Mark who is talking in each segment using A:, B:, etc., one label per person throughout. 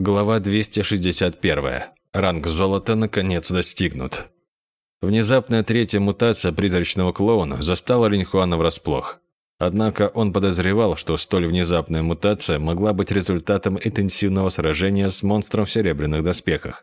A: Глава 261. Ранг золота наконец достигнут. Внезапная третья мутация призрачного клоуна застала Линхуана врасплох. Однако он подозревал, что столь внезапная мутация могла быть результатом интенсивного сражения с монстром в серебряных доспехах.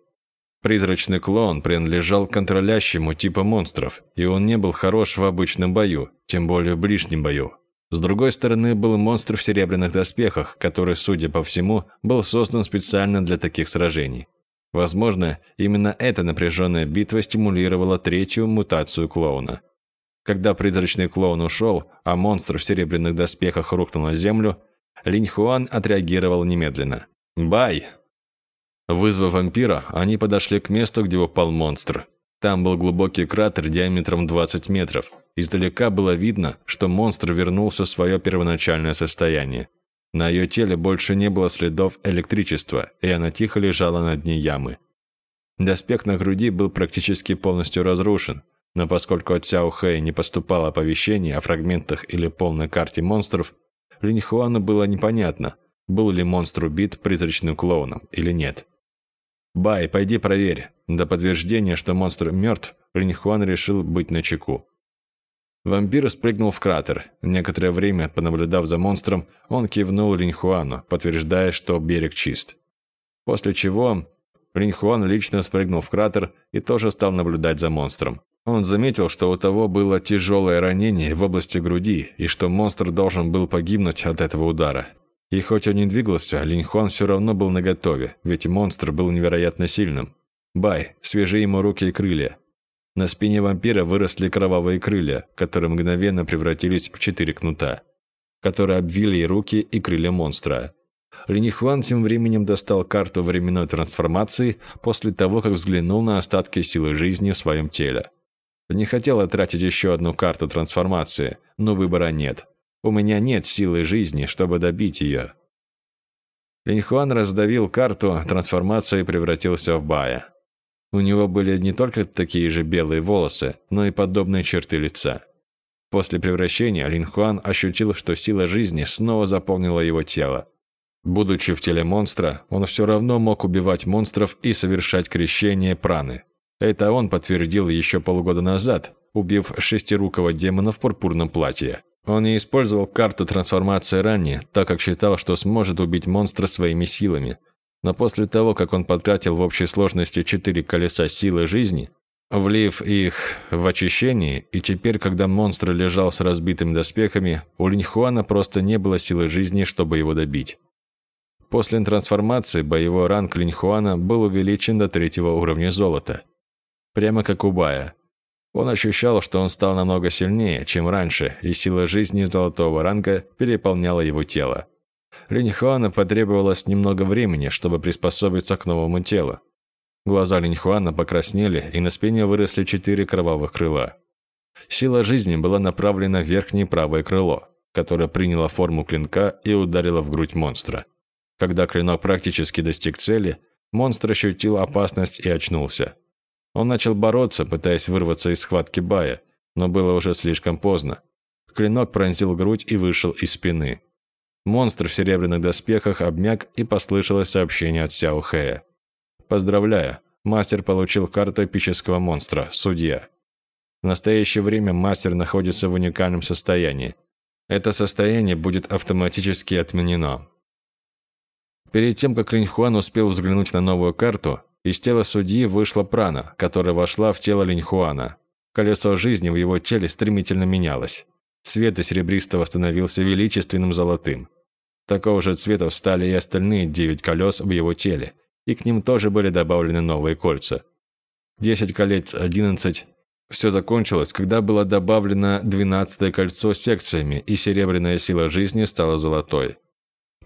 A: Призрачный клоун принадлежал контролящему типу монстров, и он не был хорош в обычном бою, тем более в ближнем бою. С другой стороны, был монстр в серебряных доспехах, который, судя по всему, был создан специально для таких сражений. Возможно, именно эта напряженная битва стимулировала третью мутацию клоуна. Когда призрачный клоун ушел, а монстр в серебряных доспехах рухнул на землю, Линь Хуан отреагировал немедленно. «Бай!» Вызвав вампира, они подошли к месту, где упал монстр. Там был глубокий кратер диаметром 20 метров. Издалека было видно, что монстр вернулся в свое первоначальное состояние. На ее теле больше не было следов электричества, и она тихо лежала на дне ямы. Доспех на груди был практически полностью разрушен, но поскольку от Сяо Хэя не поступало оповещение о фрагментах или полной карте монстров, Линьхуану было непонятно, был ли монстр убит призрачным клоуном или нет. «Бай, пойди проверь». До подтверждения, что монстр мертв, Линьхуан решил быть начеку. Вампир спрыгнул в кратер. Некоторое время, понаблюдав за монстром, он кивнул Линьхуану, подтверждая, что берег чист. После чего Линьхуан лично спрыгнул в кратер и тоже стал наблюдать за монстром. Он заметил, что у того было тяжелое ранение в области груди и что монстр должен был погибнуть от этого удара. И хоть он не двигался, Линьхуан все равно был наготове, ведь монстр был невероятно сильным. «Бай, свяжи ему руки и крылья». На спине вампира выросли кровавые крылья, которые мгновенно превратились в четыре кнута, которые обвили и руки, и крылья монстра. Линихуан тем временем достал карту временной трансформации после того, как взглянул на остатки силы жизни в своем теле. Не хотел тратить еще одну карту трансформации, но выбора нет. У меня нет силы жизни, чтобы добить ее. Линьхуан раздавил карту трансформации и превратился в Бая. У него были не только такие же белые волосы, но и подобные черты лица. После превращения Линхуан ощутил, что сила жизни снова заполнила его тело. Будучи в теле монстра, он все равно мог убивать монстров и совершать крещение праны. Это он подтвердил еще полгода назад, убив шестирукого демона в пурпурном платье. Он не использовал карту трансформации ранее, так как считал, что сможет убить монстра своими силами. Но после того, как он потратил в общей сложности четыре колеса силы жизни, влив их в очищение, и теперь, когда монстр лежал с разбитыми доспехами, у Линьхуана просто не было силы жизни, чтобы его добить. После трансформации боевой ранг Линьхуана был увеличен до третьего уровня золота. Прямо как у Бая – он ощущал, что он стал намного сильнее, чем раньше, и сила жизни золотого ранга переполняла его тело. Линьхуану потребовалось немного времени, чтобы приспособиться к новому телу. Глаза Линьхуана покраснели, и на спине выросли четыре кровавых крыла. Сила жизни была направлена в верхнее правое крыло, которое приняло форму клинка и ударило в грудь монстра. Когда клинок практически достиг цели, монстр ощутил опасность и очнулся. Он начал бороться, пытаясь вырваться из схватки Бая, но было уже слишком поздно. Клинок пронзил грудь и вышел из спины. Монстр в серебряных доспехах обмяк и послышалось сообщение от Сяо Хэя. «Поздравляю, мастер получил карту эпического монстра, судья. В настоящее время мастер находится в уникальном состоянии. Это состояние будет автоматически отменено». Перед тем, как Линьхуан успел взглянуть на новую карту, из тела судьи вышла прана, которая вошла в тело Линьхуана. Колесо жизни в его теле стремительно менялось. Цвет из серебристого становился величественным золотым. Такого же цвета стали и остальные девять колес в его теле, и к ним тоже были добавлены новые кольца. Десять колец, одиннадцать. Все закончилось, когда было добавлено двенадцатое кольцо с секциями, и серебряная сила жизни стала золотой.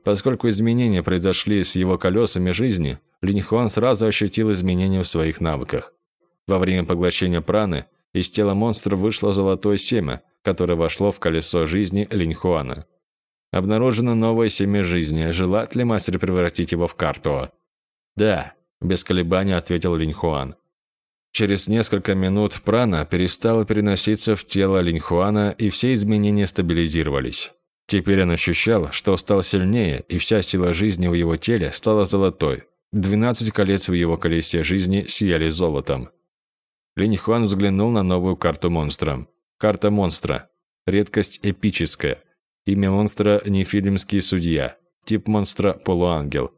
A: Поскольку изменения произошли с его колесами жизни, Линьхуан сразу ощутил изменения в своих навыках. Во время поглощения праны из тела монстра вышло золотое семя, которое вошло в колесо жизни Линьхуана. Обнаружено новое семя жизни. Желает ли мастер превратить его в карту? Да, без колебаний ответил Линьхуан. Через несколько минут прана перестала переноситься в тело Линьхуана, и все изменения стабилизировались. Теперь он ощущал, что стал сильнее, и вся сила жизни в его теле стала золотой, 12 колец в его колесе жизни сияли золотом. Линь Хуан взглянул на новую карту монстра. Карта монстра. Редкость эпическая. Имя монстра – Нефилимский судья. Тип монстра – полуангел.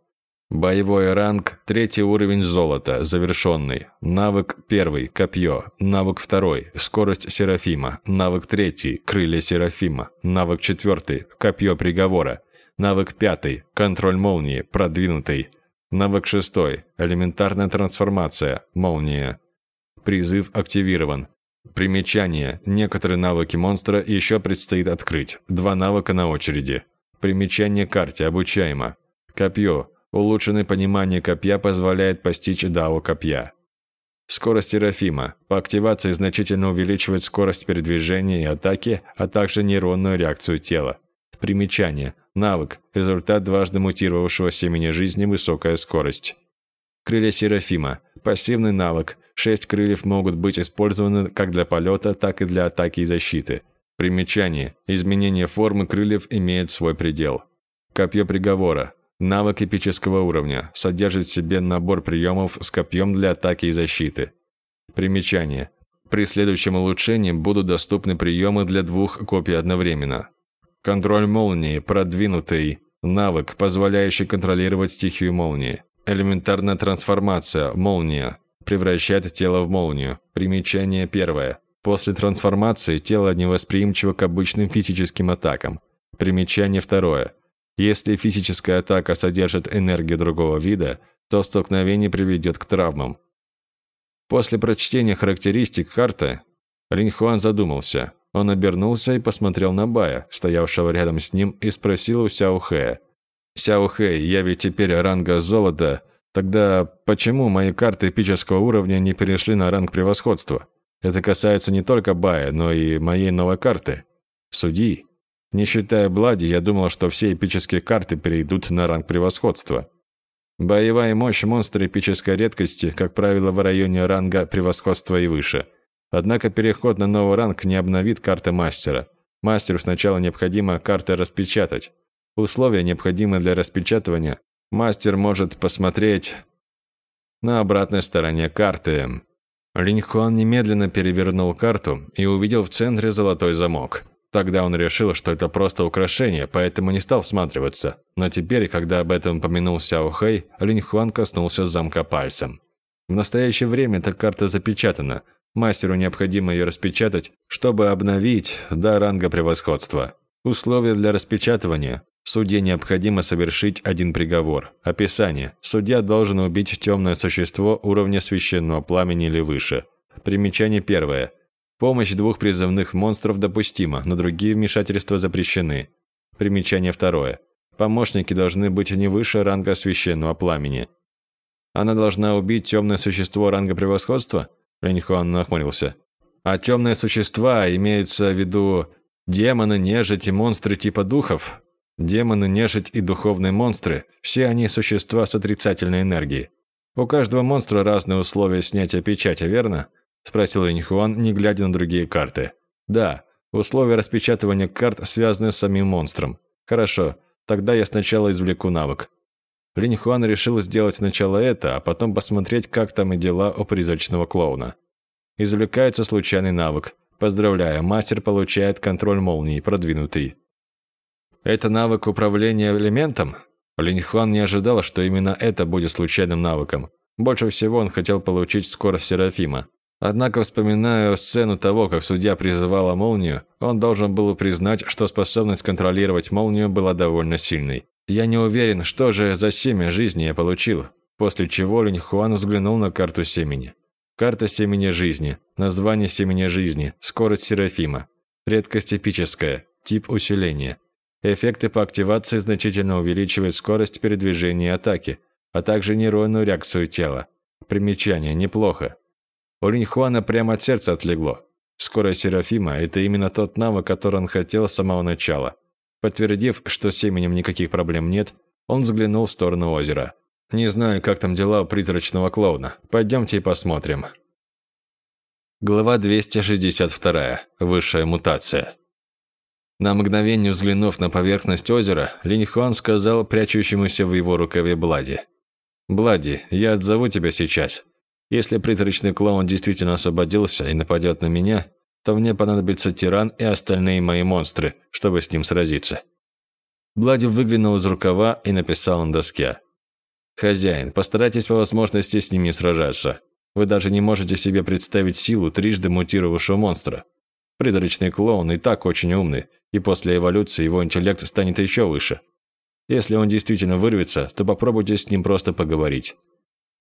A: Боевой ранг – третий уровень золота, завершенный. Навык первый – копье. Навык второй – скорость Серафима. Навык третий – крылья Серафима. Навык четвертый – копье приговора. Навык пятый – контроль молнии, продвинутый. Навык шестой – элементарная трансформация, молния. Призыв активирован. Примечание. Некоторые навыки монстра еще предстоит открыть. Два навыка на очереди. Примечание карте обучаемо. Копье. Улучшенное понимание копья позволяет постичь дао копья. Скорость Серафима. По активации значительно увеличивает скорость передвижения и атаки, а также нейронную реакцию тела. Примечание. Навык. Результат дважды мутировавшего семени жизни высокая скорость. Крылья Серафима. Пассивный навык. Шесть крыльев могут быть использованы как для полета, так и для атаки и защиты. Примечание. Изменение формы крыльев имеет свой предел. Копье приговора. Навык эпического уровня. Содержит в себе набор приемов с копьем для атаки и защиты. Примечание. При следующем улучшении будут доступны приемы для двух копий одновременно. Контроль молнии, продвинутый. Навык, позволяющий контролировать стихию молнии. Элементарная трансформация, молния. Превращает тело в молнию. Примечание первое. После трансформации тело невосприимчиво к обычным физическим атакам. Примечание второе. Если физическая атака содержит энергию другого вида, то столкновение приведет к травмам. После прочтения характеристик карты, Линхуан задумался. Он обернулся и посмотрел на Бая, стоявшего рядом с ним, и спросил у Сяо Хэя. «Сяо Хэй, я ведь теперь ранга золота, тогда почему мои карты эпического уровня не перешли на ранг превосходства?» Это касается не только Бая, но и моей новой карты. Судьи. Не считая Блади, я думал, что все эпические карты перейдут на ранг превосходства. Боевая мощь монстра эпической редкости, как правило, в районе ранга превосходства и выше. Однако переход на новый ранг не обновит карты мастера. Мастеру сначала необходимо карты распечатать. Условия, необходимые для распечатывания, мастер может посмотреть на обратной стороне карты. Линьхуан немедленно перевернул карту и увидел в центре золотой замок. Тогда он решил, что это просто украшение, поэтому не стал всматриваться. Но теперь, когда об этом помянул Сяо Хэй, Линьхуан коснулся замка пальцем. В настоящее время эта карта запечатана. Мастеру необходимо ее распечатать, чтобы обновить до ранга превосходства. Условия для распечатывания. Судье необходимо совершить один приговор. Описание. Судья должен убить темное существо уровня священного пламени или выше. Примечание первое. Помощь двух призывных монстров допустима, но другие вмешательства запрещены. Примечание второе. Помощники должны быть не выше ранга священного пламени. Она должна убить темное существо ранга превосходства? Линьхуан нахмурился. А темные существа имеются в виду демоны, нежить и монстры типа духов? Демоны, нежить и духовные монстры – все они существа с отрицательной энергией. У каждого монстра разные условия снятия печати, верно? Спросил Ринхуан, не глядя на другие карты. Да, условия распечатывания карт связаны с самим монстром. Хорошо, тогда я сначала извлеку навык. Линьхуан решил сделать сначала это, а потом посмотреть, как там и дела у призрачного клоуна. Извлекается случайный навык. Поздравляю, мастер получает контроль молнии, продвинутый. Это навык управления элементом? Линьхуан не ожидал, что именно это будет случайным навыком. Больше всего он хотел получить скорость Серафима. Однако, вспоминая сцену того, как судья призывала молнию, он должен был признать, что способность контролировать молнию была довольно сильной. «Я не уверен, что же за семя жизни я получил», после чего Линьхуан взглянул на карту семени. Карта семени жизни, название семени жизни, скорость Серафима, редкость эпическая, тип усиления. Эффекты по активации значительно увеличивают скорость передвижения атаки, а также нейронную реакцию тела. Примечание, неплохо. У Линьхуана прямо от сердца отлегло. Скорость Серафима – это именно тот навык, который он хотел с самого начала. Подтвердив, что с семенем никаких проблем нет, он взглянул в сторону озера. «Не знаю, как там дела у призрачного клоуна. Пойдемте и посмотрим». Глава 262. Высшая мутация. На мгновение взглянув на поверхность озера, Линь Хуан сказал прячущемуся в его рукаве Блади. Блади, я отзову тебя сейчас. Если призрачный клоун действительно освободился и нападет на меня, то мне понадобится тиран и остальные мои монстры, чтобы с ним сразиться». Блади выглянул из рукава и написал на доске. «Хозяин, постарайтесь по возможности с ними сражаться. Вы даже не можете себе представить силу трижды мутировавшего монстра. Призрачный клоун и так очень умный, и после эволюции его интеллект станет еще выше. Если он действительно вырвется, то попробуйте с ним просто поговорить.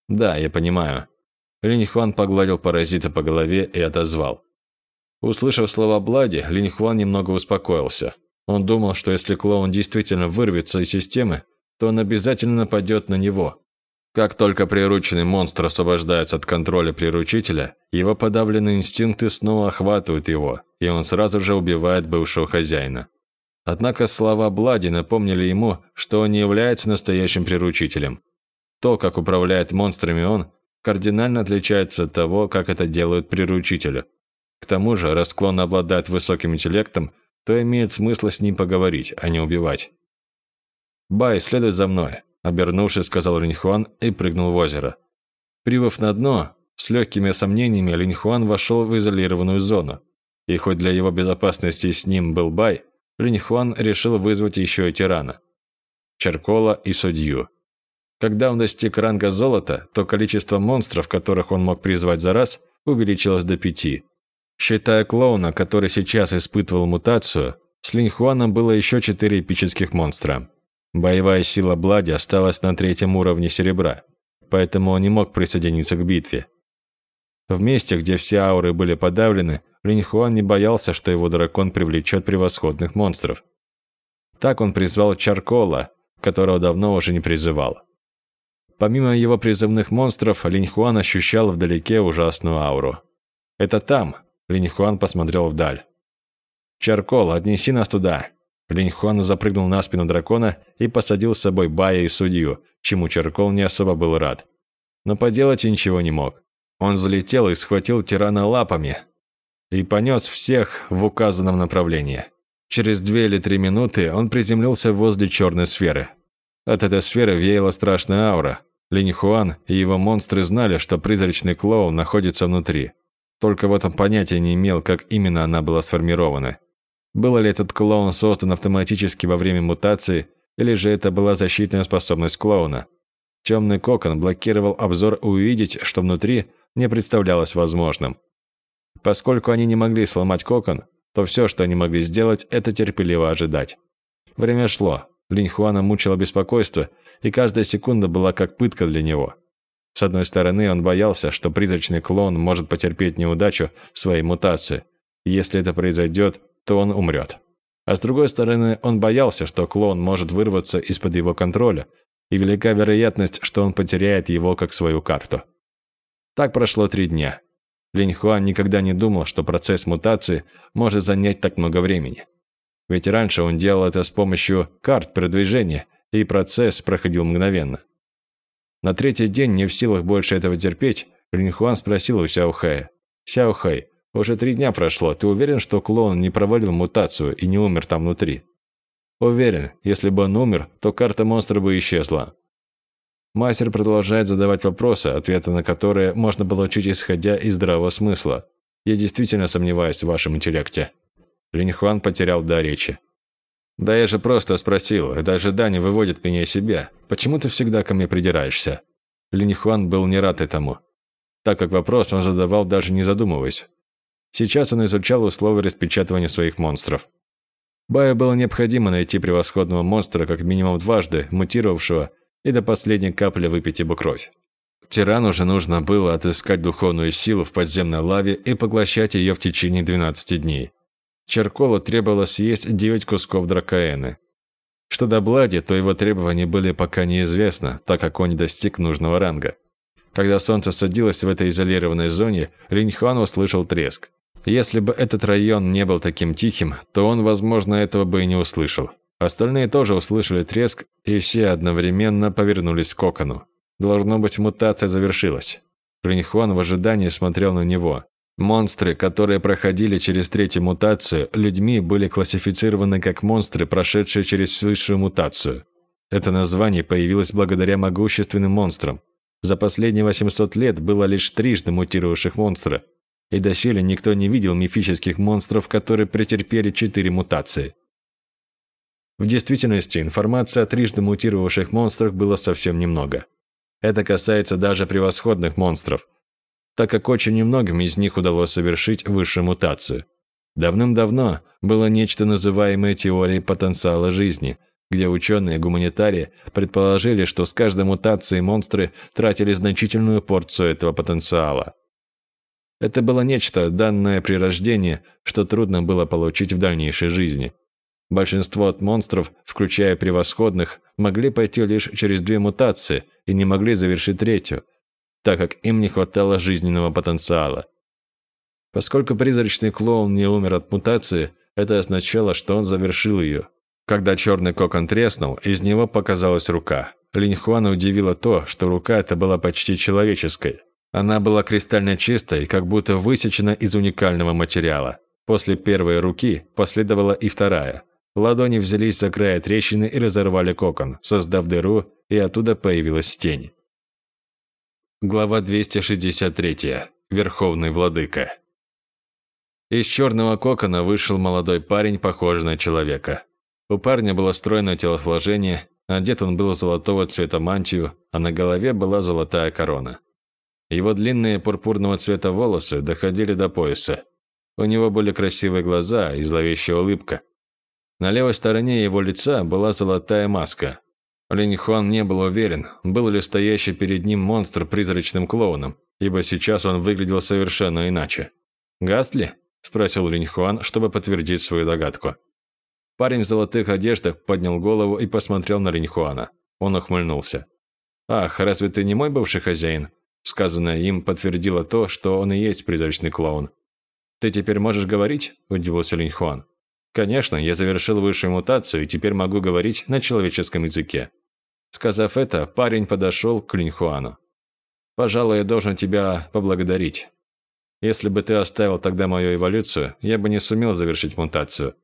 A: Да, я понимаю. Линь Хуан погладил паразита по голове и отозвал. Услышав слова Блади, Линь Хуан немного успокоился. Он думал, что если клоун действительно вырвется из системы, то он обязательно нападет на него. Как только прирученный монстр освобождается от контроля приручителя, его подавленные инстинкты снова охватывают его, и он сразу же убивает бывшего хозяина. Однако слова Блади напомнили ему, что он не является настоящим приручителем. То, как управляет монстрами он, кардинально отличается от того, как это делают приручители. К тому же, раз клон обладает высоким интеллектом, то имеет смысл с ним поговорить, а не убивать. «Бай, следуй за мной», Обернувшись, сказал Линьхуан и прыгнул в озеро. Прибыв на дно, с легкими сомнениями Линьхуан вошел в изолированную зону. И хоть для его безопасности с ним был Бай, Линьхуан решил вызвать еще и тирана. Черкола и судью. Когда он достиг ранга золота, то количество монстров, которых он мог призвать за раз, увеличилось до пяти. Считая клоуна, который сейчас испытывал мутацию, с Линьхуаном было еще четыре эпических монстра. Боевая сила Блади осталась на третьем уровне серебра, поэтому он не мог присоединиться к битве. В месте, где все ауры были подавлены, Линьхуан не боялся, что его дракон привлечет превосходных монстров. Так он призвал Чаркола, которого давно уже не призывал. Помимо его призывных монстров, Линьхуан ощущал вдалеке ужасную ауру. «Это там!» – Линьхуан посмотрел вдаль. «Чаркол, отнеси нас туда!» Линь запрыгнул на спину дракона и посадил с собой Бая и судью, чему Черкол не особо был рад. Но поделать ничего не мог. Он взлетел и схватил тирана лапами и понес всех в указанном направлении. Через две или три минуты он приземлился возле черной сферы. От этой сферы веяла страшная аура. Линь Хуан и его монстры знали, что призрачный клоун находится внутри. Только вот он понятия не имел, как именно она была сформирована. Было ли этот клоун создан автоматически во время мутации, или же это была защитная способность клоуна? Темный кокон блокировал обзор увидеть, что внутри не представлялось возможным. Поскольку они не могли сломать кокон, то все, что они могли сделать, это терпеливо ожидать. Время шло. Линь Хуана мучило беспокойство, и каждая секунда была как пытка для него. С одной стороны, он боялся, что призрачный клон может потерпеть неудачу своей мутации. Если это произойдет, то он умрет. А с другой стороны, он боялся, что клон может вырваться из-под его контроля, и велика вероятность, что он потеряет его как свою карту. Так прошло три дня. Линь Хуан никогда не думал, что процесс мутации может занять так много времени. Ведь раньше он делал это с помощью карт продвижения, и процесс проходил мгновенно. На третий день, не в силах больше этого терпеть, Линь Хуан спросил у Сяо Хэя. «Сяо Хэй, уже три дня прошло. Ты уверен, что клон не провалил мутацию и не умер там внутри? Уверен. Если бы он умер, то карта монстра бы исчезла. Мастер продолжает задавать вопросы, ответы на которые можно получить исходя из здравого смысла. Я действительно сомневаюсь в вашем интеллекте. Линьхуан потерял до речи. Да я же просто спросил, это ожидание выводит меня из себя. Почему ты всегда ко мне придираешься? Линьхуан был не рад этому, так как вопрос он задавал даже не задумываясь. Сейчас он изучал условия распечатывания своих монстров. Баю было необходимо найти превосходного монстра как минимум дважды, мутировавшего, и до последней капли выпить его кровь. Тирану же нужно было отыскать духовную силу в подземной лаве и поглощать ее в течение 12 дней. Черколу требовалось съесть 9 кусков дракоэны. Что до Блади, то его требования были пока неизвестны, так как он не достиг нужного ранга. Когда солнце садилось в этой изолированной зоне, Линьхуан услышал треск. Если бы этот район не был таким тихим, то он, возможно, этого бы и не услышал. Остальные тоже услышали треск, и все одновременно повернулись к кокону. Должно быть, мутация завершилась. Линьхуан в ожидании смотрел на него. Монстры, которые проходили через третью мутацию, людьми были классифицированы как монстры, прошедшие через высшую мутацию. Это название появилось благодаря могущественным монстрам. За последние 800 лет было лишь трижды мутировавших монстра, и доселе никто не видел мифических монстров, которые претерпели четыре мутации. В действительности информации о трижды мутировавших монстрах было совсем немного. Это касается даже превосходных монстров, так как очень немногим из них удалось совершить высшую мутацию. Давным-давно было нечто называемое теорией потенциала жизни, где ученые-гуманитарии предположили, что с каждой мутацией монстры тратили значительную порцию этого потенциала. Это было нечто, данное при рождении, что трудно было получить в дальнейшей жизни. Большинство от монстров, включая превосходных, могли пойти лишь через две мутации и не могли завершить третью, так как им не хватало жизненного потенциала. Поскольку призрачный клоун не умер от мутации, это означало, что он завершил ее. Когда черный кокон треснул, из него показалась рука. Линь Хуана удивило то, что рука эта была почти человеческой. Она была кристально чистой, как будто высечена из уникального материала. После первой руки последовала и вторая. Ладони взялись за края трещины и разорвали кокон, создав дыру, и оттуда появилась тень. Глава 263. Верховный владыка. Из черного кокона вышел молодой парень, похожий на человека. У парня было стройное телосложение, одет он был в золотого цвета мантию, а на голове была золотая корона. Его длинные пурпурного цвета волосы доходили до пояса. У него были красивые глаза и зловещая улыбка. На левой стороне его лица была золотая маска. Линь Хуан не был уверен, был ли стоящий перед ним монстр призрачным клоуном, ибо сейчас он выглядел совершенно иначе. Гастли? – спросил Линьхуан, чтобы подтвердить свою догадку. Парень в золотых одеждах поднял голову и посмотрел на Линьхуана. Он ухмыльнулся. «Ах, разве ты не мой бывший хозяин?» Сказанное им подтвердило то, что он и есть призрачный клоун. «Ты теперь можешь говорить?» – удивился Линьхуан. «Конечно, я завершил высшую мутацию и теперь могу говорить на человеческом языке». Сказав это, парень подошел к Линьхуану. «Пожалуй, я должен тебя поблагодарить. Если бы ты оставил тогда мою эволюцию, я бы не сумел завершить мутацию.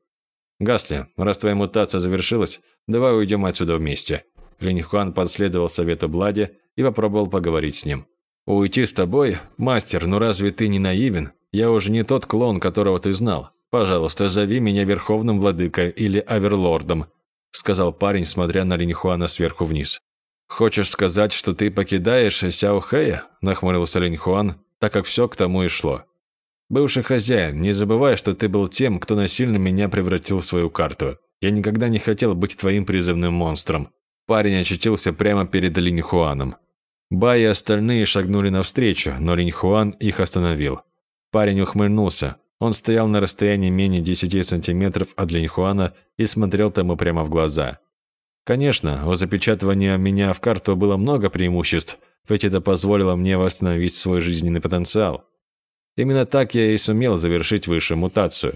A: Гасли, раз твоя мутация завершилась, давай уйдем отсюда вместе. Линь Хуан последовал совету Блади и попробовал поговорить с ним. «Уйти с тобой? Мастер, ну разве ты не наивен? Я уже не тот клон, которого ты знал. Пожалуйста, зови меня Верховным Владыкой или Аверлордом», сказал парень, смотря на Линьхуана сверху вниз. «Хочешь сказать, что ты покидаешь Сяо Хэя?» нахмурился Линьхуан, так как все к тому и шло. «Бывший хозяин, не забывай, что ты был тем, кто насильно меня превратил в свою карту. Я никогда не хотел быть твоим призывным монстром». Парень очутился прямо перед Линьхуаном. Бай и остальные шагнули навстречу, но Линьхуан их остановил. Парень ухмыльнулся. Он стоял на расстоянии менее 10 сантиметров от Линьхуана и смотрел тому прямо в глаза. Конечно, у запечатывания меня в карту было много преимуществ, ведь это позволило мне восстановить свой жизненный потенциал. Именно так я и сумел завершить высшую мутацию.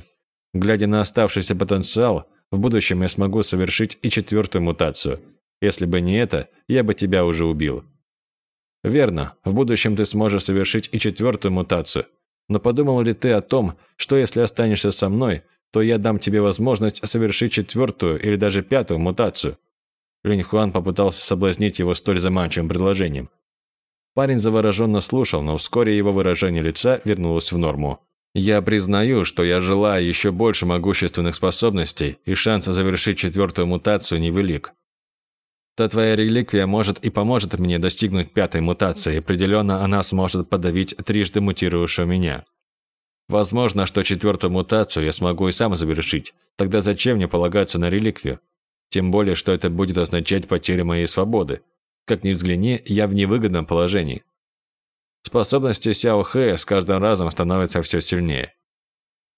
A: Глядя на оставшийся потенциал, в будущем я смогу совершить и четвертую мутацию. Если бы не это, я бы тебя уже убил. Верно, в будущем ты сможешь совершить и четвертую мутацию. Но подумал ли ты о том, что если останешься со мной, то я дам тебе возможность совершить четвертую или даже пятую мутацию? Линь Хуан попытался соблазнить его столь заманчивым предложением. Парень завороженно слушал, но вскоре его выражение лица вернулось в норму. «Я признаю, что я желаю еще больше могущественных способностей, и шанс завершить четвертую мутацию невелик. То твоя реликвия может и поможет мне достигнуть пятой мутации, определенно она сможет подавить трижды мутировавшего меня. Возможно, что четвертую мутацию я смогу и сам завершить, тогда зачем мне полагаться на реликвию? Тем более, что это будет означать потерю моей свободы. Как ни взгляни, я в невыгодном положении. Способности Сяо Хэя с каждым разом становятся все сильнее.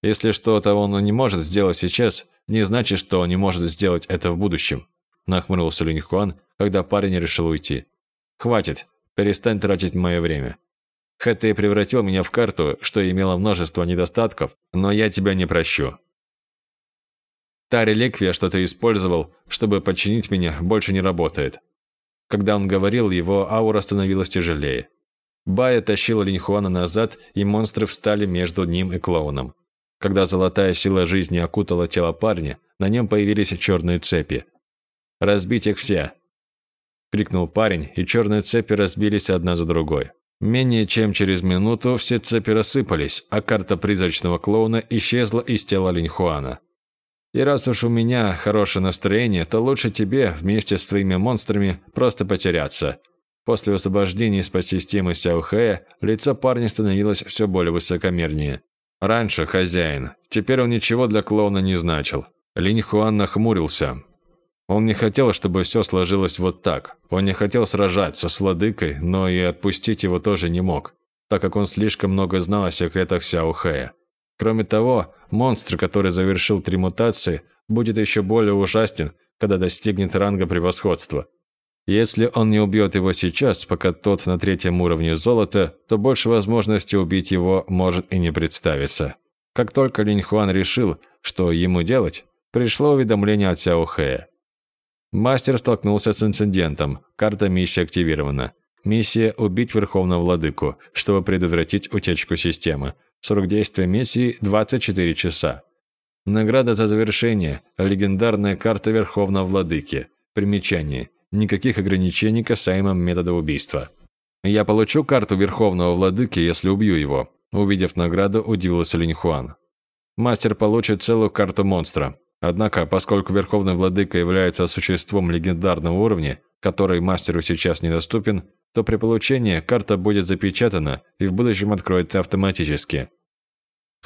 A: Если что-то он не может сделать сейчас, не значит, что он не может сделать это в будущем. Нахмурился Линь Хуан, когда парень решил уйти. Хватит, перестань тратить мое время. Ты превратил меня в карту, что имела множество недостатков, но я тебя не прощу. Та реликвия, что ты использовал, чтобы подчинить меня, больше не работает. Когда он говорил, его аура становилась тяжелее. Бая тащила Линьхуана назад, и монстры встали между ним и клоуном. Когда золотая сила жизни окутала тело парня, на нем появились черные цепи. «Разбить их все», – крикнул парень, и черные цепи разбились одна за другой. Менее чем через минуту все цепи рассыпались, а карта призрачного клоуна исчезла из тела Линьхуана. И раз уж у меня хорошее настроение, то лучше тебе вместе с твоими монстрами просто потеряться. После освобождения из-под системы Сяохэя лицо парня становилось все более высокомернее. Раньше хозяин, теперь он ничего для клоуна не значил. Линь Хуан нахмурился. Он не хотел, чтобы все сложилось вот так. Он не хотел сражаться с владыкой, но и отпустить его тоже не мог, так как он слишком много знал о секретах Сяо Хэя. Кроме того, монстр, который завершил три мутации, будет еще более ужасен, когда достигнет ранга превосходства. Если он не убьет его сейчас, пока тот на третьем уровне золота, то больше возможности убить его может и не представиться. Как только Линь Хуан решил, что ему делать, пришло уведомление от Сяо Хэя. Мастер столкнулся с инцидентом, карта миссии активирована. Миссия – убить Верховного Владыку, чтобы предотвратить утечку системы. Срок действия миссии – 24 часа. Награда за завершение – легендарная карта Верховного Владыки. Примечание. Никаких ограничений касаемо метода убийства. Я получу карту Верховного Владыки, если убью его. Увидев награду, удивился Линьхуан. Мастер получит целую карту монстра. Однако, поскольку Верховный Владыка является существом легендарного уровня, который мастеру сейчас недоступен, то при получении карта будет запечатана и в будущем откроется автоматически.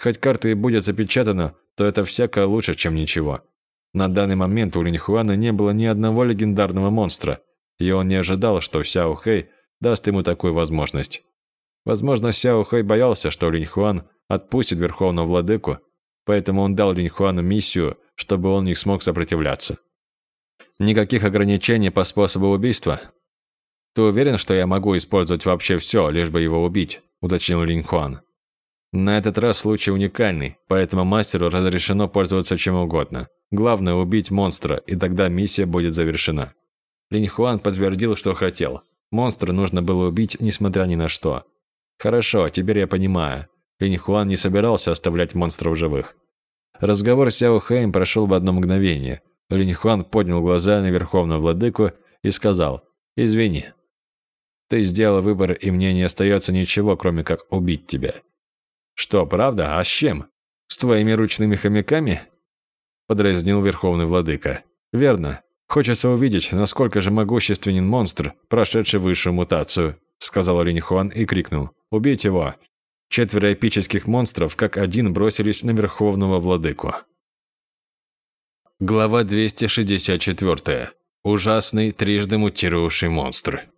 A: Хоть карта и будет запечатана, то это всяко лучше, чем ничего. На данный момент у Линьхуана не было ни одного легендарного монстра, и он не ожидал, что Сяо Хэй даст ему такую возможность. Возможно, Сяо Хэй боялся, что Линьхуан отпустит Верховного Владыку, поэтому он дал Линьхуану миссию, чтобы он не смог сопротивляться. Никаких ограничений по способу убийства. Ты уверен, что я могу использовать вообще все, лишь бы его убить? уточнил Линьхуан. На этот раз случай уникальный, поэтому мастеру разрешено пользоваться чем угодно. Главное убить монстра, и тогда миссия будет завершена. Линь Хуан подтвердил, что хотел. Монстра нужно было убить, несмотря ни на что. Хорошо, теперь я понимаю. Линь Хуан не собирался оставлять монстров живых. Разговор с Сяо Хэем прошел в одно мгновение. Линь Хуан поднял глаза на Верховного Владыку и сказал «Извини. Ты сделал выбор, и мне не остается ничего, кроме как убить тебя. «Что, правда? А с чем? С твоими ручными хомяками?» Подразнил Верховный Владыка. «Верно. Хочется увидеть, насколько же могущественен монстр, прошедший высшую мутацию», сказал Линьхуан и крикнул. «Убить его!» Четверо эпических монстров, как один, бросились на Верховного Владыку. Глава 264. Ужасный, трижды мутировавший монстр.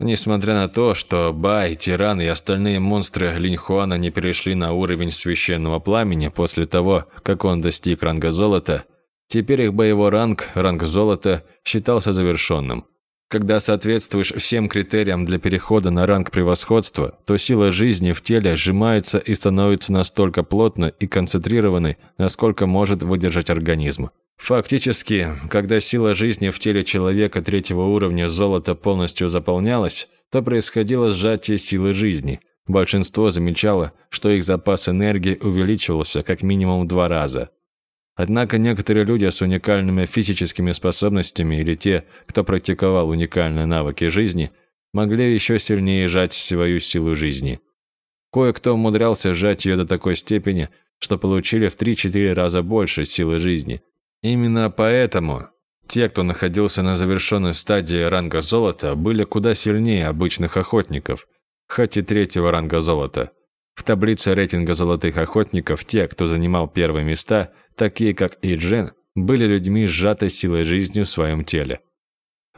A: Несмотря на то, что Бай, Тиран и остальные монстры Линьхуана не перешли на уровень священного пламени после того, как он достиг ранга золота, теперь их боевой ранг, ранг золота, считался завершенным. Когда соответствуешь всем критериям для перехода на ранг превосходства, то сила жизни в теле сжимается и становится настолько плотной и концентрированной, насколько может выдержать организм. Фактически, когда сила жизни в теле человека третьего уровня золота полностью заполнялась, то происходило сжатие силы жизни. Большинство замечало, что их запас энергии увеличивался как минимум в два раза. Однако некоторые люди с уникальными физическими способностями или те, кто практиковал уникальные навыки жизни, могли еще сильнее сжать свою силу жизни. Кое-кто умудрялся сжать ее до такой степени, что получили в 3-4 раза больше силы жизни – Именно поэтому те, кто находился на завершенной стадии ранга золота, были куда сильнее обычных охотников, хоть и третьего ранга золота. В таблице рейтинга золотых охотников те, кто занимал первые места, такие как Иджен, были людьми с сжатой силой жизни в своем теле.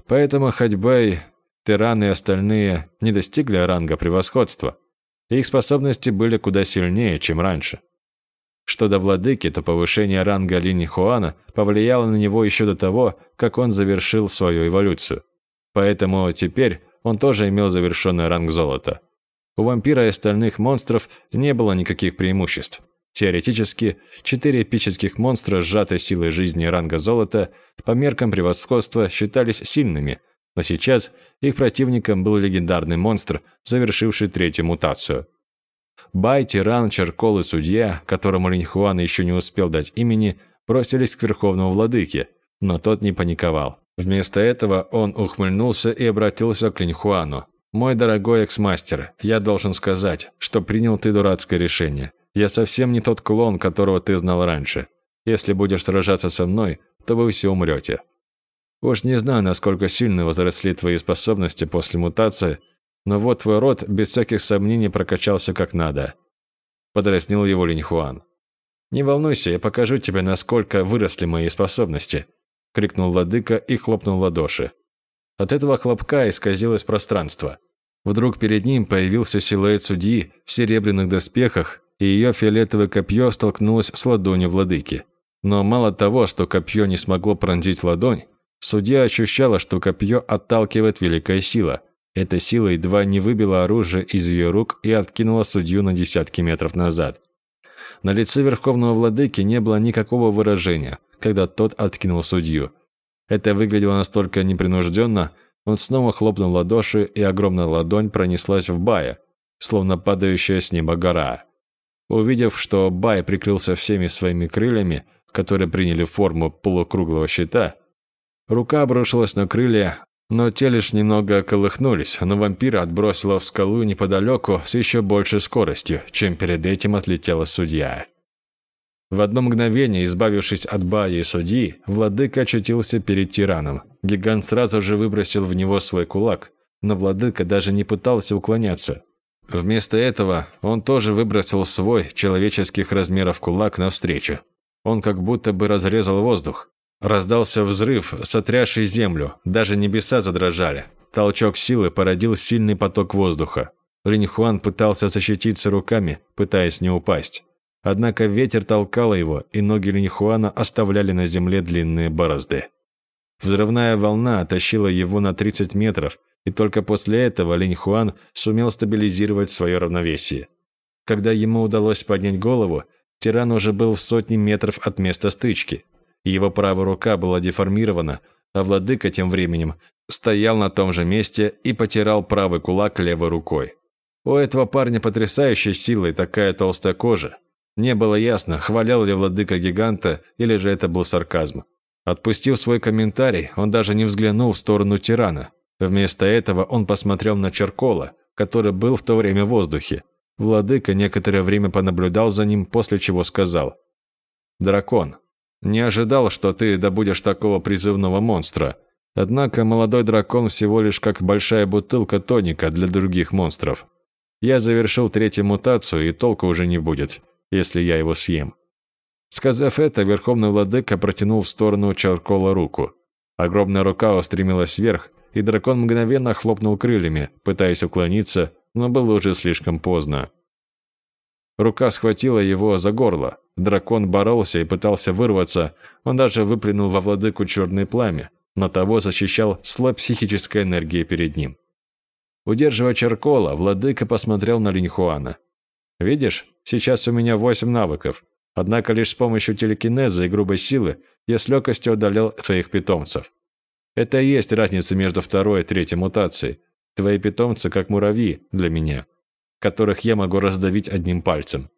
A: Поэтому Хатьбэй, Тиран и остальные не достигли ранга превосходства. Их способности были куда сильнее, чем раньше. Что до владыки, то повышение ранга Линь Хуана повлияло на него еще до того, как он завершил свою эволюцию. Поэтому теперь он тоже имел завершенный ранг золота. У вампира и остальных монстров не было никаких преимуществ. Теоретически, четыре эпических монстра сжатой силой жизни ранга золота по меркам превосходства считались сильными, но сейчас их противником был легендарный монстр, завершивший третью мутацию. Бай, тиран, Черкол и судья, которому Линьхуан еще не успел дать имени, бросились к Верховному Владыке, но тот не паниковал. Вместо этого он ухмыльнулся и обратился к Линьхуану. «Мой дорогой экс-мастер, я должен сказать, что принял ты дурацкое решение. Я совсем не тот клон, которого ты знал раньше. Если будешь сражаться со мной, то вы все умрете. Уж не знаю, насколько сильно возросли твои способности после мутации, но вот твой род без всяких сомнений прокачался как надо. Подразнил его Линьхуан. Не волнуйся, я покажу тебе, насколько выросли мои способности, крикнул владыка и хлопнул ладоши. От этого хлопка исказилось пространство. Вдруг перед ним появился силуэт судьи в серебряных доспехах, и ее фиолетовое копье столкнулось с ладонью владыки. Но мало того, что копье не смогло пронзить ладонь, судья ощущала, что копье отталкивает великая сила. Эта сила едва не выбила оружие из ее рук и откинула судью на десятки метров назад. На лице верховного владыки не было никакого выражения, когда тот откинул судью. Это выглядело настолько непринужденно, он снова хлопнул ладоши, и огромная ладонь пронеслась в Бая, словно падающая с неба гора. Увидев, что Бай прикрылся всеми своими крыльями, которые приняли форму полукруглого щита, рука обрушилась на крылья, но те лишь немного колыхнулись, но вампира отбросило в скалу неподалеку с еще большей скоростью, чем перед этим отлетела судья. В одно мгновение, избавившись от Бая и судьи, владыка очутился перед тираном. Гигант сразу же выбросил в него свой кулак, но владыка даже не пытался уклоняться. Вместо этого он тоже выбросил свой человеческих размеров кулак навстречу. Он как будто бы разрезал воздух. Раздался взрыв, сотрясший землю, даже небеса задрожали. Толчок силы породил сильный поток воздуха. Линьхуан пытался защититься руками, пытаясь не упасть. Однако ветер толкал его, и ноги Линьхуана оставляли на земле длинные борозды. Взрывная волна оттащила его на 30 метров, и только после этого Линь Хуан сумел стабилизировать свое равновесие. Когда ему удалось поднять голову, тиран уже был в сотни метров от места стычки. Его правая рука была деформирована, а владыка тем временем стоял на том же месте и потирал правый кулак левой рукой. У этого парня потрясающая сила и такая толстая кожа. Не было ясно, хвалял ли владыка гиганта или же это был сарказм. Отпустив свой комментарий, он даже не взглянул в сторону тирана, Вместо этого он посмотрел на Черкола, который был в то время в воздухе. Владыка некоторое время понаблюдал за ним, после чего сказал. «Дракон, не ожидал, что ты добудешь такого призывного монстра. Однако молодой дракон всего лишь как большая бутылка тоника для других монстров. Я завершил третью мутацию, и толку уже не будет, если я его съем». Сказав это, Верховный Владыка протянул в сторону Чаркола руку. Огромная рука устремилась вверх, и дракон мгновенно хлопнул крыльями, пытаясь уклониться, но было уже слишком поздно. Рука схватила его за горло. Дракон боролся и пытался вырваться, он даже выплюнул во владыку черное пламя, но того защищал слой психической энергии перед ним. Удерживая Черкола, владыка посмотрел на Линьхуана. «Видишь, сейчас у меня восемь навыков, однако лишь с помощью телекинеза и грубой силы я с легкостью одолел своих питомцев. Это и есть разница между второй и третьей мутацией. Твои питомцы как муравьи для меня, которых я могу раздавить одним пальцем.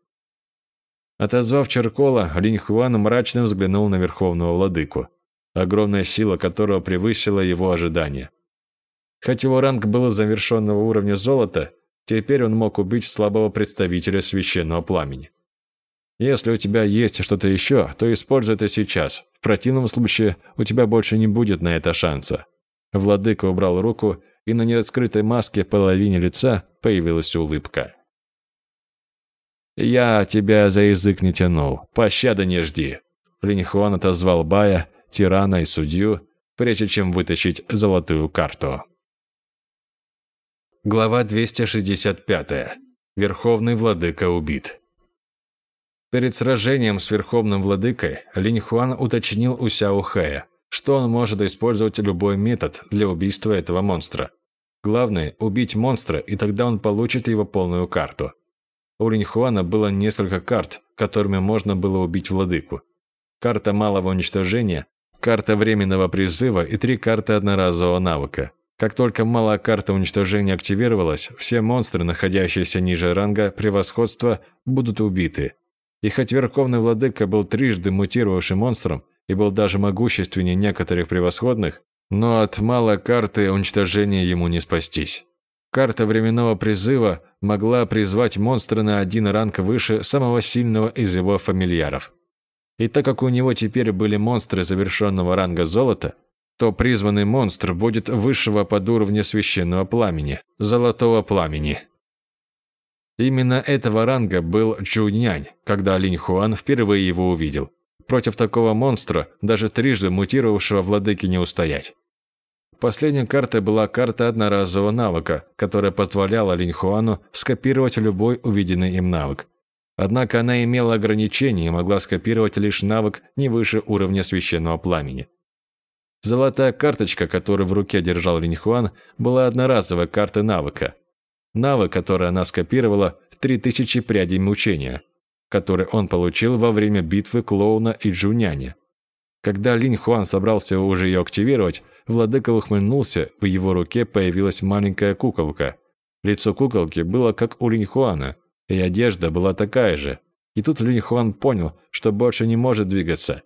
A: Отозвав Черкола, Линь Хуан мрачно взглянул на Верховного Владыку, огромная сила которого превысила его ожидания. Хоть его ранг был завершенного уровня золота, теперь он мог убить слабого представителя священного пламени. Если у тебя есть что-то еще, то используй это сейчас. В противном случае у тебя больше не будет на это шанса. Владыка убрал руку, и на нераскрытой маске половине лица появилась улыбка. «Я тебя за язык не тянул. Пощады не жди». Линьхуан отозвал Бая, тирана и судью, прежде чем вытащить золотую карту. Глава 265. Верховный владыка убит. Перед сражением с Верховным Владыкой Линь Хуан уточнил у Сяо Хэя, что он может использовать любой метод для убийства этого монстра. Главное – убить монстра, и тогда он получит его полную карту. У Линь Хуана было несколько карт, которыми можно было убить Владыку. Карта малого уничтожения, карта временного призыва и три карты одноразового навыка. Как только малая карта уничтожения активировалась, все монстры, находящиеся ниже ранга превосходства, будут убиты, и хоть Верховный Владыка был трижды мутировавшим монстром и был даже могущественнее некоторых превосходных, Но от малой карты уничтожения ему не спастись. Карта временного призыва могла призвать монстра на один ранг выше самого сильного из его фамильяров. И так как у него теперь были монстры завершенного ранга золота, то призванный монстр будет высшего под уровня священного пламени, золотого пламени. Именно этого ранга был Чунянь, когда Линь Хуан впервые его увидел. Против такого монстра, даже трижды мутировавшего владыки не устоять. Последняя карта была карта одноразового навыка, которая позволяла Линь Хуану скопировать любой увиденный им навык. Однако она имела ограничения и могла скопировать лишь навык не выше уровня священного пламени. Золотая карточка, которую в руке держал Линь Хуан, была одноразовой картой навыка. Навык, который она скопировала, 3000 прядей мучения, который он получил во время битвы клоуна и Джуняня. Когда Линь Хуан собрался уже ее активировать, владыка ухмыльнулся, в его руке появилась маленькая куколка. Лицо куколки было как у Линь Хуана, и одежда была такая же. И тут Линь Хуан понял, что больше не может двигаться.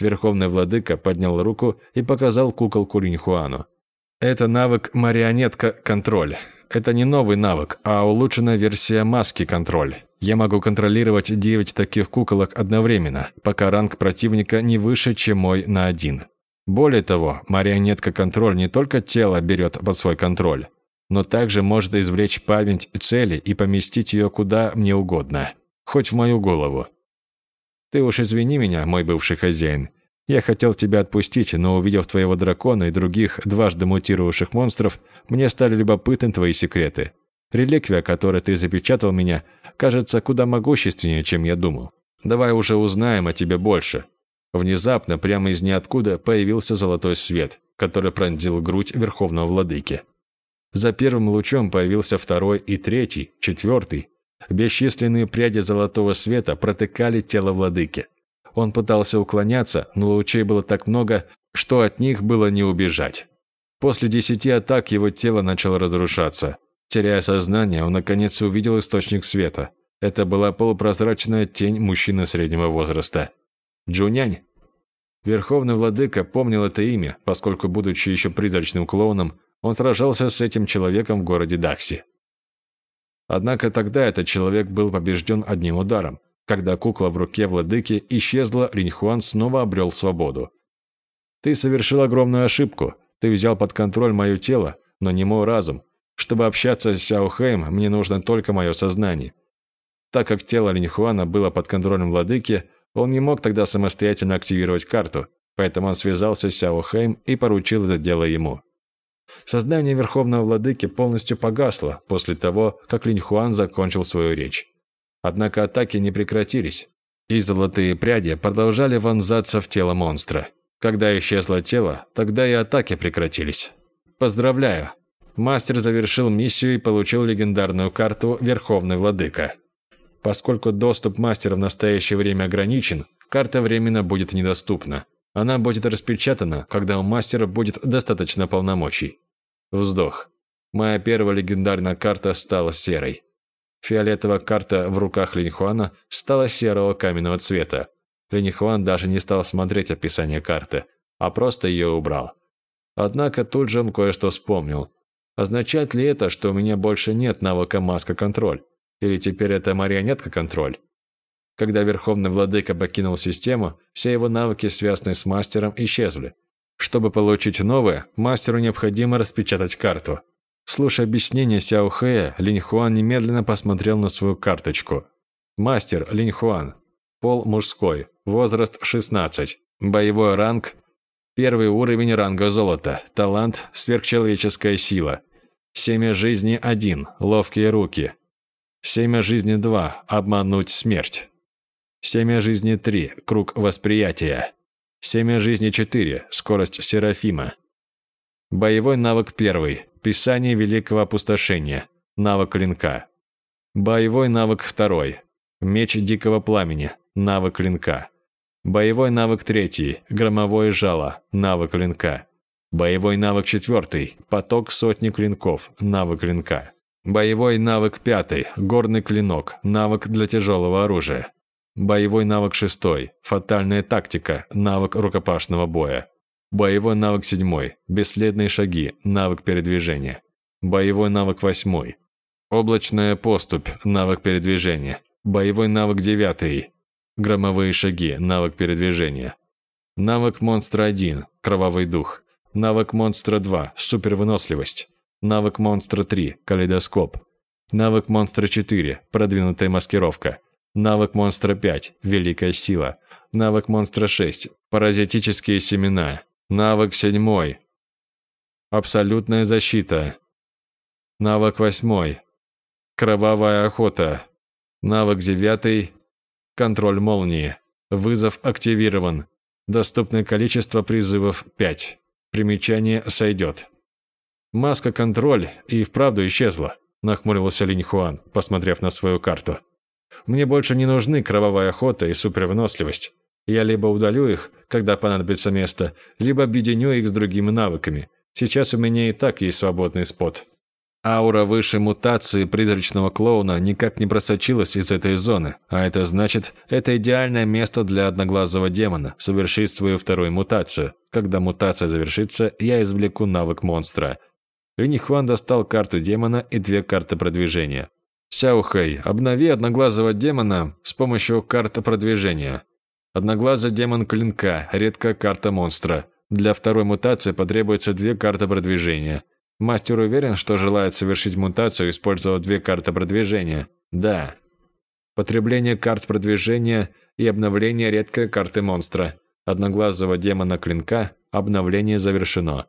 A: Верховный владыка поднял руку и показал куколку Линьхуану. Это навык марионетка-контроль. Это не новый навык, а улучшенная версия маски-контроль. Я могу контролировать 9 таких куколок одновременно, пока ранг противника не выше, чем мой на один. Более того, марионетка-контроль не только тело берет под свой контроль, но также может извлечь память цели и поместить ее куда мне угодно, хоть в мою голову. Ты уж извини меня, мой бывший хозяин. Я хотел тебя отпустить, но увидев твоего дракона и других дважды мутировавших монстров, мне стали любопытны твои секреты. Реликвия, которой ты запечатал меня, кажется куда могущественнее, чем я думал. Давай уже узнаем о тебе больше. Внезапно, прямо из ниоткуда, появился золотой свет, который пронзил грудь Верховного Владыки. За первым лучом появился второй и третий, четвертый, Бесчисленные пряди золотого света протыкали тело владыки. Он пытался уклоняться, но лучей было так много, что от них было не убежать. После десяти атак его тело начало разрушаться. Теряя сознание, он наконец увидел источник света. Это была полупрозрачная тень мужчины среднего возраста. Джунянь. Верховный владыка помнил это имя, поскольку, будучи еще призрачным клоуном, он сражался с этим человеком в городе Дакси. Однако тогда этот человек был побежден одним ударом. Когда кукла в руке владыки исчезла, Линьхуан снова обрел свободу. «Ты совершил огромную ошибку. Ты взял под контроль мое тело, но не мой разум. Чтобы общаться с Сяохэем, мне нужно только мое сознание». Так как тело Линьхуана было под контролем владыки, он не мог тогда самостоятельно активировать карту, поэтому он связался с Сяохэем и поручил это дело ему. Сознание Верховного Владыки полностью погасло после того, как Линь Хуан закончил свою речь. Однако атаки не прекратились, и золотые пряди продолжали вонзаться в тело монстра. Когда исчезло тело, тогда и атаки прекратились. Поздравляю! Мастер завершил миссию и получил легендарную карту Верховный Владыка. Поскольку доступ мастера в настоящее время ограничен, карта временно будет недоступна. Она будет распечатана, когда у мастера будет достаточно полномочий. Вздох. Моя первая легендарная карта стала серой. Фиолетовая карта в руках Линьхуана стала серого каменного цвета. Линьхуан даже не стал смотреть описание карты, а просто ее убрал. Однако тут же он кое-что вспомнил. Означает ли это, что у меня больше нет навыка маска-контроль? Или теперь это марионетка-контроль? Когда Верховный Владыка покинул систему, все его навыки, связанные с мастером, исчезли. Чтобы получить новое, мастеру необходимо распечатать карту. Слушая объяснение Сяо Хэя, Линь Хуан немедленно посмотрел на свою карточку. Мастер Линь Хуан. Пол мужской. Возраст 16. Боевой ранг. Первый уровень ранга золота. Талант сверхчеловеческая сила. Семя жизни 1. Ловкие руки. Семя жизни 2. Обмануть смерть. Семя жизни 3. Круг восприятия. Семя жизни 4. Скорость Серафима. Боевой навык 1. Писание Великого Опустошения. Навык клинка. Боевой навык 2. Меч Дикого Пламени. Навык клинка. Боевой навык 3. Громовое жало. Навык клинка. Боевой навык 4. Поток сотни клинков. Навык клинка. Боевой навык 5. Горный клинок. Навык для тяжелого оружия. Боевой навык шестой. Фатальная тактика. Навык рукопашного боя. Боевой навык седьмой. Бесследные шаги. Навык передвижения. Боевой навык восьмой. Облачная поступь. Навык передвижения. Боевой навык девятый. Громовые шаги. Навык передвижения. Навык монстра 1. Кровавый дух. Навык монстра 2. Супервыносливость. Навык монстра 3. Калейдоскоп. Навык монстра 4. Продвинутая маскировка. Навык монстра 5. Великая сила. Навык монстра 6. Паразитические семена. Навык 7. Абсолютная защита. Навык 8. Кровавая охота. Навык 9. Контроль молнии. Вызов активирован. Доступное количество призывов 5. Примечание сойдет. Маска контроль и вправду исчезла, нахмурился Линь Хуан, посмотрев на свою карту. Мне больше не нужны кровавая охота и супервыносливость. Я либо удалю их, когда понадобится место, либо объединю их с другими навыками. Сейчас у меня и так есть свободный спот. Аура высшей мутации призрачного клоуна никак не просочилась из этой зоны, а это значит, это идеальное место для одноглазого демона совершить свою вторую мутацию. Когда мутация завершится, я извлеку навык монстра. Линихуан достал карту демона и две карты продвижения. Сяухэй, обнови одноглазого демона с помощью карты продвижения. Одноглазый демон клинка, редкая карта монстра. Для второй мутации потребуется две карты продвижения. Мастер уверен, что желает совершить мутацию, использовав две карты продвижения. Да. Потребление карт продвижения и обновление редкой карты монстра. Одноглазого демона клинка. Обновление завершено.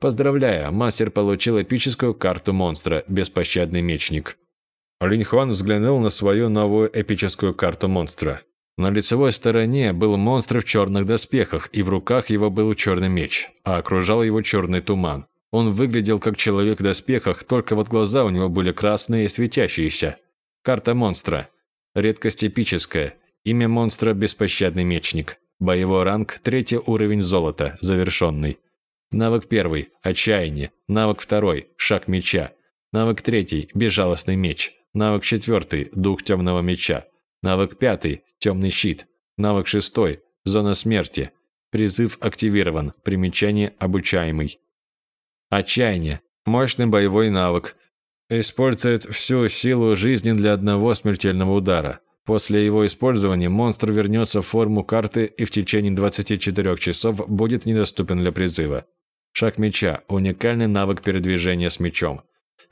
A: Поздравляю, мастер получил эпическую карту монстра, беспощадный мечник. Линьхуан взглянул на свою новую эпическую карту монстра. На лицевой стороне был монстр в черных доспехах, и в руках его был черный меч, а окружал его черный туман. Он выглядел как человек в доспехах, только вот глаза у него были красные и светящиеся. Карта монстра. Редкость эпическая. Имя монстра – Беспощадный Мечник. Боевой ранг – третий уровень золота, завершенный. Навык первый – Отчаяние. Навык второй – Шаг меча. Навык третий – Безжалостный меч. Навык четвертый – Дух темного меча. Навык пятый – Темный щит. Навык шестой – Зона смерти. Призыв активирован. Примечание обучаемый. Отчаяние. Мощный боевой навык. Использует всю силу жизни для одного смертельного удара. После его использования монстр вернется в форму карты и в течение 24 часов будет недоступен для призыва. Шаг меча. Уникальный навык передвижения с мечом.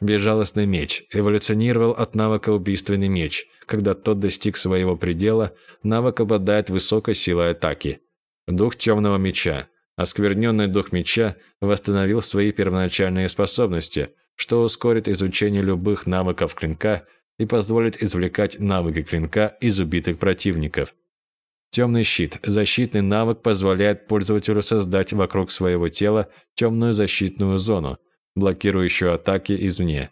A: Безжалостный меч эволюционировал от навыка убийственный меч. Когда тот достиг своего предела, навык обладает высокой силой атаки. Дух темного меча. Оскверненный дух меча восстановил свои первоначальные способности, что ускорит изучение любых навыков клинка и позволит извлекать навыки клинка из убитых противников. Темный щит. Защитный навык позволяет пользователю создать вокруг своего тела темную защитную зону, блокирующую атаки извне.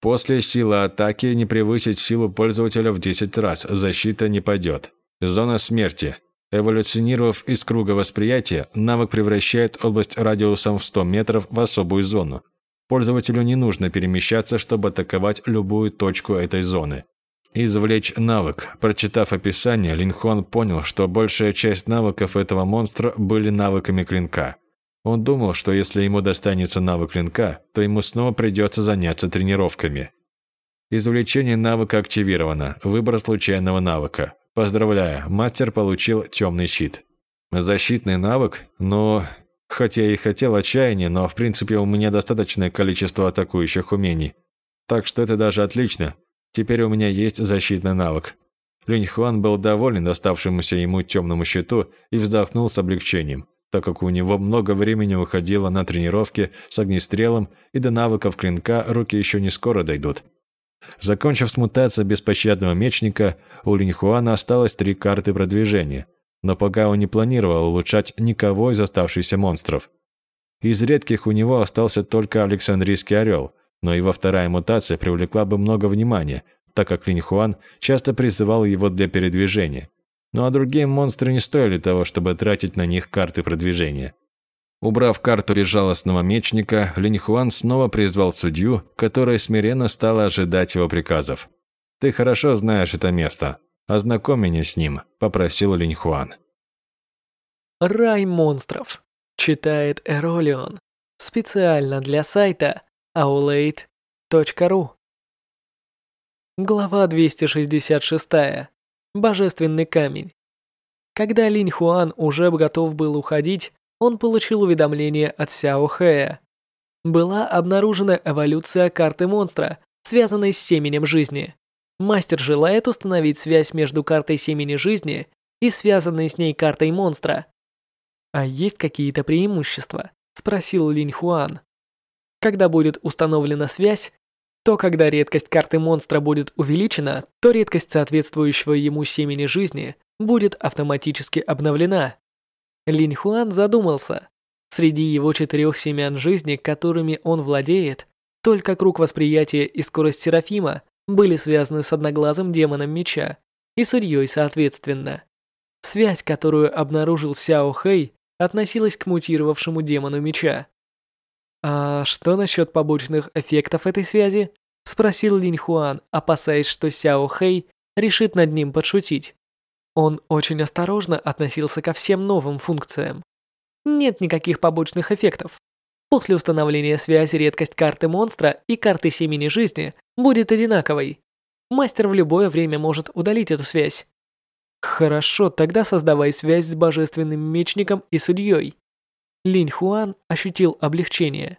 A: После сила атаки не превысить силу пользователя в 10 раз, защита не падет. Зона смерти. Эволюционировав из круга восприятия, навык превращает область радиусом в 100 метров в особую зону. Пользователю не нужно перемещаться, чтобы атаковать любую точку этой зоны. Извлечь навык. Прочитав описание, Линхон понял, что большая часть навыков этого монстра были навыками клинка. Он думал, что если ему достанется навык клинка, то ему снова придется заняться тренировками. Извлечение навыка активировано. Выбор случайного навыка. Поздравляю, мастер получил темный щит. Защитный навык? Но... Хотя я и хотел отчаяния, но в принципе у меня достаточное количество атакующих умений. Так что это даже отлично. Теперь у меня есть защитный навык. Линь Хуан был доволен доставшемуся ему темному щиту и вздохнул с облегчением так как у него много времени уходило на тренировки с огнестрелом, и до навыков клинка руки еще не скоро дойдут. Закончив с мутацией беспощадного мечника, у Линьхуана осталось три карты продвижения, но пока он не планировал улучшать никого из оставшихся монстров. Из редких у него остался только Александрийский орел, но его вторая мутация привлекла бы много внимания, так как Линьхуан часто призывал его для передвижения – ну а другие монстры не стоили того, чтобы тратить на них карты продвижения. Убрав карту безжалостного мечника, Линьхуан снова призвал судью, которая смиренно стала ожидать его приказов. «Ты хорошо знаешь это место. Ознакомь меня с ним», – попросил Линьхуан.
B: Рай монстров. Читает Эролион. Специально для сайта aulade.ru Глава 266. Божественный камень. Когда Линь Хуан уже готов был уходить, он получил уведомление от Сяо Хэя. Была обнаружена эволюция карты монстра, связанной с семенем жизни. Мастер желает установить связь между картой семени жизни и связанной с ней картой монстра. «А есть какие-то преимущества?» – спросил Линь Хуан. Когда будет установлена связь, то когда редкость карты монстра будет увеличена, то редкость соответствующего ему семени жизни будет автоматически обновлена. Линь Хуан задумался. Среди его четырех семян жизни, которыми он владеет, только круг восприятия и скорость Серафима были связаны с одноглазым демоном меча и судьей соответственно. Связь, которую обнаружил Сяо Хэй, относилась к мутировавшему демону меча. «А что насчет побочных эффектов этой связи?» – спросил Линь Хуан, опасаясь, что Сяо Хэй решит над ним подшутить. Он очень осторожно относился ко всем новым функциям. Нет никаких побочных эффектов. После установления связи редкость карты монстра и карты семени жизни будет одинаковой. Мастер в любое время может удалить эту связь. Хорошо, тогда создавай связь с божественным мечником и судьей. Линь Хуан ощутил облегчение.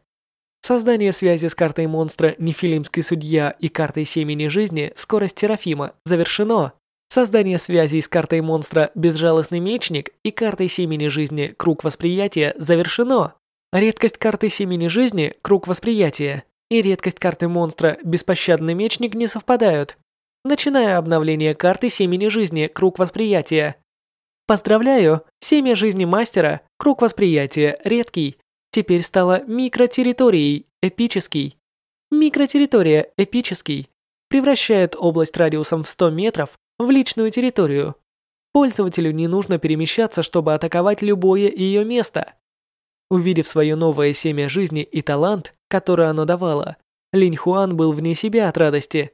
B: Создание связи с картой монстра Нефилимский судья и картой семени жизни скорость Терафима завершено. Создание связи с картой монстра Безжалостный мечник и картой семени жизни Круг восприятия завершено. Редкость карты семени жизни Круг восприятия и редкость карты монстра Беспощадный мечник не совпадают. Начиная обновление карты семени жизни Круг восприятия. Поздравляю, семя жизни мастера Круг восприятия редкий теперь стала микротерриторией эпический. Микротерритория эпический превращает область радиусом в 100 метров в личную территорию. Пользователю не нужно перемещаться, чтобы атаковать любое ее место. Увидев свое новое семя жизни и талант, который оно давало, Линь Хуан был вне себя от радости.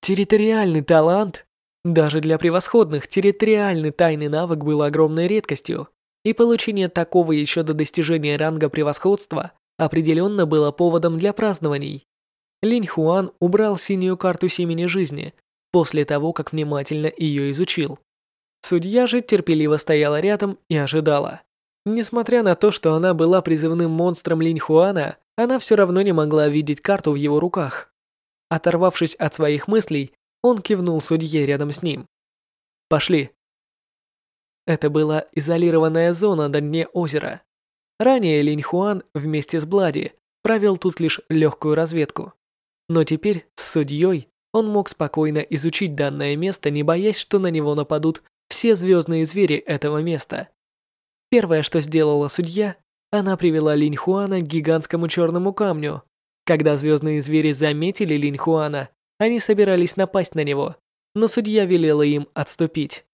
B: Территориальный талант? Даже для превосходных территориальный тайный навык был огромной редкостью и получение такого еще до достижения ранга превосходства определенно было поводом для празднований. Линь Хуан убрал синюю карту семени жизни после того, как внимательно ее изучил. Судья же терпеливо стояла рядом и ожидала. Несмотря на то, что она была призывным монстром Линь Хуана, она все равно не могла видеть карту в его руках. Оторвавшись от своих мыслей, он кивнул судье рядом с ним. «Пошли». Это была изолированная зона на дне озера. Ранее Линь Хуан вместе с Блади провел тут лишь легкую разведку. Но теперь с судьей он мог спокойно изучить данное место, не боясь, что на него нападут все звездные звери этого места. Первое, что сделала судья, она привела Линь Хуана к гигантскому черному камню. Когда звездные звери заметили Линь Хуана, они собирались напасть на него, но судья велела им отступить.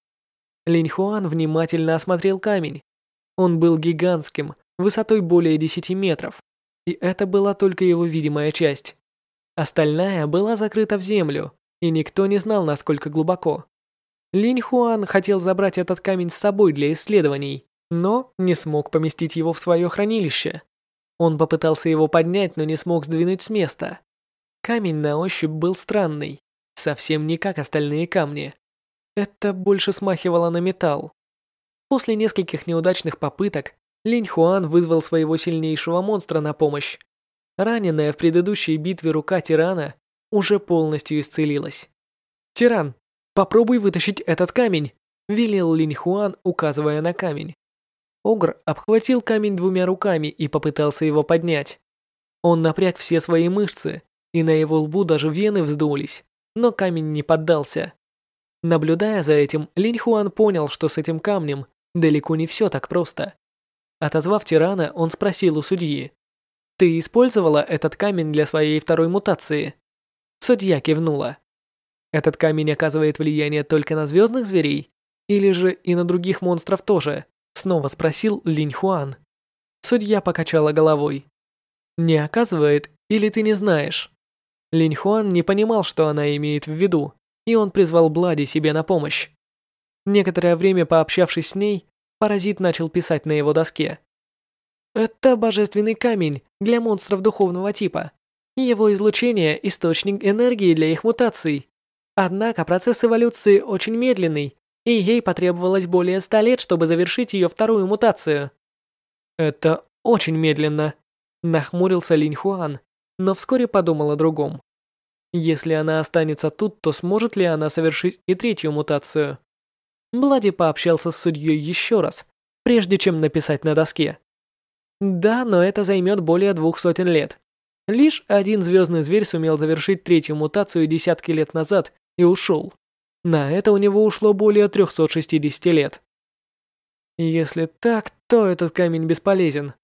B: Линь Хуан внимательно осмотрел камень. Он был гигантским, высотой более 10 метров, и это была только его видимая часть. Остальная была закрыта в землю, и никто не знал, насколько глубоко. Линь Хуан хотел забрать этот камень с собой для исследований, но не смог поместить его в свое хранилище. Он попытался его поднять, но не смог сдвинуть с места. Камень на ощупь был странный, совсем не как остальные камни. Это больше смахивало на металл. После нескольких неудачных попыток Линь Хуан вызвал своего сильнейшего монстра на помощь. Раненая в предыдущей битве рука тирана уже полностью исцелилась. «Тиран, попробуй вытащить этот камень», – велел Линь Хуан, указывая на камень. Огр обхватил камень двумя руками и попытался его поднять. Он напряг все свои мышцы, и на его лбу даже вены вздулись, но камень не поддался. Наблюдая за этим, Линь Хуан понял, что с этим камнем далеко не все так просто. Отозвав тирана, он спросил у судьи. «Ты использовала этот камень для своей второй мутации?» Судья кивнула. «Этот камень оказывает влияние только на звездных зверей? Или же и на других монстров тоже?» Снова спросил Линь Хуан. Судья покачала головой. «Не оказывает, или ты не знаешь?» Линь Хуан не понимал, что она имеет в виду и он призвал Блади себе на помощь. Некоторое время пообщавшись с ней, паразит начал писать на его доске. Это божественный камень для монстров духовного типа. Его излучение – источник энергии для их мутаций. Однако процесс эволюции очень медленный, и ей потребовалось более ста лет, чтобы завершить ее вторую мутацию. Это очень медленно, нахмурился Линь Хуан, но вскоре подумал о другом. Если она останется тут, то сможет ли она совершить и третью мутацию? Блади пообщался с судьей еще раз, прежде чем написать на доске. Да, но это займет более двух сотен лет. Лишь один звездный зверь сумел завершить третью мутацию десятки лет назад и ушел. На это у него ушло более 360 лет. Если так, то этот камень бесполезен.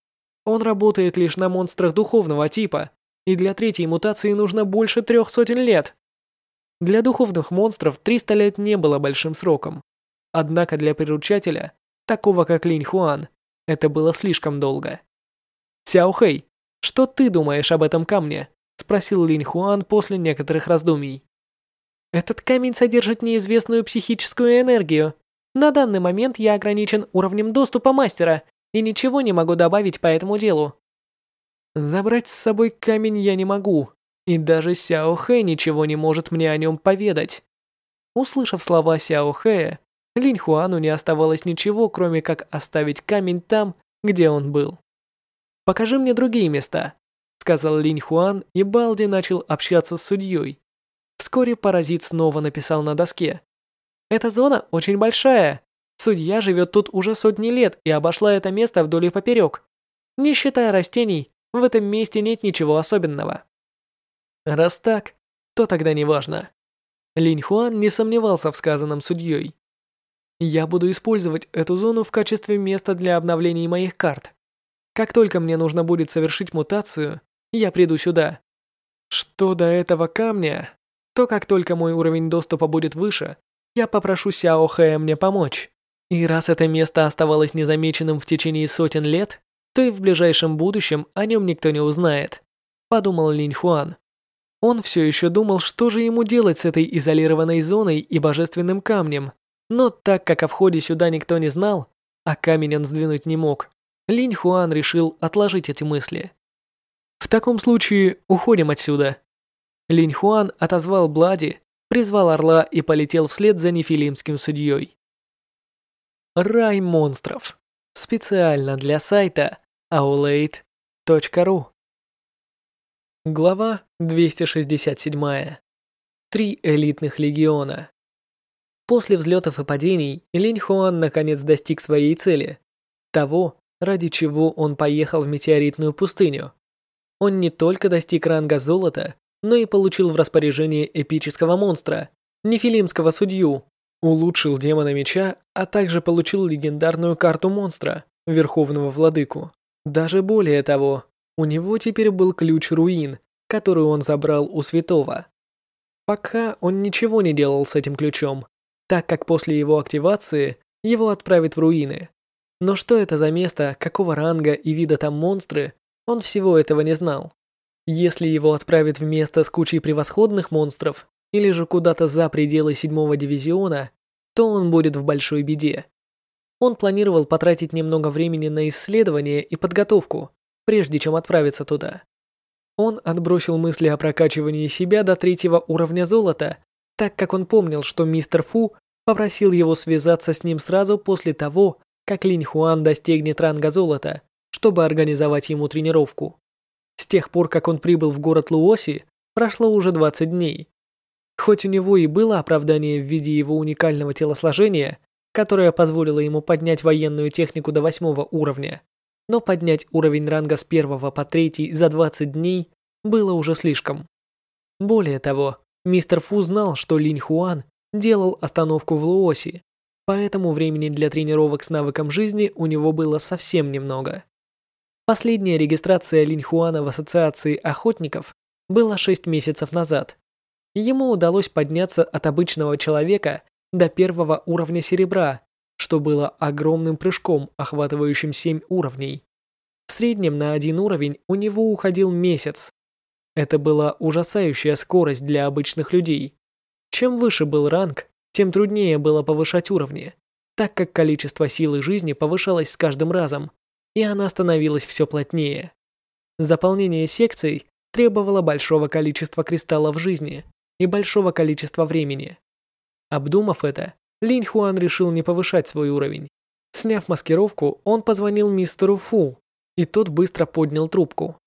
B: Он работает лишь на монстрах духовного типа, и для третьей мутации нужно больше трех сотен лет. Для духовных монстров 300 лет не было большим сроком. Однако для приручателя, такого как Линь Хуан, это было слишком долго. Сяо Хэй, что ты думаешь об этом камне? спросил Линь Хуан после некоторых раздумий. Этот камень содержит неизвестную психическую энергию. На данный момент я ограничен уровнем доступа мастера и ничего не могу добавить по этому делу. Забрать с собой камень я не могу, и даже Сяо Хэ ничего не может мне о нем поведать. Услышав слова Сяо Хэя, Линь Хуану не оставалось ничего, кроме как оставить камень там, где он был. Покажи мне другие места», — сказал Линь Хуан, и Балди начал общаться с судьей. Вскоре паразит снова написал на доске. «Эта зона очень большая. Судья живет тут уже сотни лет и обошла это место вдоль и поперек. Не считая растений, в этом месте нет ничего особенного». Раз так, то тогда не важно. Линь Хуан не сомневался в сказанном судьей. «Я буду использовать эту зону в качестве места для обновлений моих карт. Как только мне нужно будет совершить мутацию, я приду сюда. Что до этого камня, то как только мой уровень доступа будет выше, я попрошу Сяо Хэя мне помочь. И раз это место оставалось незамеченным в течение сотен лет, то и в ближайшем будущем о нем никто не узнает, подумал Линь Хуан. Он все еще думал, что же ему делать с этой изолированной зоной и божественным камнем, но так как о входе сюда никто не знал, а камень он сдвинуть не мог, Линь Хуан решил отложить эти мысли. В таком случае уходим отсюда. Линь Хуан отозвал Блади, призвал орла и полетел вслед за нефилимским судьей. Рай монстров. Специально для сайта aulade.ru Глава 267. Три элитных легиона. После взлетов и падений Линь Хуан наконец достиг своей цели. Того, ради чего он поехал в метеоритную пустыню. Он не только достиг ранга золота, но и получил в распоряжение эпического монстра, нефилимского судью, улучшил демона меча, а также получил легендарную карту монстра, верховного владыку. Даже более того, у него теперь был ключ руин, который он забрал у святого. Пока он ничего не делал с этим ключом, так как после его активации его отправят в руины. Но что это за место, какого ранга и вида там монстры, он всего этого не знал. Если его отправят в место с кучей превосходных монстров, или же куда-то за пределы седьмого дивизиона, то он будет в большой беде. Он планировал потратить немного времени на исследование и подготовку, прежде чем отправиться туда. Он отбросил мысли о прокачивании себя до третьего уровня золота, так как он помнил, что мистер Фу попросил его связаться с ним сразу после того, как Линь Хуан достигнет ранга золота, чтобы организовать ему тренировку. С тех пор, как он прибыл в город Луоси, прошло уже 20 дней. Хоть у него и было оправдание в виде его уникального телосложения, которое позволило ему поднять военную технику до восьмого уровня, но поднять уровень ранга с первого по третий за 20 дней было уже слишком. Более того, мистер Фу знал, что Линь Хуан делал остановку в Луоси, поэтому времени для тренировок с навыком жизни у него было совсем немного. Последняя регистрация Линьхуана в Ассоциации охотников была 6 месяцев назад. Ему удалось подняться от обычного человека до первого уровня серебра, что было огромным прыжком, охватывающим 7 уровней. В среднем на один уровень у него уходил месяц. Это была ужасающая скорость для обычных людей. Чем выше был ранг, тем труднее было повышать уровни, так как количество силы жизни повышалось с каждым разом, и она становилась все плотнее. Заполнение секций требовало большого количества кристаллов жизни и большого количества времени. Обдумав это, Линь Хуан решил не повышать свой уровень. Сняв маскировку, он позвонил мистеру Фу, и тот быстро поднял трубку.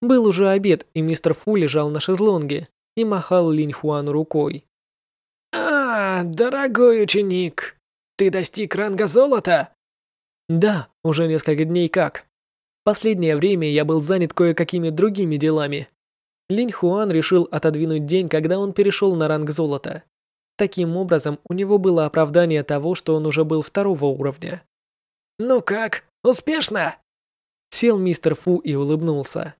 B: Был уже обед, и мистер Фу лежал на шезлонге и махал Линь Хуану рукой.
C: «А, дорогой ученик, ты достиг ранга золота?»
B: «Да, уже несколько дней как. Последнее время я был занят кое-какими другими делами». Линь Хуан решил отодвинуть день, когда он перешел на ранг золота. Таким образом, у него было оправдание того, что он уже был второго уровня.
C: «Ну как, успешно?»
B: Сел мистер Фу и улыбнулся.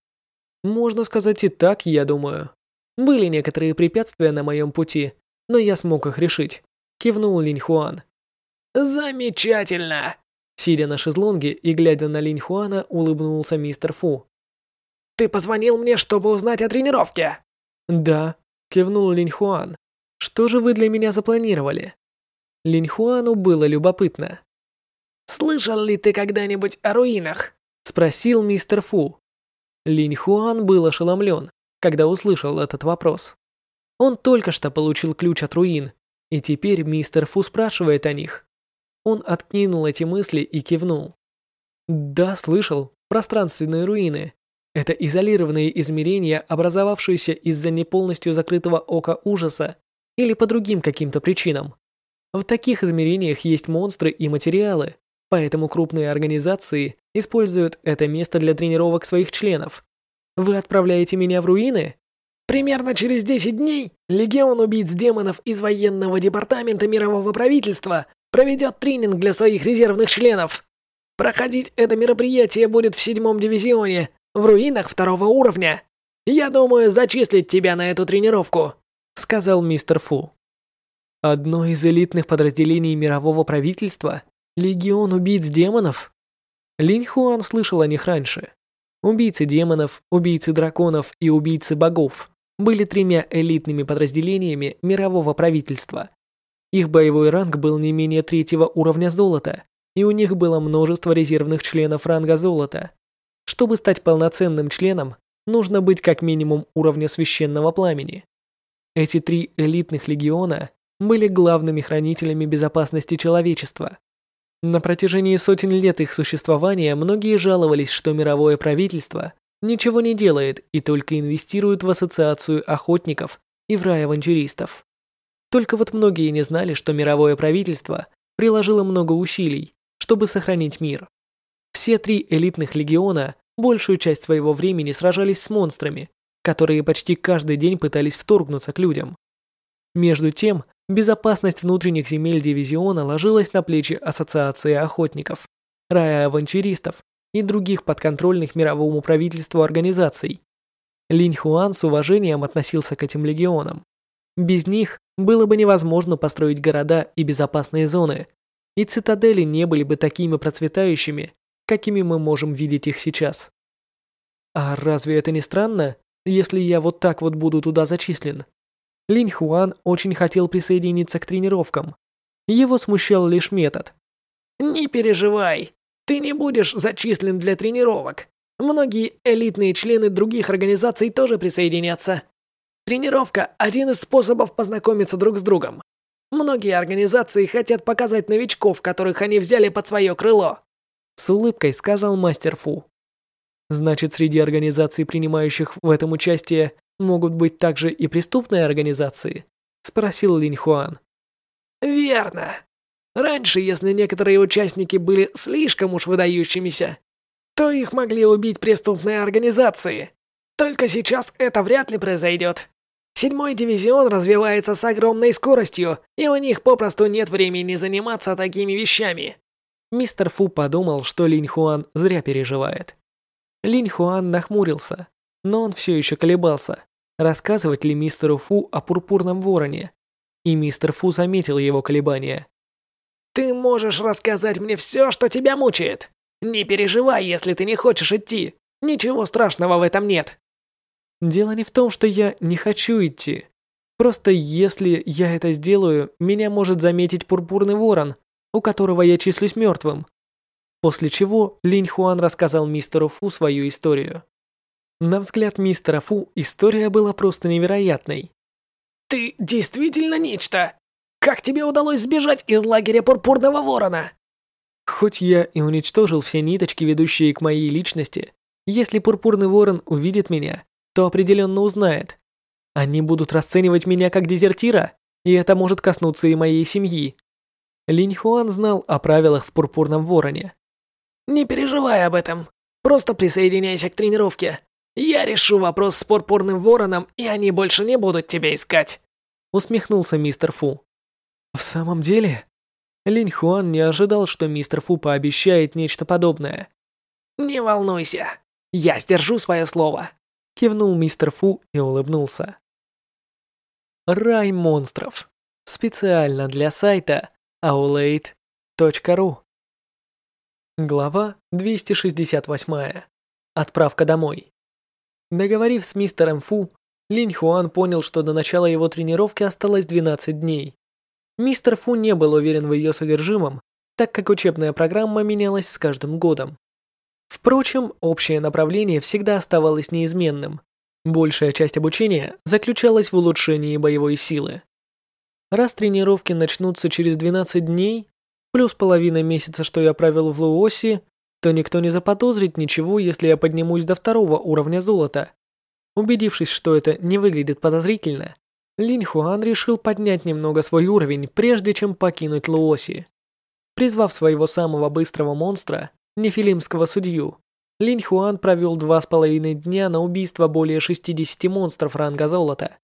B: «Можно сказать и так, я думаю. Были некоторые препятствия на моем пути, но я смог их решить», — кивнул Линь Хуан.
C: «Замечательно!»
B: Сидя на шезлонге и глядя на Линь Хуана, улыбнулся мистер Фу.
C: «Ты позвонил мне, чтобы узнать о тренировке?»
B: «Да», — кивнул Линь Хуан. Что же вы для меня запланировали? Линьхуану было любопытно.
C: Слышал ли ты когда-нибудь о руинах?
B: спросил мистер Фу. Линьхуан был ошеломлен, когда услышал этот вопрос. Он только что получил ключ от руин, и теперь мистер Фу спрашивает о них. Он откинул эти мысли и кивнул. Да, слышал. Пространственные руины. Это изолированные измерения, образовавшиеся из-за неполностью закрытого ока ужаса или по другим каким-то причинам. В таких измерениях есть монстры и материалы, поэтому крупные организации используют это место для тренировок своих членов. Вы отправляете меня в руины?
C: Примерно через 10 дней Легион убийц демонов из военного департамента мирового правительства проведет тренинг для своих резервных членов. Проходить это мероприятие будет в седьмом дивизионе, в руинах второго уровня. Я думаю зачислить тебя на эту тренировку
B: сказал мистер Фу. Одно из элитных подразделений мирового правительства – Легион убийц демонов? Линь Хуан слышал о них раньше. Убийцы демонов, убийцы драконов и убийцы богов были тремя элитными подразделениями мирового правительства. Их боевой ранг был не менее третьего уровня золота, и у них было множество резервных членов ранга золота. Чтобы стать полноценным членом, нужно быть как минимум уровня священного пламени. Эти три элитных легиона были главными хранителями безопасности человечества. На протяжении сотен лет их существования многие жаловались, что мировое правительство ничего не делает и только инвестирует в ассоциацию охотников и в рай авантюристов. Только вот многие не знали, что мировое правительство приложило много усилий, чтобы сохранить мир. Все три элитных легиона большую часть своего времени сражались с монстрами, которые почти каждый день пытались вторгнуться к людям. Между тем, безопасность внутренних земель дивизиона ложилась на плечи Ассоциации охотников, рая авантюристов и других подконтрольных мировому правительству организаций. Линь Хуан с уважением относился к этим легионам. Без них было бы невозможно построить города и безопасные зоны, и цитадели не были бы такими процветающими, какими мы можем видеть их сейчас. А разве это не странно, если я вот так вот буду туда зачислен. Линь Хуан очень хотел присоединиться к тренировкам. Его смущал лишь метод.
C: «Не переживай, ты не будешь зачислен для тренировок. Многие элитные члены других организаций тоже присоединятся. Тренировка – один из способов познакомиться друг с другом. Многие организации хотят показать новичков, которых они взяли под свое крыло», –
B: с улыбкой сказал мастер Фу. Значит, среди организаций, принимающих в этом участие, могут быть также и преступные организации? Спросил Линь Хуан.
C: Верно. Раньше, если некоторые участники были слишком уж выдающимися, то их могли убить преступные организации. Только сейчас это вряд ли произойдет. Седьмой дивизион развивается с огромной скоростью, и у них попросту нет времени заниматься такими вещами.
B: Мистер Фу подумал, что Линь Хуан зря переживает. Линь Хуан нахмурился, но он все еще колебался, рассказывать ли мистеру Фу о пурпурном вороне. И мистер Фу заметил его колебания.
C: «Ты можешь рассказать мне все, что тебя мучает. Не переживай, если ты не хочешь идти. Ничего страшного в этом нет».
B: «Дело не в том, что я не хочу идти. Просто если я это сделаю, меня может заметить пурпурный ворон, у которого я числюсь мертвым. После чего Линь Хуан рассказал мистеру Фу свою историю. На взгляд мистера Фу история была просто невероятной.
C: «Ты действительно нечто! Как тебе удалось сбежать из лагеря Пурпурного Ворона?»
B: Хоть я и уничтожил все ниточки, ведущие к моей личности, если Пурпурный Ворон увидит меня, то определенно узнает. Они будут расценивать меня как дезертира, и это может коснуться и моей семьи. Линь Хуан знал о правилах в Пурпурном Вороне.
C: «Не переживай об этом. Просто присоединяйся к тренировке. Я решу вопрос с Пурпурным Вороном, и они больше не будут тебя искать»,
B: усмехнулся мистер Фу. В самом деле, Линь Хуан не ожидал, что мистер Фу пообещает нечто подобное.
C: «Не волнуйся, я сдержу свое слово»,
B: кивнул мистер Фу и улыбнулся. Рай монстров. Специально для сайта aulade.ru Глава 268. Отправка домой. Договорив с мистером Фу, Линь Хуан понял, что до начала его тренировки осталось 12 дней. Мистер Фу не был уверен в ее содержимом, так как учебная программа менялась с каждым годом. Впрочем, общее направление всегда оставалось неизменным. Большая часть обучения заключалась в улучшении боевой силы. Раз тренировки начнутся через 12 дней, плюс половина месяца, что я провел в Луоси, то никто не заподозрит ничего, если я поднимусь до второго уровня золота. Убедившись, что это не выглядит подозрительно, Линь Хуан решил поднять немного свой уровень, прежде чем покинуть Луоси. Призвав своего самого быстрого монстра, нефилимского судью, Линь Хуан провел два с половиной дня на убийство более 60 монстров ранга золота.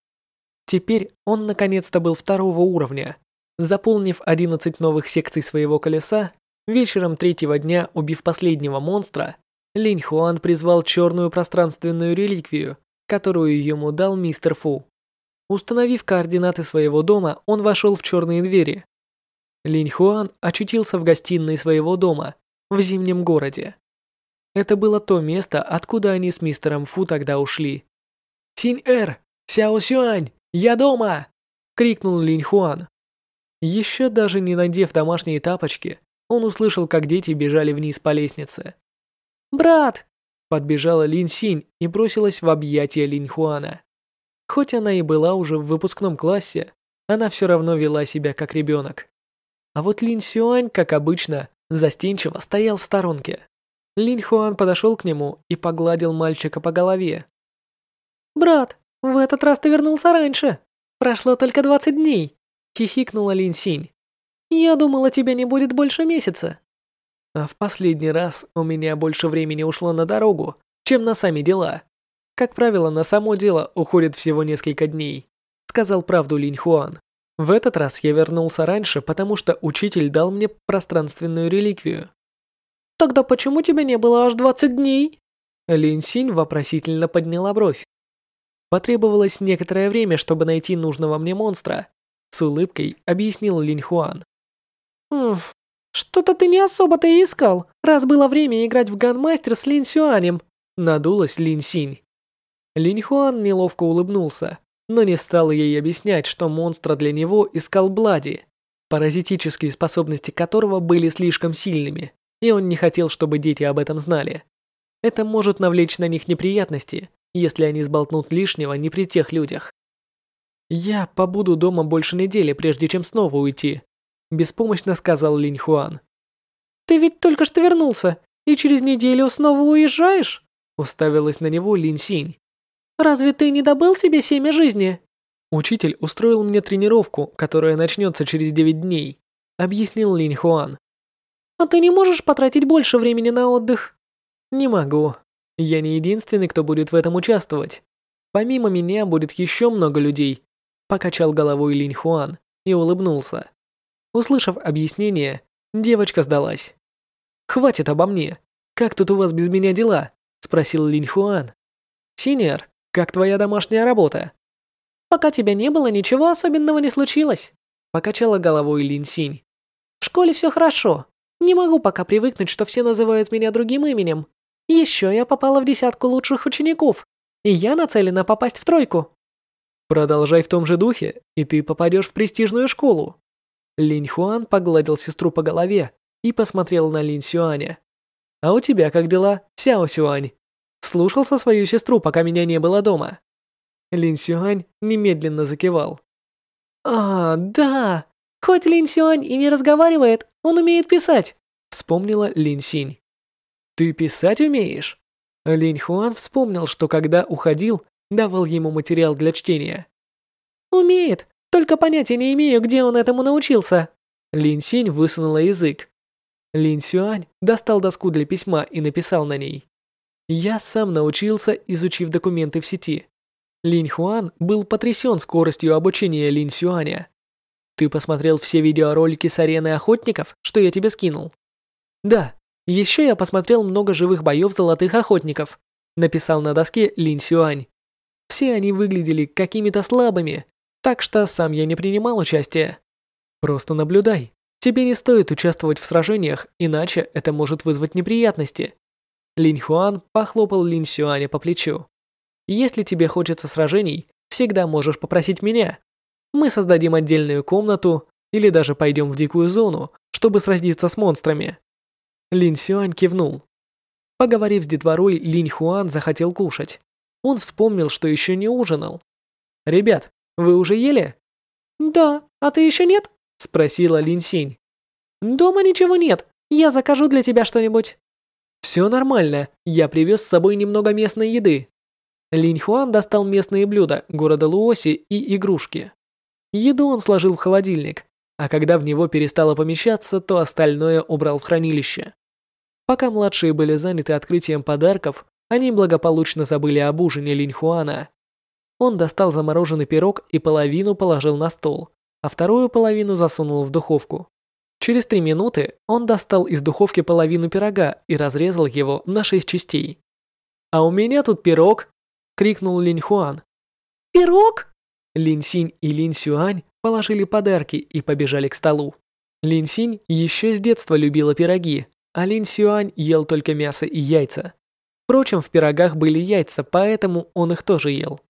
B: Теперь он наконец-то был второго уровня. Заполнив 11 новых секций своего колеса, вечером третьего дня, убив последнего монстра, Линь Хуан призвал черную пространственную реликвию, которую ему дал мистер Фу. Установив координаты своего дома, он вошел в черные двери. Линь Хуан очутился в гостиной своего дома в зимнем городе. Это было то место, откуда они с мистером Фу тогда ушли. «Синь-Эр! Сяо Сюань! Я дома!» — крикнул Линь Хуан. Еще даже не надев домашние тапочки, он услышал, как дети бежали вниз по лестнице. «Брат!» — подбежала Лин Синь и бросилась в объятия Линь Хуана. Хоть она и была уже в выпускном классе, она все равно вела себя как ребенок. А вот Лин Сюань, как обычно, застенчиво стоял в сторонке. Лин Хуан подошел к нему и погладил мальчика по голове. «Брат, в этот раз ты вернулся раньше. Прошло только 20 дней», — хихикнула Лин Синь. «Я думала, тебя не будет больше месяца». А в последний раз у меня больше времени ушло на дорогу, чем на сами дела. Как правило, на само дело уходит всего несколько дней, сказал правду Линь Хуан. В этот раз я вернулся раньше, потому что учитель дал мне пространственную реликвию. Тогда почему тебя не было аж 20 дней? Лин Синь вопросительно подняла бровь. Потребовалось некоторое время, чтобы найти нужного мне монстра. С улыбкой объяснил Линь Хуан. что-то ты не особо-то и искал, раз было время играть в Ганмастер с Лин Сюанем. Надулась Лин Синь. Линь Хуан неловко улыбнулся, но не стал ей объяснять, что монстра для него искал Блади, паразитические способности которого были слишком сильными, и он не хотел, чтобы дети об этом знали. Это может навлечь на них неприятности, если они сболтнут лишнего не при тех людях. «Я побуду дома больше недели, прежде чем снова уйти», – беспомощно сказал Линь Хуан. «Ты ведь только что вернулся, и через неделю снова уезжаешь?» – уставилась на него Линь Синь. Разве ты не добыл себе семя жизни?» Учитель устроил мне тренировку, которая начнется через девять дней, объяснил Линь Хуан. А ты не можешь потратить больше времени на отдых? Не могу. Я не единственный, кто будет в этом участвовать. Помимо меня будет еще много людей, покачал головой Линь Хуан и улыбнулся. Услышав объяснение, девочка сдалась. «Хватит обо мне. Как тут у вас без меня дела?» – спросил Линь Хуан. «Синер, как твоя домашняя работа?» «Пока тебя не было, ничего особенного не случилось», — покачала головой Лин Синь. «В школе все хорошо. Не могу пока привыкнуть, что все называют меня другим именем. Еще я попала в десятку лучших учеников, и я нацелена попасть в тройку». «Продолжай в том же духе, и ты попадешь в престижную школу». Линь Хуан погладил сестру по голове и посмотрел на Линь Сюаня, А у тебя как дела, Сяо Сюань? Слушался свою сестру, пока меня не было дома?» Лин Сюань немедленно закивал. «А, да! Хоть Лин Сюань и не разговаривает, он умеет писать!» Вспомнила Лин Синь. «Ты писать умеешь?» Линь Хуан вспомнил, что когда уходил, давал ему материал для чтения. «Умеет, только понятия не имею, где он этому научился». Лин Синь высунула язык. Лин Сюань достал доску для письма и написал на ней. «Я сам научился, изучив документы в сети». Линь Хуан был потрясен скоростью обучения Лин Сюаня. «Ты посмотрел все видеоролики с арены охотников, что я тебе скинул?» «Да, еще я посмотрел много живых боев золотых охотников», написал на доске Лин Сюань. Все они выглядели какими-то слабыми, так что сам я не принимал участия. Просто наблюдай. Тебе не стоит участвовать в сражениях, иначе это может вызвать неприятности. Линь Хуан похлопал Лин Сюаня по плечу. Если тебе хочется сражений, всегда можешь попросить меня. Мы создадим отдельную комнату или даже пойдем в дикую зону, чтобы сразиться с монстрами. Лин Сюань кивнул. Поговорив с детворой, Линь Хуан захотел кушать. Он вспомнил, что еще не ужинал. «Ребят, вы уже ели?» «Да, а ты еще нет?» – спросила Лин Синь. «Дома ничего нет, я закажу для тебя что-нибудь». «Все нормально, я привез с собой немного местной еды». Линь Хуан достал местные блюда города Луоси и игрушки. Еду он сложил в холодильник, а когда в него перестало помещаться, то остальное убрал в хранилище. Пока младшие были заняты открытием подарков, они благополучно забыли об ужине Линьхуана. Он достал замороженный пирог и половину положил на стол, а вторую половину засунул в духовку. Через три минуты он достал из духовки половину пирога и разрезал его на шесть частей. «А у меня тут пирог!» – крикнул Линьхуан. «Пирог?» Лин Синь и Лин Сюань положили подарки и побежали к столу. Лин Синь еще с детства любила пироги, а Лин Сюань ел только мясо и яйца. Впрочем, в пирогах были яйца, поэтому он их тоже ел.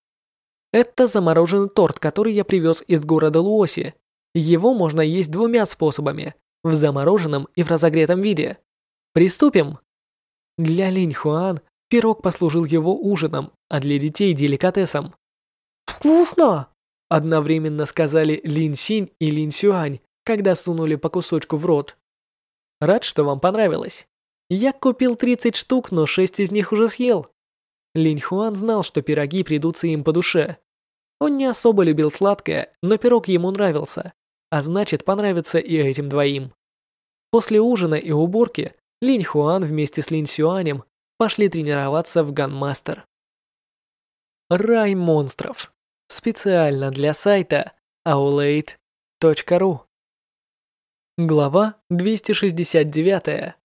B: Это замороженный торт, который я привез из города Луоси. Его можно есть двумя способами – в замороженном и в разогретом виде. Приступим. Для Линь Хуан пирог послужил его ужином, а для детей – деликатесом. «Вкусно!» – одновременно сказали Лин Синь и Лин Сюань, когда сунули по кусочку в рот. Рад, что вам понравилось. Я купил 30 штук, но 6 из них уже съел. Линь Хуан знал, что пироги придутся им по душе. Он не особо любил сладкое, но пирог ему нравился, а значит понравится и этим двоим. После ужина и уборки Линь Хуан вместе с Линь Сюанем пошли тренироваться в Ганмастер. Рай монстров. Специально для сайта aulade.ru Глава 269.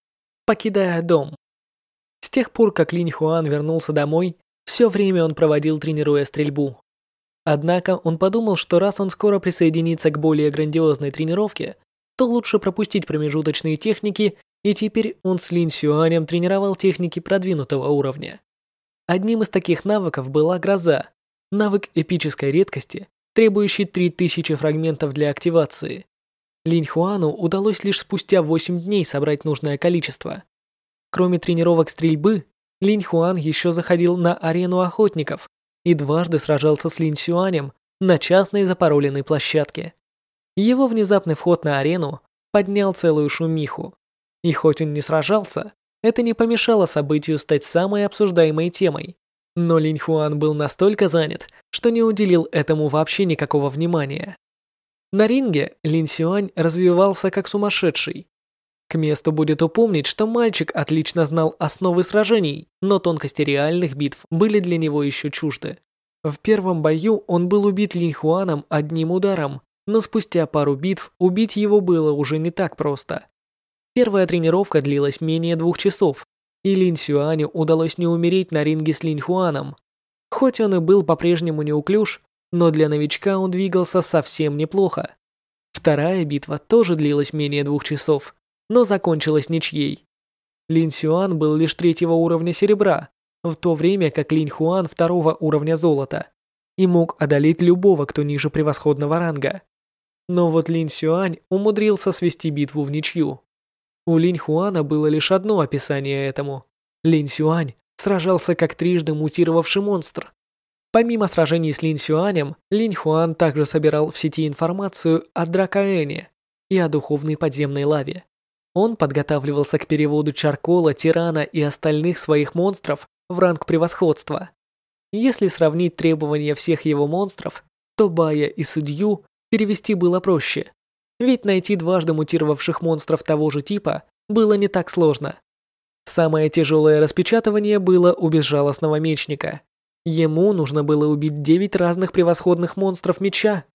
B: Покидая дом. С тех пор, как Линь Хуан вернулся домой, все время он проводил тренируя стрельбу. Однако он подумал, что раз он скоро присоединится к более грандиозной тренировке, то лучше пропустить промежуточные техники, и теперь он с Лин Сюанем тренировал техники продвинутого уровня. Одним из таких навыков была гроза, навык эпической редкости, требующий 3000 фрагментов для активации. Линь Хуану удалось лишь спустя 8 дней собрать нужное количество. Кроме тренировок стрельбы, Линь Хуан еще заходил на арену охотников и дважды сражался с Линь Сюанем на частной запароленной площадке. Его внезапный вход на арену поднял целую шумиху. И хоть он не сражался, это не помешало событию стать самой обсуждаемой темой. Но Линь Хуан был настолько занят, что не уделил этому вообще никакого внимания. На ринге Лин Сюань развивался как сумасшедший. К месту будет упомнить, что мальчик отлично знал основы сражений, но тонкости реальных битв были для него еще чужды. В первом бою он был убит Линь Хуаном одним ударом, но спустя пару битв убить его было уже не так просто. Первая тренировка длилась менее двух часов, и Лин Сюаню удалось не умереть на ринге с Линь Хуаном. Хоть он и был по-прежнему неуклюж, но для новичка он двигался совсем неплохо. Вторая битва тоже длилась менее двух часов, но закончилась ничьей. Лин Сюан был лишь третьего уровня серебра, в то время как Линь Хуан второго уровня золота, и мог одолеть любого, кто ниже превосходного ранга. Но вот Лин Сюань умудрился свести битву в ничью. У Линь Хуана было лишь одно описание этому. Линь Сюань сражался как трижды мутировавший монстр. Помимо сражений с Линь Сюанем, Линь Хуан также собирал в сети информацию о Дракоэне и о духовной подземной лаве. Он подготавливался к переводу Чаркола, Тирана и остальных своих монстров в ранг превосходства. Если сравнить требования всех его монстров, то Бая и Судью перевести было проще. Ведь найти дважды мутировавших монстров того же типа было не так сложно. Самое тяжелое распечатывание было у безжалостного мечника. Ему нужно было убить 9 разных превосходных монстров меча.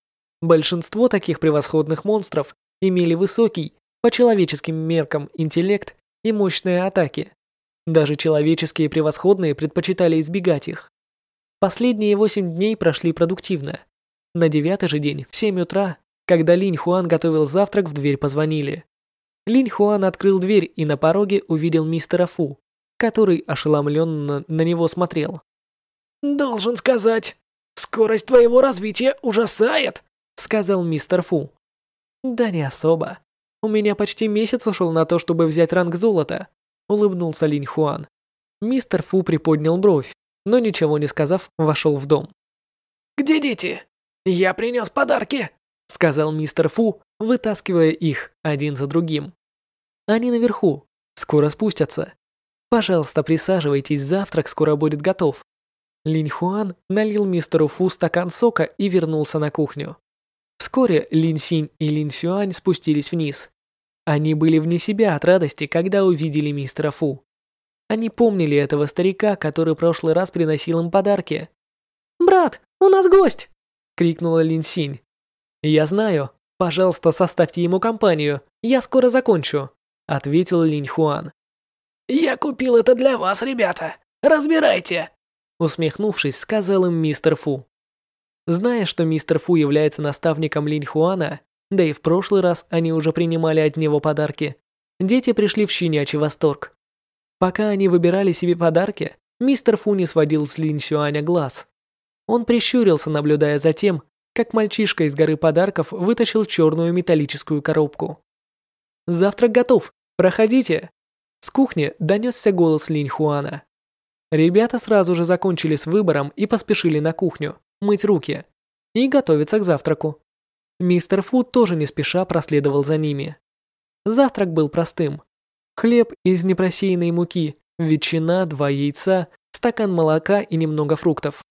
B: Большинство таких превосходных монстров имели высокий, по человеческим меркам, интеллект и мощные атаки. Даже человеческие превосходные предпочитали избегать их. Последние 8 дней прошли продуктивно. На девятый же день, в 7 утра, когда Линь Хуан готовил завтрак, в дверь позвонили. Линь Хуан открыл дверь и на пороге увидел мистера Фу, который ошеломленно на него смотрел.
C: «Должен сказать, скорость твоего развития ужасает», сказал мистер Фу.
B: «Да не особо. У меня почти месяц ушел на то, чтобы взять ранг золота», улыбнулся Линь Хуан. Мистер Фу приподнял бровь, но ничего не сказав, вошел в дом.
C: «Где дети? Я принес подарки»,
B: сказал мистер Фу, вытаскивая их один за другим. Они наверху, скоро спустятся. Пожалуйста, присаживайтесь, завтрак скоро будет готов. Линь Хуан налил мистеру Фу стакан сока и вернулся на кухню. Вскоре Лин Синь и Лин Сюань спустились вниз. Они были вне себя от радости, когда увидели мистера Фу. Они помнили этого старика, который в прошлый раз приносил им подарки.
C: «Брат, у нас гость!»
B: — крикнула Лин Синь. «Я знаю. Пожалуйста, составьте ему компанию. Я скоро закончу», — ответил Линь Хуан.
C: «Я купил это для вас, ребята. Разбирайте!»
B: Усмехнувшись, сказал им мистер Фу. Зная, что мистер Фу является наставником Линь Хуана, да и в прошлый раз они уже принимали от него подарки, дети пришли в щенячий восторг. Пока они выбирали себе подарки, мистер Фу не сводил с Линь Сюаня глаз. Он прищурился, наблюдая за тем, как мальчишка из горы подарков вытащил черную металлическую коробку. «Завтрак готов! Проходите!» С кухни донесся голос Линь Хуана. Ребята сразу же закончили с выбором и поспешили на кухню, мыть руки и готовиться к завтраку. Мистер Фу тоже не спеша проследовал за ними. Завтрак был простым. Хлеб из непросеянной муки, ветчина, два яйца, стакан молока и немного фруктов.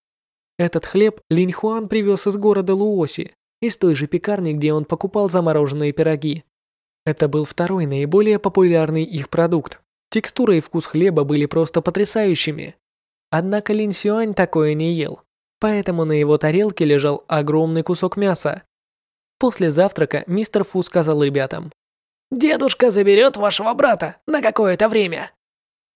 B: Этот хлеб Линь Хуан привез из города Луоси, из той же пекарни, где он покупал замороженные пироги. Это был второй наиболее популярный их продукт. Текстура и вкус хлеба были просто потрясающими. Однако Лин Сюань такое не ел, поэтому на его тарелке лежал огромный кусок мяса. После завтрака мистер Фу сказал ребятам.
C: «Дедушка заберет вашего брата на какое-то время».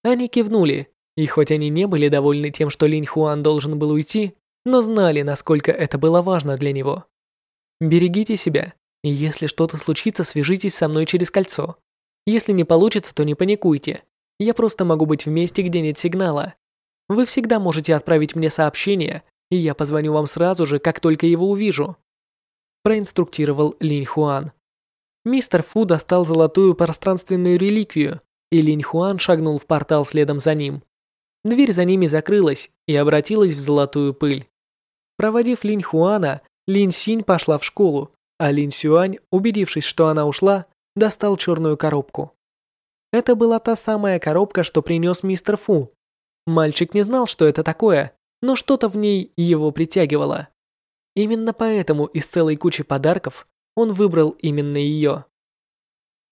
B: Они кивнули, и хоть они не были довольны тем, что Линь Хуан должен был уйти, но знали, насколько это было важно для него. Берегите себя, и если что-то случится, свяжитесь со мной через кольцо. Если не получится, то не паникуйте. Я просто могу быть в месте, где нет сигнала. Вы всегда можете отправить мне сообщение, и я позвоню вам сразу же, как только его увижу. Проинструктировал Линь Хуан. Мистер Фу достал золотую пространственную реликвию, и Линь Хуан шагнул в портал следом за ним. Дверь за ними закрылась и обратилась в золотую пыль. Проводив Линь Хуана, Линь Синь пошла в школу, а Линь Сюань, убедившись, что она ушла, достал черную коробку. Это была та самая коробка, что принес мистер Фу. Мальчик не знал, что это такое, но что-то в ней его притягивало. Именно поэтому из целой кучи подарков он выбрал именно ее.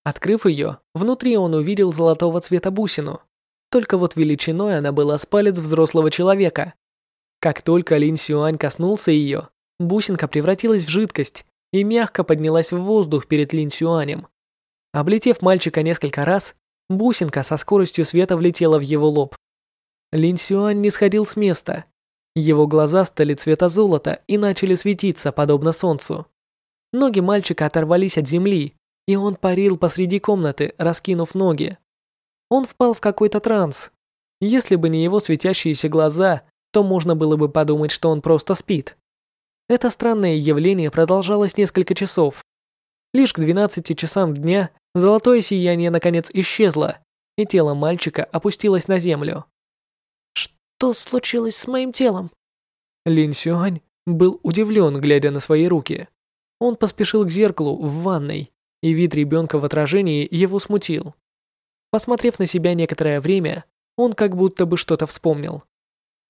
B: Открыв ее, внутри он увидел золотого цвета бусину. Только вот величиной она была с палец взрослого человека. Как только Лин Сюань коснулся ее, бусинка превратилась в жидкость и мягко поднялась в воздух перед Лин Сюанем. Облетев мальчика несколько раз, бусинка со скоростью света влетела в его лоб. Лин Сюань не сходил с места. Его глаза стали цвета золота и начали светиться, подобно солнцу. Ноги мальчика оторвались от земли, и он парил посреди комнаты, раскинув ноги. Он впал в какой-то транс. Если бы не его светящиеся глаза, то можно было бы подумать, что он просто спит. Это странное явление продолжалось несколько часов. Лишь к 12 часам дня Золотое сияние наконец исчезло, и тело мальчика опустилось на землю.
C: Что случилось с моим телом?
B: Лин Сюань был удивлен, глядя на свои руки. Он поспешил к зеркалу в ванной, и вид ребенка в отражении его смутил. Посмотрев на себя некоторое время, он как будто бы что-то вспомнил.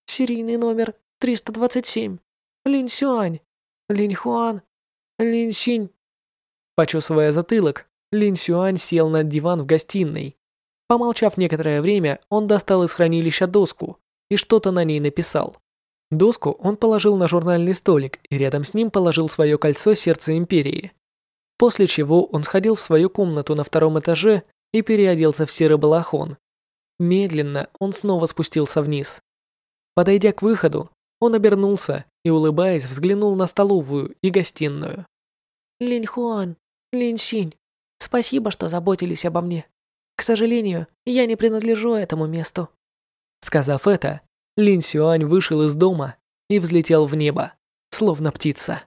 C: Серийный номер 327. Лин Сюань. Лин Хуан. Лин Синь.
B: Почесывая затылок, Лин Сюань сел на диван в гостиной. Помолчав некоторое время, он достал из хранилища доску и что-то на ней написал. Доску он положил на журнальный столик и рядом с ним положил свое кольцо сердца империи. После чего он сходил в свою комнату на втором этаже и переоделся в серый балахон. Медленно он снова спустился вниз. Подойдя к выходу, он обернулся и, улыбаясь, взглянул на столовую и гостиную.
C: Линь Хуан, Линь Синь, спасибо, что заботились обо мне. К сожалению, я не принадлежу этому месту.
B: Сказав это, Лин Сюань вышел из дома и взлетел в небо, словно птица.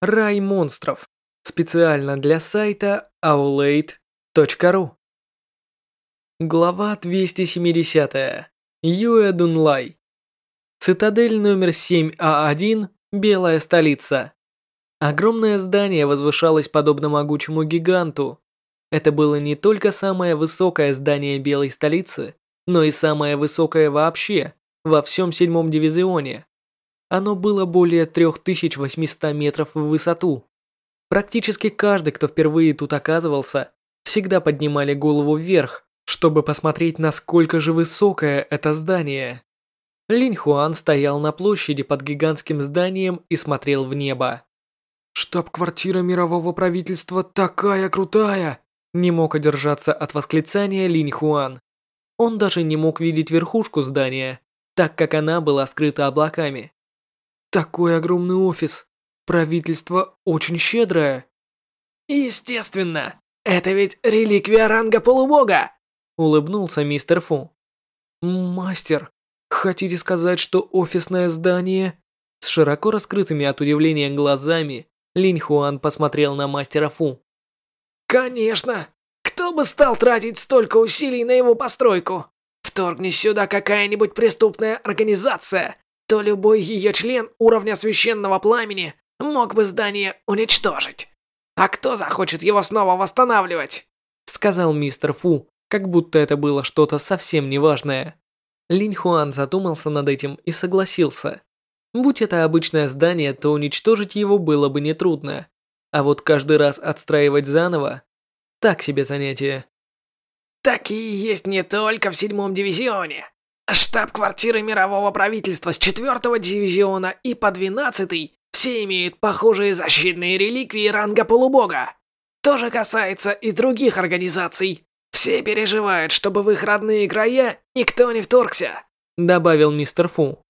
B: Рай монстров. Специально для сайта aulade.ru Глава 270. Юэ Дунлай. Цитадель номер 7А1, Белая столица. Огромное здание возвышалось подобно могучему гиганту. Это было не только самое высокое здание Белой столицы, но и самое высокое вообще во всем седьмом дивизионе. Оно было более 3800 метров в высоту. Практически каждый, кто впервые тут оказывался, всегда поднимали голову вверх, чтобы посмотреть, насколько же высокое это здание. Линь Хуан стоял на площади под гигантским зданием и смотрел в небо. «Штаб-квартира мирового правительства такая крутая!» Не мог одержаться от восклицания Линь Хуан. Он даже не мог видеть верхушку здания, так как она была скрыта облаками. «Такой огромный офис! Правительство очень щедрое!»
C: «Естественно! Это ведь реликвия ранга полубога!»
B: Улыбнулся мистер Фу. «Мастер, хотите сказать, что офисное здание...» С широко раскрытыми от удивления глазами Линь Хуан посмотрел на мастера Фу.
C: «Конечно! Кто бы стал тратить столько усилий на его постройку? Вторгнись сюда какая-нибудь преступная организация, то любой ее член уровня священного пламени мог бы здание уничтожить. А кто захочет его снова восстанавливать?»
B: Сказал мистер Фу, как будто это было что-то совсем неважное. Линь Хуан задумался над этим и согласился. Будь это обычное здание, то уничтожить его было бы нетрудно. А вот каждый раз отстраивать заново – так себе занятие.
C: Такие есть не только в седьмом дивизионе. Штаб-квартиры мирового правительства с четвертого дивизиона и по двенадцатый все имеют похожие защитные реликвии ранга полубога. То же касается и других организаций. Все переживают, чтобы в их родные края никто не вторгся»,
B: добавил мистер Фу.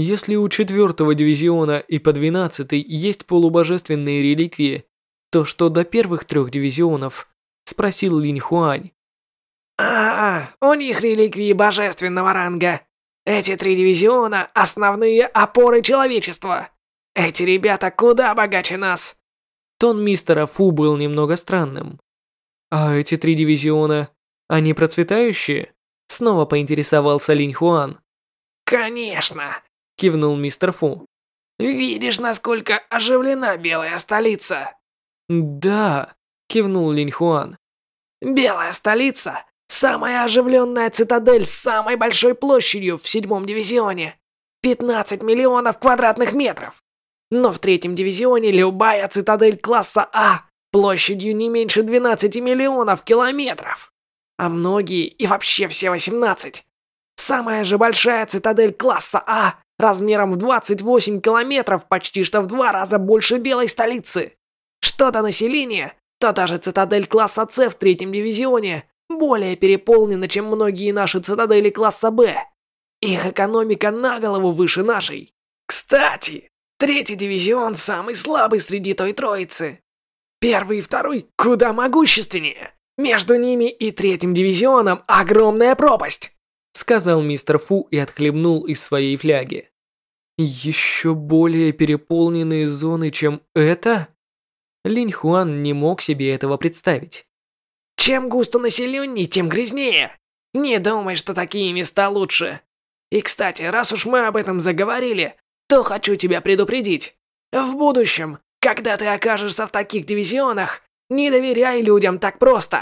B: Если у четвертого дивизиона и по двенадцатый есть полубожественные реликвии, то что до первых трех дивизионов? Спросил Линь Хуань.
C: А, -а, у них реликвии божественного ранга. Эти три дивизиона – основные опоры человечества. Эти ребята куда богаче нас.
B: Тон мистера Фу был немного странным. «А эти три дивизиона, они процветающие?» Снова поинтересовался Линь Хуан.
C: «Конечно!» – кивнул
B: мистер Фу.
C: «Видишь, насколько оживлена Белая столица?»
B: «Да», – кивнул Линь Хуан.
C: «Белая столица – самая оживленная цитадель с самой большой площадью в седьмом дивизионе. 15 миллионов квадратных метров. Но в третьем дивизионе любая цитадель класса А площадью не меньше 12 миллионов километров, а многие и вообще все 18. Самая же большая цитадель класса А размером в 28 километров почти что в два раза больше белой столицы. Что до населения, то даже цитадель класса С в третьем дивизионе более переполнена, чем многие наши цитадели класса Б. Их экономика на голову выше нашей. Кстати, третий дивизион самый слабый среди той троицы. Первый и второй куда могущественнее. Между ними и третьим дивизионом огромная пропасть»,
B: сказал мистер Фу и отхлебнул из своей фляги. «Еще более переполненные зоны, чем это?» Линь Хуан не мог себе этого представить.
C: Чем густо населеннее, тем грязнее. Не думай, что такие места лучше. И, кстати, раз уж мы об этом заговорили, то хочу тебя предупредить. В будущем, когда ты окажешься в таких дивизионах, не доверяй людям так просто.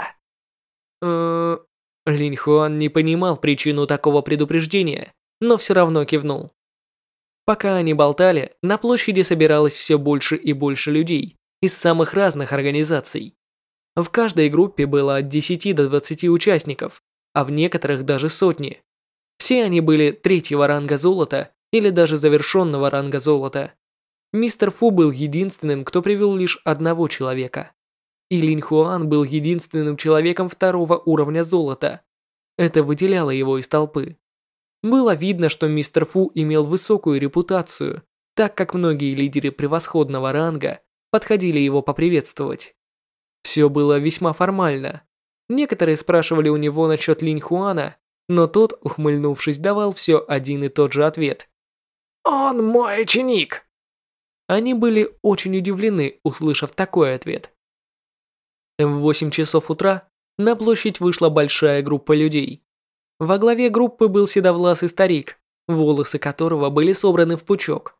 B: Э, Линь Хуан не понимал причину такого предупреждения, но все равно кивнул. Пока они болтали, на площади собиралось все больше и больше людей из самых разных организаций. В каждой группе было от 10 до 20 участников, а в некоторых даже сотни. Все они были третьего ранга золота или даже завершенного ранга золота. Мистер Фу был единственным, кто привел лишь одного человека. И Линь Хуан был единственным человеком второго уровня золота. Это выделяло его из толпы. Было видно, что мистер Фу имел высокую репутацию, так как многие лидеры превосходного ранга подходили его поприветствовать. Все было весьма формально. Некоторые спрашивали у него насчет Линь Хуана, но тот, ухмыльнувшись, давал все один и тот же ответ.
C: «Он мой ученик!»
B: Они были очень удивлены, услышав такой ответ. В 8 часов утра на площадь вышла большая группа людей. Во главе группы был седовласый старик, волосы которого были собраны в пучок.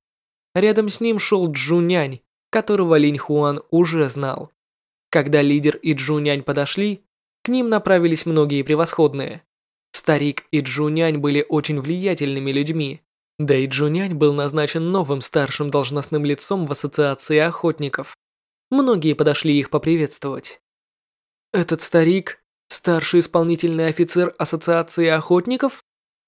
B: Рядом с ним шел Джунянь, которого Линь Хуан уже знал. Когда лидер и Джунянь подошли, к ним направились многие превосходные. Старик и Джунянь были очень влиятельными людьми, да и Джунянь был назначен новым старшим должностным лицом в Ассоциации охотников. Многие подошли их поприветствовать. Этот старик – старший исполнительный офицер Ассоциации охотников?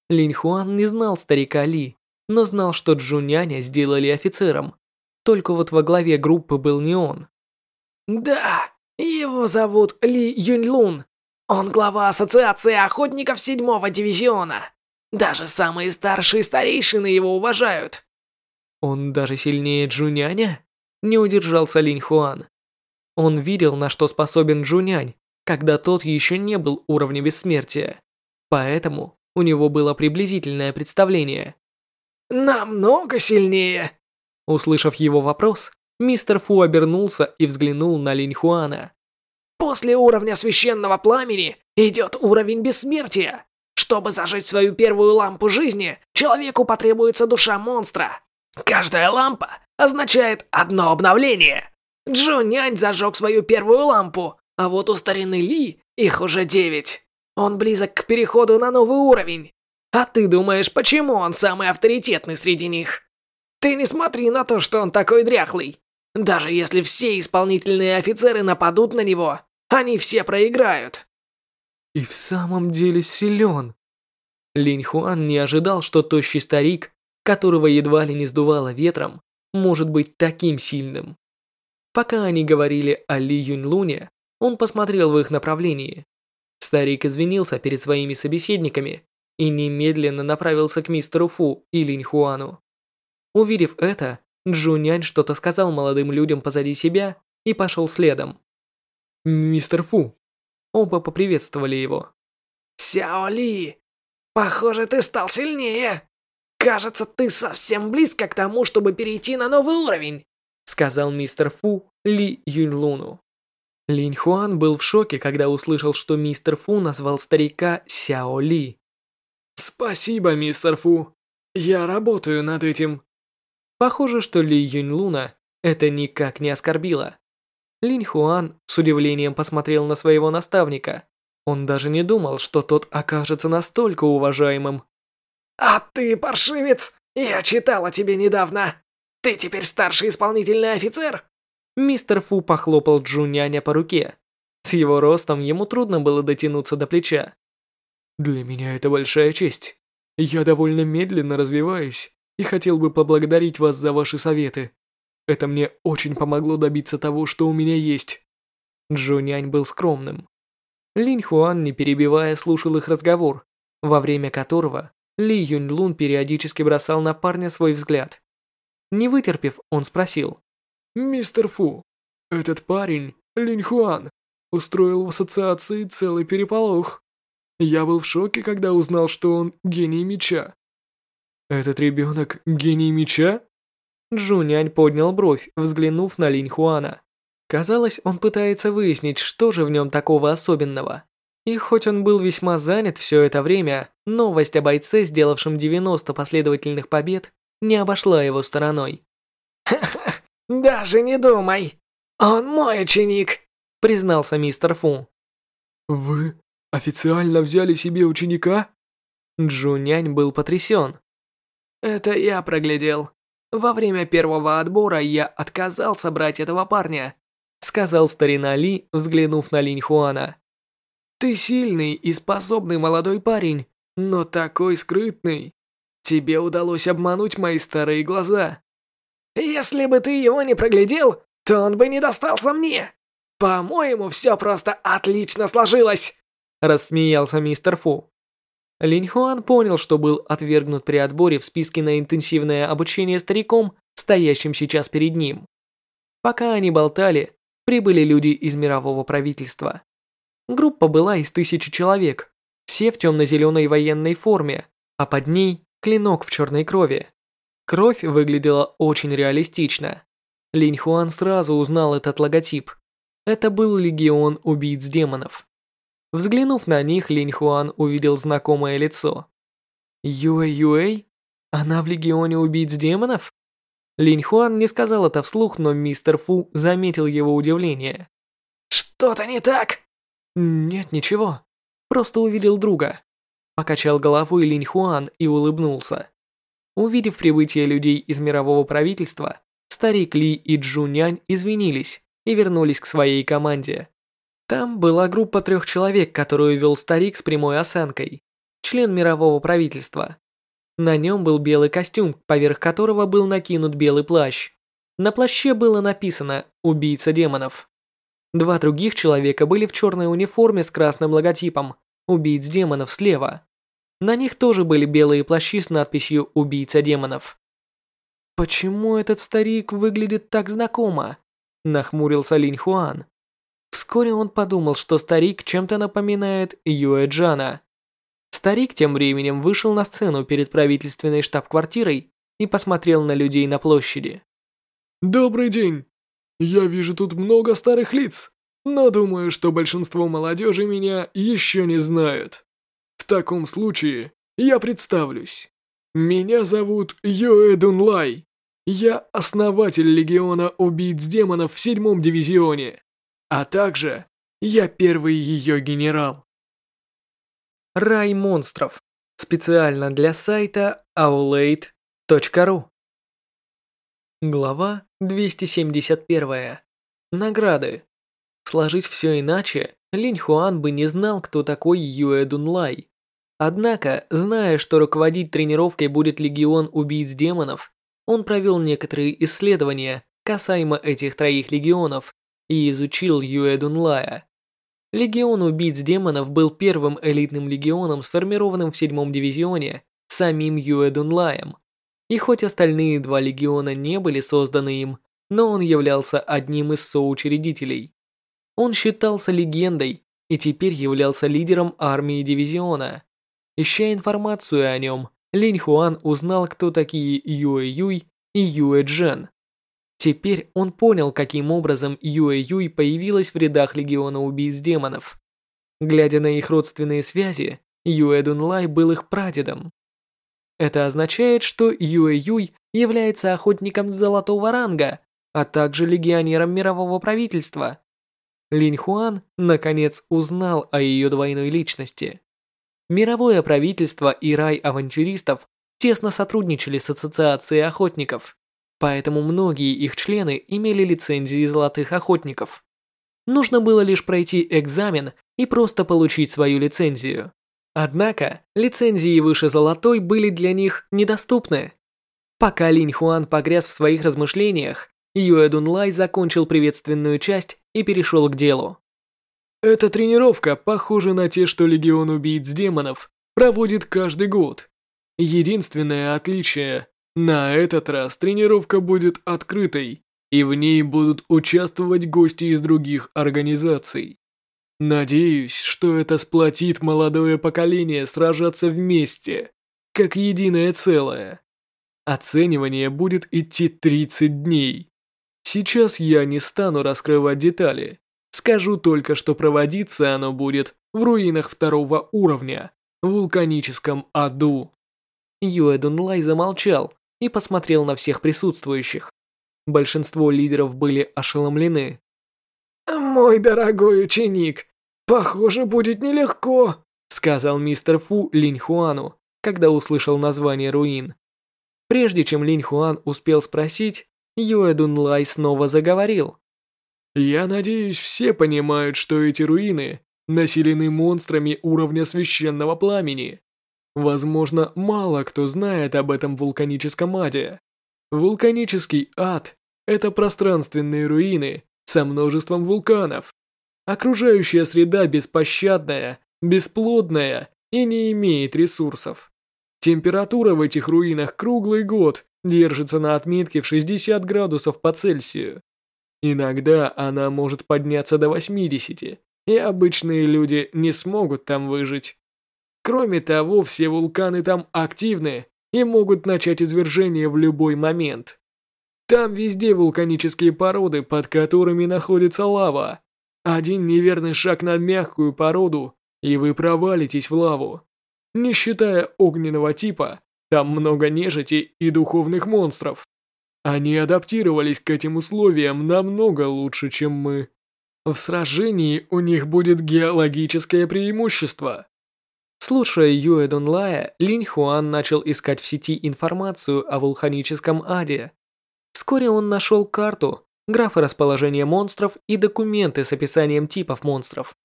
B: Линь Хуан не знал старика Ли, но знал, что Джуняня сделали офицером. Только вот во главе группы был не он.
C: Да, его зовут Ли Юньлун. Он глава Ассоциации охотников седьмого дивизиона. Даже самые старшие старейшины его уважают.
B: Он даже сильнее Джуняня? Не удержался Линь Хуан. Он видел, на что способен Джунянь, когда тот еще не был уровня бессмертия. Поэтому у него было приблизительное представление.
C: «Намного сильнее!»
B: Услышав его вопрос, мистер Фу обернулся и взглянул на Линь Хуана.
C: «После уровня священного пламени идет уровень бессмертия. Чтобы зажечь свою первую лампу жизни, человеку потребуется душа монстра. Каждая лампа означает одно обновление. Джо Нянь зажег свою первую лампу, а вот у старины Ли их уже девять. Он близок к переходу на новый уровень. А ты думаешь, почему он самый авторитетный среди них? Ты не смотри на то, что он такой дряхлый. Даже если все исполнительные офицеры нападут на него, они все проиграют.
B: И в самом деле силен. Линь Хуан не ожидал, что тощий старик, которого едва ли не сдувало ветром, может быть таким сильным. Пока они говорили о Ли Юньлуне, он посмотрел в их направлении. Старик извинился перед своими собеседниками и немедленно направился к мистеру Фу и Линь Хуану. Увидев это, Джунянь что-то сказал молодым людям позади себя и пошел следом. «Мистер Фу». Оба поприветствовали его.
C: «Сяо Ли, похоже, ты стал сильнее. Кажется, ты совсем близко к тому, чтобы перейти на новый уровень»,
B: сказал мистер Фу Ли Юньлуну. Линь Хуан был в шоке, когда услышал, что мистер Фу назвал старика Сяо Ли.
D: «Спасибо, мистер Фу. Я работаю над этим»,
B: Похоже, что Ли Юньлуна это никак не оскорбило. Линь Хуан с удивлением посмотрел на своего наставника. Он даже не думал, что тот окажется настолько уважаемым.
C: «А ты, паршивец! Я читал о тебе недавно! Ты теперь старший исполнительный офицер?»
B: Мистер Фу похлопал Джуняня по руке. С его ростом ему трудно было дотянуться до плеча.
D: «Для меня это большая честь. Я довольно медленно развиваюсь и хотел бы поблагодарить вас за ваши советы. Это мне очень помогло добиться того, что у меня есть».
B: Джунянь был скромным. Линь Хуан, не перебивая, слушал их разговор, во время которого Ли Юнь Лун периодически бросал на парня свой взгляд. Не вытерпев, он спросил.
D: «Мистер Фу, этот парень, Линь Хуан, устроил в ассоциации целый переполох. Я был в шоке, когда узнал, что он гений меча. «Этот ребенок гений меча?»
B: Джунянь поднял бровь, взглянув на Линь Хуана. Казалось, он пытается выяснить, что же в нем такого особенного. И хоть он был весьма занят все это время, новость о бойце, сделавшем 90 последовательных побед, не обошла его стороной.
C: «Ха-ха, даже не думай. Он мой ученик», признался мистер Фу.
D: «Вы официально взяли себе ученика?»
B: Джунянь был потрясен.
C: «Это я проглядел. Во время первого отбора я отказался брать этого парня»,
B: сказал старина Ли, взглянув на Линь Хуана.
C: «Ты сильный и способный молодой парень, но такой скрытный. Тебе удалось обмануть мои старые глаза. Если бы ты его не проглядел, то он бы не достался мне. По-моему, все просто отлично сложилось!»
B: Рассмеялся мистер Фу. Линь Хуан понял, что был отвергнут при отборе в списке на интенсивное обучение стариком, стоящим сейчас перед ним. Пока они болтали, прибыли люди из мирового правительства. Группа была из тысячи человек, все в темно-зеленой военной форме, а под ней клинок в черной крови. Кровь выглядела очень реалистично. Линь Хуан сразу узнал этот логотип. Это был легион убийц демонов. Взглянув на них, Линь Хуан увидел знакомое лицо. Юэ Юэй? Она в легионе убийц демонов? Линь Хуан не сказал это вслух, но мистер Фу заметил его удивление.
C: «Что-то не так?»
B: «Нет, ничего. Просто увидел друга». Покачал головой Линь Хуан и улыбнулся. Увидев прибытие людей из мирового правительства, старик Ли и Джунянь извинились и вернулись к своей команде. Там была группа трех человек, которую вел старик с прямой осанкой, член мирового правительства. На нем был белый костюм, поверх которого был накинут белый плащ. На плаще было написано «Убийца демонов». Два других человека были в черной униформе с красным логотипом «Убийц демонов» слева. На них тоже были белые плащи с надписью «Убийца демонов». «Почему этот старик выглядит так знакомо?» – нахмурился Линь Хуан. Вскоре он подумал, что старик чем-то напоминает Юэ Джана. Старик тем временем вышел на сцену перед правительственной штаб-квартирой и посмотрел на людей на площади.
D: «Добрый день! Я вижу тут много старых лиц, но думаю, что большинство молодежи меня еще не знают. Таком случае я представлюсь. Меня зовут Юэ Дунлай. Я основатель Легиона Убийц Демонов в седьмом дивизионе. А также я первый ее генерал.
B: Рай монстров. Специально для сайта aulade.ru Глава 271. Награды. Сложить все иначе, Линь Хуан бы не знал, кто такой Юэ Дунлай. Однако, зная, что руководить тренировкой будет легион убийц демонов, он провел некоторые исследования касаемо этих троих легионов и изучил Юэ Дунлая. Легион убийц демонов был первым элитным легионом, сформированным в седьмом дивизионе самим Юэ Дунлаем. И хоть остальные два легиона не были созданы им, но он являлся одним из соучредителей. Он считался легендой и теперь являлся лидером армии дивизиона. Ища информацию о нем, Линь Хуан узнал, кто такие Юэ Юй и Юэ Джен. Теперь он понял, каким образом Юэ Юй появилась в рядах Легиона Убийц Демонов. Глядя на их родственные связи, Юэ Дунлай был их прадедом. Это означает, что Юэ Юй является охотником золотого ранга, а также легионером мирового правительства. Линь Хуан, наконец, узнал о ее двойной личности. Мировое правительство и рай авантюристов тесно сотрудничали с Ассоциацией охотников поэтому многие их члены имели лицензии золотых охотников. Нужно было лишь пройти экзамен и просто получить свою лицензию. Однако, лицензии выше золотой были для них недоступны. Пока Линь Хуан погряз в своих размышлениях, Юэ Дунлай закончил приветственную часть и перешел к делу.
D: Эта тренировка похожа на те, что Легион Убийц Демонов проводит каждый год. Единственное отличие на этот раз тренировка будет открытой, и в ней будут участвовать гости из других организаций. Надеюсь, что это сплотит молодое поколение сражаться вместе, как единое целое. Оценивание будет идти 30 дней. Сейчас я не стану раскрывать детали. Скажу только, что проводиться оно будет в руинах второго уровня, в вулканическом аду.
B: Юэ Дунлай замолчал и посмотрел на всех присутствующих. Большинство лидеров были ошеломлены.
C: «Мой дорогой ученик, похоже, будет нелегко»,
B: сказал мистер Фу Линь Хуану, когда услышал название руин. Прежде чем Линь Хуан успел спросить, Юэ Дунлай снова заговорил.
D: «Я надеюсь, все понимают, что эти руины населены монстрами уровня священного пламени. Возможно, мало кто знает об этом вулканическом аде. Вулканический ад – это пространственные руины со множеством вулканов. Окружающая среда беспощадная, бесплодная и не имеет ресурсов. Температура в этих руинах круглый год держится на отметке в 60 градусов по Цельсию. Иногда она может подняться до 80, и обычные люди не смогут там выжить. Кроме того, все вулканы там активны и могут начать извержение в любой момент. Там везде вулканические породы, под которыми находится лава. Один неверный шаг на мягкую породу, и вы провалитесь в лаву. Не считая огненного типа, там много нежити и духовных монстров. Они адаптировались к этим условиям намного лучше, чем мы. В сражении у них будет геологическое преимущество.
B: Слушая Юэ Дунлая, Линь Хуан начал искать в сети информацию о вулканическом аде. Вскоре он нашел карту, графы расположения монстров и документы с описанием типов монстров.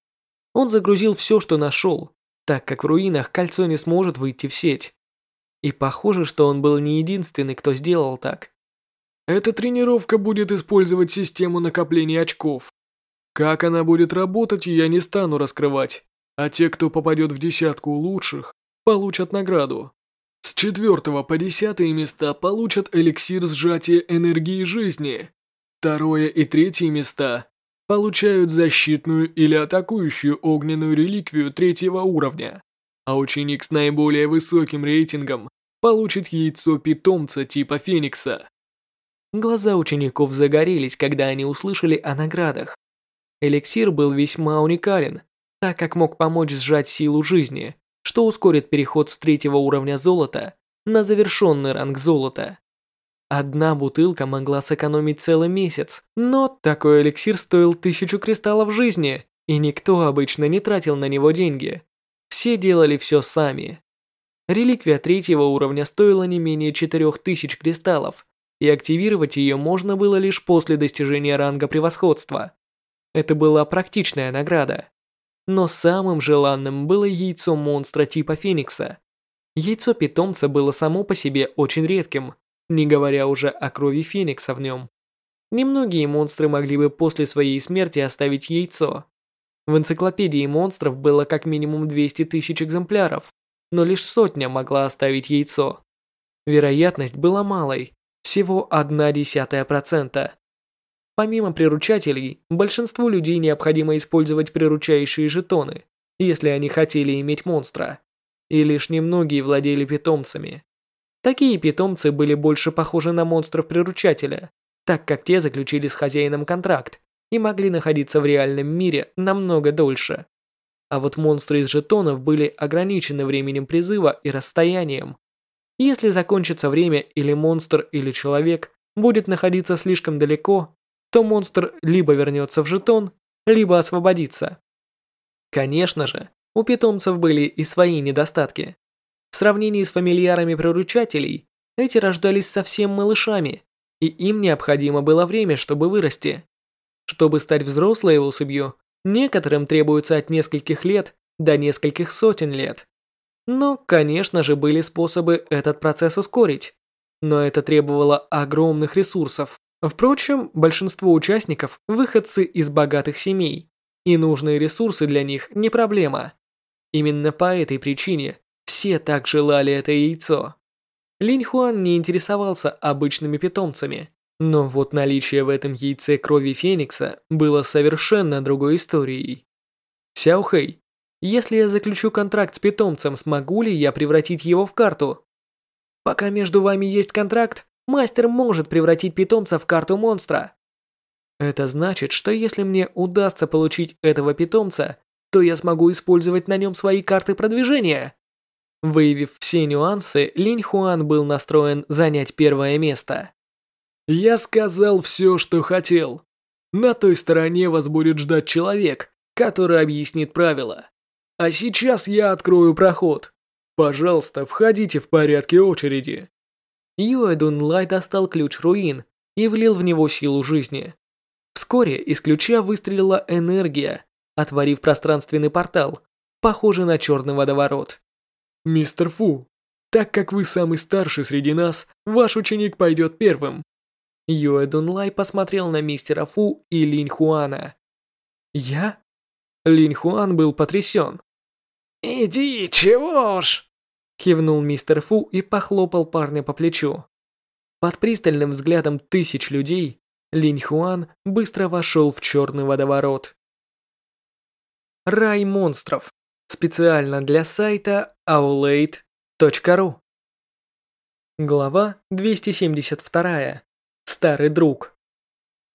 B: Он загрузил все, что нашел, так как в руинах кольцо не сможет выйти в сеть. И похоже, что он был не единственный, кто сделал так.
D: Эта тренировка будет использовать систему накопления очков. Как она будет работать, я не стану раскрывать а те, кто попадет в десятку лучших, получат награду. С четвертого по десятые места получат эликсир сжатия энергии жизни. Второе и третье места получают защитную или атакующую огненную реликвию третьего уровня, а ученик с наиболее высоким рейтингом получит яйцо питомца типа Феникса.
B: Глаза учеников загорелись, когда они услышали о наградах. Эликсир был весьма уникален так как мог помочь сжать силу жизни, что ускорит переход с третьего уровня золота на завершенный ранг золота. Одна бутылка могла сэкономить целый месяц, но такой эликсир стоил тысячу кристаллов жизни, и никто обычно не тратил на него деньги. Все делали все сами. Реликвия третьего уровня стоила не менее 4000 кристаллов, и активировать ее можно было лишь после достижения ранга превосходства. Это была практичная награда. Но самым желанным было яйцо монстра типа Феникса. Яйцо питомца было само по себе очень редким, не говоря уже о крови Феникса в нем. Немногие монстры могли бы после своей смерти оставить яйцо. В энциклопедии монстров было как минимум 200 тысяч экземпляров, но лишь сотня могла оставить яйцо. Вероятность была малой, всего одна десятая процента. Помимо приручателей, большинству людей необходимо использовать приручающие жетоны, если они хотели иметь монстра. И лишь немногие владели питомцами. Такие питомцы были больше похожи на монстров-приручателя, так как те заключили с хозяином контракт и могли находиться в реальном мире намного дольше. А вот монстры из жетонов были ограничены временем призыва и расстоянием. Если закончится время или монстр или человек будет находиться слишком далеко, то монстр либо вернется в жетон, либо освободится. Конечно же, у питомцев были и свои недостатки. В сравнении с фамильярами приручателей, эти рождались совсем малышами, и им необходимо было время, чтобы вырасти. Чтобы стать взрослой особью, некоторым требуется от нескольких лет до нескольких сотен лет. Но, конечно же, были способы этот процесс ускорить. Но это требовало огромных ресурсов. Впрочем, большинство участников – выходцы из богатых семей, и нужные ресурсы для них не проблема. Именно по этой причине все так желали это яйцо. Линь Хуан не интересовался обычными питомцами, но вот наличие в этом яйце крови Феникса было совершенно другой историей. Сяо Хэй, если я заключу контракт с питомцем, смогу ли я превратить его в карту? Пока между вами есть контракт, Мастер может превратить питомца в карту монстра. Это значит, что если мне удастся получить этого питомца, то я смогу использовать на нем свои карты продвижения. Выявив все нюансы, Линь Хуан был настроен занять первое место.
D: Я сказал все, что хотел. На той стороне вас будет ждать человек, который объяснит правила. А сейчас я открою проход. Пожалуйста, входите в порядке очереди.
B: Юэ Дунлай достал ключ руин и влил в него силу жизни. Вскоре из ключа выстрелила энергия, отворив пространственный портал, похожий на черный водоворот.
D: «Мистер Фу, так как вы самый старший среди нас, ваш ученик пойдет первым».
B: Юэ Дунлай посмотрел на мистера Фу и Линь Хуана. «Я?» Линь Хуан был потрясен.
C: «Иди, чего ж!»
B: Кивнул мистер Фу и похлопал парня по плечу. Под пристальным взглядом тысяч людей Линь Хуан быстро вошел в черный водоворот. Рай монстров. Специально для сайта aulade.ru Глава 272. Старый друг.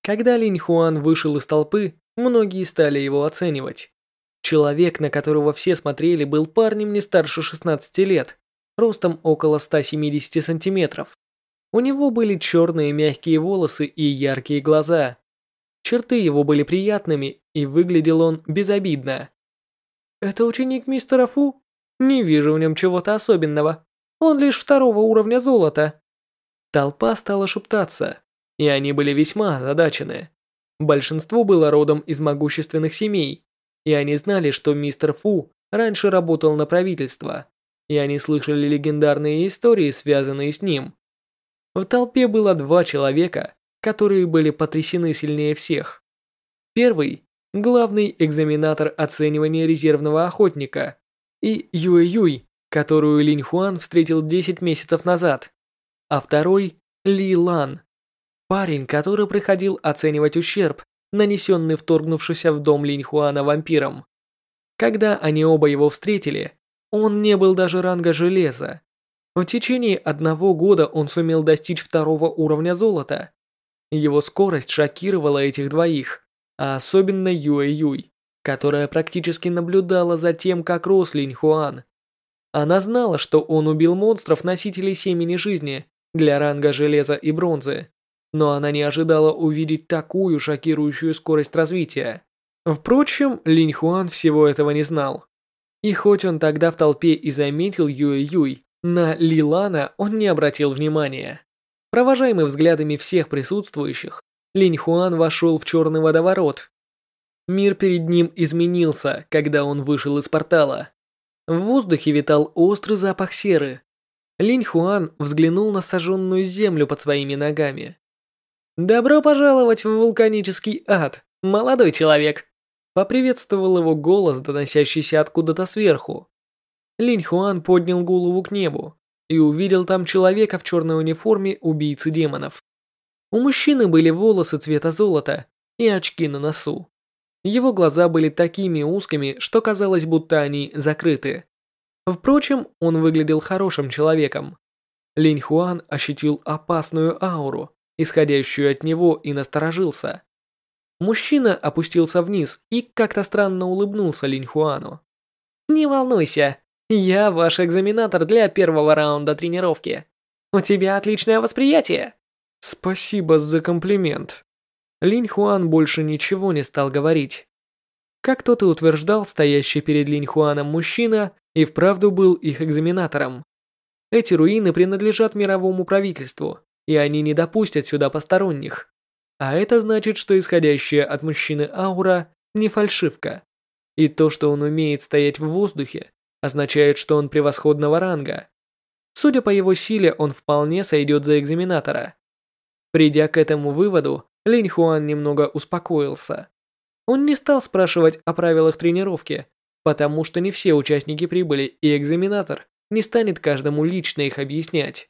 B: Когда Линь Хуан вышел из толпы, многие стали его оценивать. Человек, на которого все смотрели, был парнем не старше 16 лет, ростом около 170 сантиметров. У него были черные мягкие волосы и яркие глаза. Черты его были приятными, и выглядел он безобидно. «Это ученик мистера Фу? Не вижу в нем чего-то особенного. Он лишь второго уровня золота». Толпа стала шептаться, и они были весьма озадачены. Большинство было родом из могущественных семей, и они знали, что мистер Фу раньше работал на правительство, и они слышали легендарные истории, связанные с ним. В толпе было два человека, которые были потрясены сильнее всех. Первый – главный экзаменатор оценивания резервного охотника, и Юэ-Юй, которую Линь Хуан встретил 10 месяцев назад, а второй – Ли Лан, парень, который приходил оценивать ущерб, нанесенный вторгнувшийся в дом Линьхуана вампиром. Когда они оба его встретили, он не был даже ранга железа. В течение одного года он сумел достичь второго уровня золота. Его скорость шокировала этих двоих, а особенно Юэ Юй, которая практически наблюдала за тем, как рос Линьхуан. Она знала, что он убил монстров-носителей семени жизни для ранга железа и бронзы но она не ожидала увидеть такую шокирующую скорость развития. Впрочем, Линь Хуан всего этого не знал. И хоть он тогда в толпе и заметил Юэ Юй, на Ли Лана он не обратил внимания. Провожаемый взглядами всех присутствующих, Линь Хуан вошел в черный водоворот. Мир перед ним изменился, когда он вышел из портала. В воздухе витал острый запах серы. Линь Хуан взглянул на сожженную землю под своими ногами. «Добро пожаловать в вулканический ад, молодой человек!» Поприветствовал его голос, доносящийся откуда-то сверху. Линь Хуан поднял голову к небу и увидел там человека в черной униформе убийцы демонов. У мужчины были волосы цвета золота и очки на носу. Его глаза были такими узкими, что казалось, будто они закрыты. Впрочем, он выглядел хорошим человеком. Линь Хуан ощутил опасную ауру, исходящую от него, и насторожился. Мужчина опустился вниз и как-то странно улыбнулся Линь Хуану. «Не волнуйся, я ваш экзаменатор для первого раунда тренировки. У тебя отличное восприятие».
D: «Спасибо за комплимент». Линь Хуан больше ничего не стал говорить.
B: Как тот и утверждал, стоящий перед Линь Хуаном мужчина и вправду был их экзаменатором. Эти руины принадлежат мировому правительству, и они не допустят сюда посторонних. А это значит, что исходящая от мужчины аура не фальшивка. И то, что он умеет стоять в воздухе, означает, что он превосходного ранга. Судя по его силе, он вполне сойдет за экзаменатора. Придя к этому выводу, Линь Хуан немного успокоился. Он не стал спрашивать о правилах тренировки, потому что не все участники прибыли, и экзаменатор не станет каждому лично их объяснять.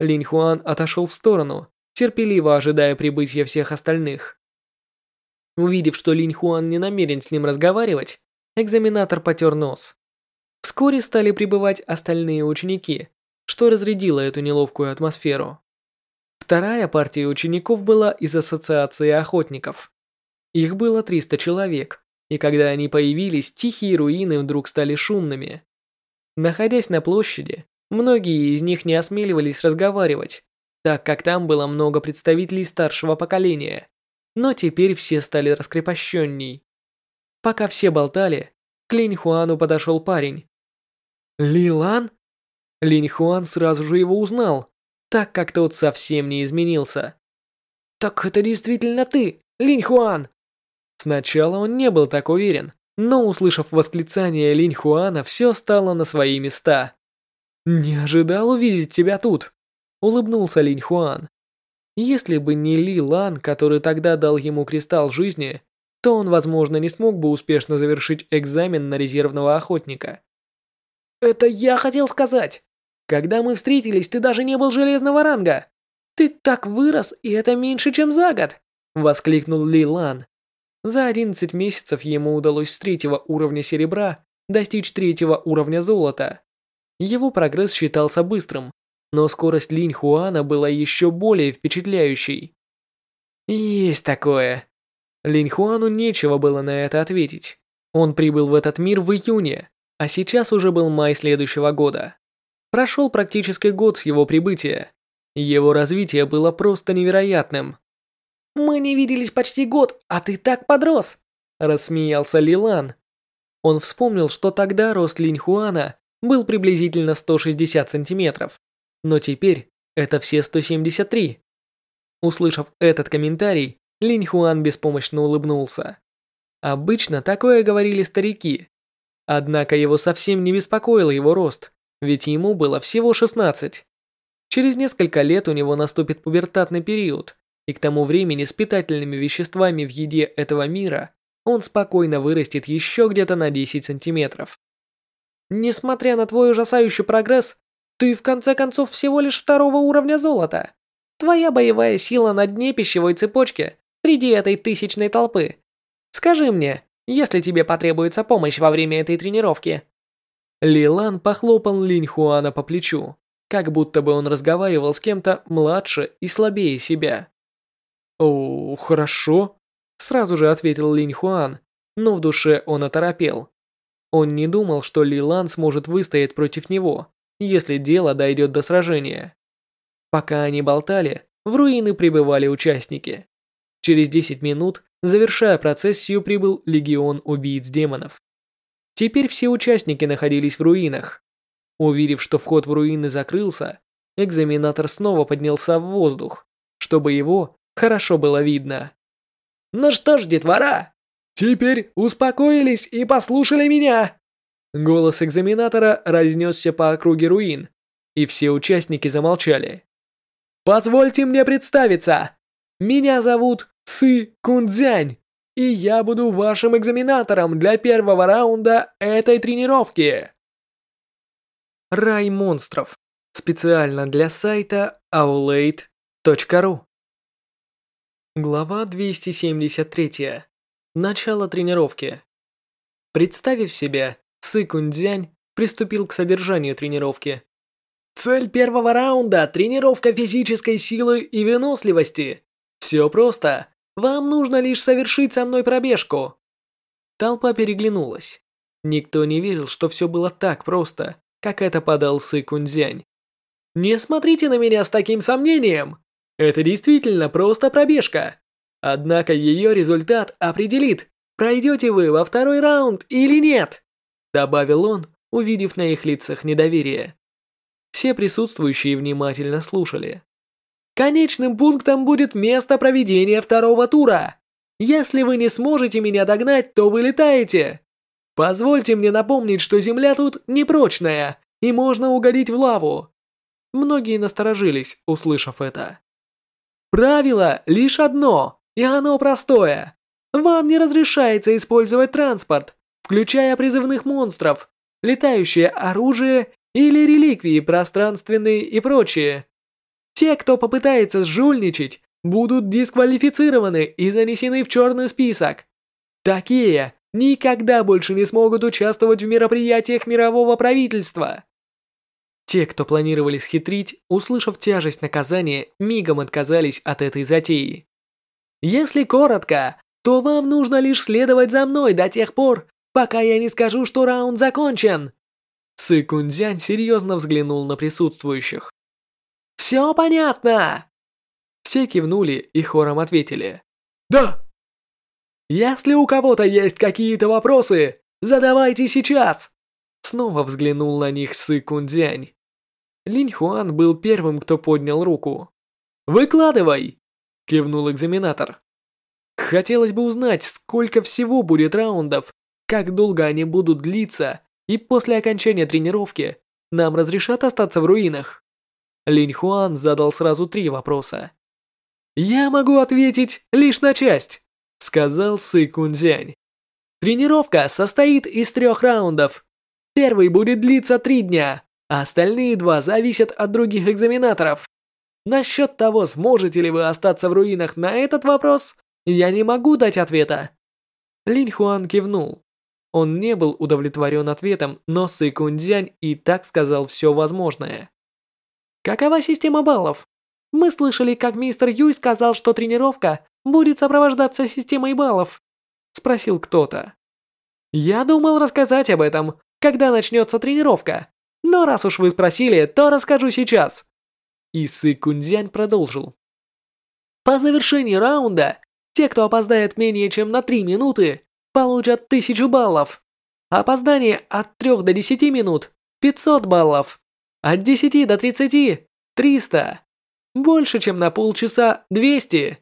B: Линь Хуан отошел в сторону, терпеливо ожидая прибытия всех остальных. Увидев, что Линь Хуан не намерен с ним разговаривать, экзаменатор потер нос. Вскоре стали прибывать остальные ученики, что разрядило эту неловкую атмосферу. Вторая партия учеников была из Ассоциации охотников. Их было 300 человек, и когда они появились, тихие руины вдруг стали шумными. Находясь на площади, многие из них не осмеливались разговаривать, так как там было много представителей старшего поколения, но теперь все стали раскрепощенней. Пока все болтали, к Линь Хуану подошел парень. Ли Лан? Линь Хуан сразу же его узнал, так как тот совсем не изменился. «Так это действительно ты, Линь Хуан!» Сначала он не был так уверен, но, услышав восклицание Линь Хуана, все стало на свои места. «Не ожидал увидеть тебя тут», — улыбнулся Линь Хуан. Если бы не Ли Лан, который тогда дал ему кристалл жизни, то он, возможно, не смог бы успешно завершить экзамен на резервного охотника. «Это я хотел сказать! Когда мы встретились, ты даже не был железного ранга! Ты так вырос, и это меньше, чем за год!» — воскликнул Ли Лан. За 11 месяцев ему удалось с третьего уровня серебра достичь третьего уровня золота. Его прогресс считался быстрым, но скорость Линь Хуана была еще более впечатляющей. Есть такое. Линь Хуану нечего было на это ответить. Он прибыл в этот мир в июне, а сейчас уже был май следующего года. Прошел практически год с его прибытия. Его развитие было просто невероятным. «Мы не виделись почти год, а ты так подрос!» Рассмеялся Лилан. Он вспомнил, что тогда рост Линь Хуана был приблизительно 160 сантиметров, но теперь это все 173. Услышав этот комментарий, Линь Хуан беспомощно улыбнулся. Обычно такое говорили старики. Однако его совсем не беспокоил его рост, ведь ему было всего 16. Через несколько лет у него наступит пубертатный период, и к тому времени с питательными веществами в еде этого мира он спокойно вырастет еще где-то на 10 сантиметров. Несмотря на твой ужасающий прогресс, ты в конце концов всего лишь второго уровня золота. Твоя боевая сила на дне пищевой цепочки среди этой тысячной толпы. Скажи мне, если тебе потребуется помощь во время этой тренировки. Лилан похлопал Линь Хуана по плечу, как будто бы он разговаривал с кем-то младше и слабее себя. «О, хорошо», — сразу же ответил Линь Хуан, но в душе он оторопел. Он не думал, что Ли Лан сможет выстоять против него, если дело дойдет до сражения. Пока они болтали, в руины прибывали участники. Через 10 минут, завершая процессию, прибыл легион убийц демонов. Теперь все участники находились в руинах. Увидев, что вход в руины закрылся, экзаменатор снова поднялся в воздух, чтобы его хорошо было видно. «Ну что ж, детвора, теперь успокоились и послушали меня!» Голос экзаменатора разнесся по округе руин, и все участники замолчали. «Позвольте мне представиться! Меня зовут Сы Кунцзянь, и я буду вашим экзаменатором для первого раунда этой тренировки!» Рай монстров. Специально для сайта aulade.ru Глава 273. Начало тренировки. Представив себя, Цы Кунцзянь приступил к содержанию тренировки. Цель первого раунда – тренировка физической силы и выносливости. Все просто. Вам нужно лишь совершить со мной пробежку. Толпа переглянулась. Никто не верил, что все было так просто, как это подал Сы Кунцзянь. Не смотрите на меня с таким сомнением. Это действительно просто пробежка. Однако ее результат определит, пройдете вы во второй раунд или нет, добавил он, увидев на их лицах недоверие. Все присутствующие внимательно слушали. Конечным пунктом будет место проведения второго тура. Если вы не сможете меня догнать, то вы летаете. Позвольте мне напомнить, что земля тут непрочная, и можно угодить в лаву. Многие насторожились, услышав это. Правило лишь одно, и оно простое. Вам не разрешается использовать транспорт, включая призывных монстров, летающее оружие или реликвии пространственные и прочее. Те, кто попытается сжульничать, будут дисквалифицированы и занесены в черный список. Такие никогда больше не смогут участвовать в мероприятиях мирового правительства. Те, кто планировали схитрить, услышав тяжесть наказания, мигом отказались от этой затеи. Если коротко, то вам нужно лишь следовать за мной до тех пор, пока я не скажу, что раунд закончен. Сы Кунцзянь серьезно взглянул на присутствующих. «Все понятно!» Все кивнули и хором ответили.
D: Да!
B: «Если у кого-то есть какие-то вопросы, задавайте сейчас!» Снова взглянул на них Сы Кунцзянь. Линь Хуан был первым, кто поднял руку. «Выкладывай!» – кивнул экзаменатор. Хотелось бы узнать, сколько всего будет раундов, как долго они будут длиться, и после окончания тренировки нам разрешат остаться в руинах. Линь Хуан задал сразу три вопроса. «Я могу ответить лишь на часть», — сказал Сы Кунзянь. «Тренировка состоит из трех раундов. Первый будет длиться три дня, а остальные два зависят от других экзаменаторов. Насчет того, сможете ли вы остаться в руинах на этот вопрос, я не могу дать ответа». Линь Хуан кивнул. Он не был удовлетворен ответом, но Сы Кунцзянь и так сказал все возможное. «Какова система баллов? Мы слышали, как мистер Юй сказал, что тренировка будет сопровождаться системой баллов», спросил кто-то. «Я думал рассказать об этом, когда начнется тренировка, но раз уж вы спросили, то расскажу сейчас». И Сы Кунцзянь продолжил. По завершении раунда, те, кто опоздает менее чем на 3 минуты, получат 1000 баллов. Опоздание от 3 до 10 минут – 500 баллов. От 10 до 30 – 300. Больше, чем на полчаса – 200.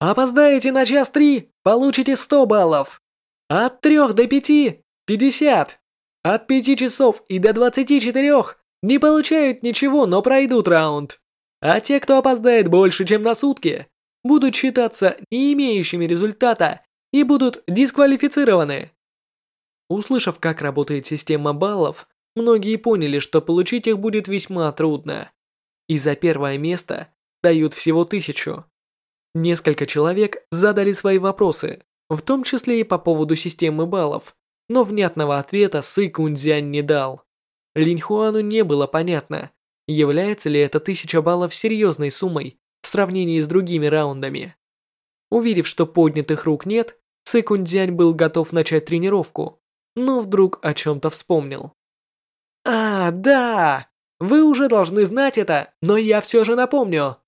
B: Опоздаете на час 3 – получите 100 баллов. От 3 до 5 – 50. От 5 часов и до 24 не получают ничего, но пройдут раунд. А те, кто опоздает больше, чем на сутки, будут считаться не имеющими результата и будут дисквалифицированы. Услышав, как работает система баллов, многие поняли, что получить их будет весьма трудно. И за первое место дают всего тысячу. Несколько человек задали свои вопросы, в том числе и по поводу системы баллов, но внятного ответа Сы Кунцзянь не дал. Линь Хуану не было понятно, является ли эта тысяча баллов серьезной суммой в сравнении с другими раундами. Увидев, что поднятых рук нет, Цикундзянь был готов начать тренировку, но вдруг о чем-то вспомнил. «А, да! Вы уже должны знать это, но я все же напомню.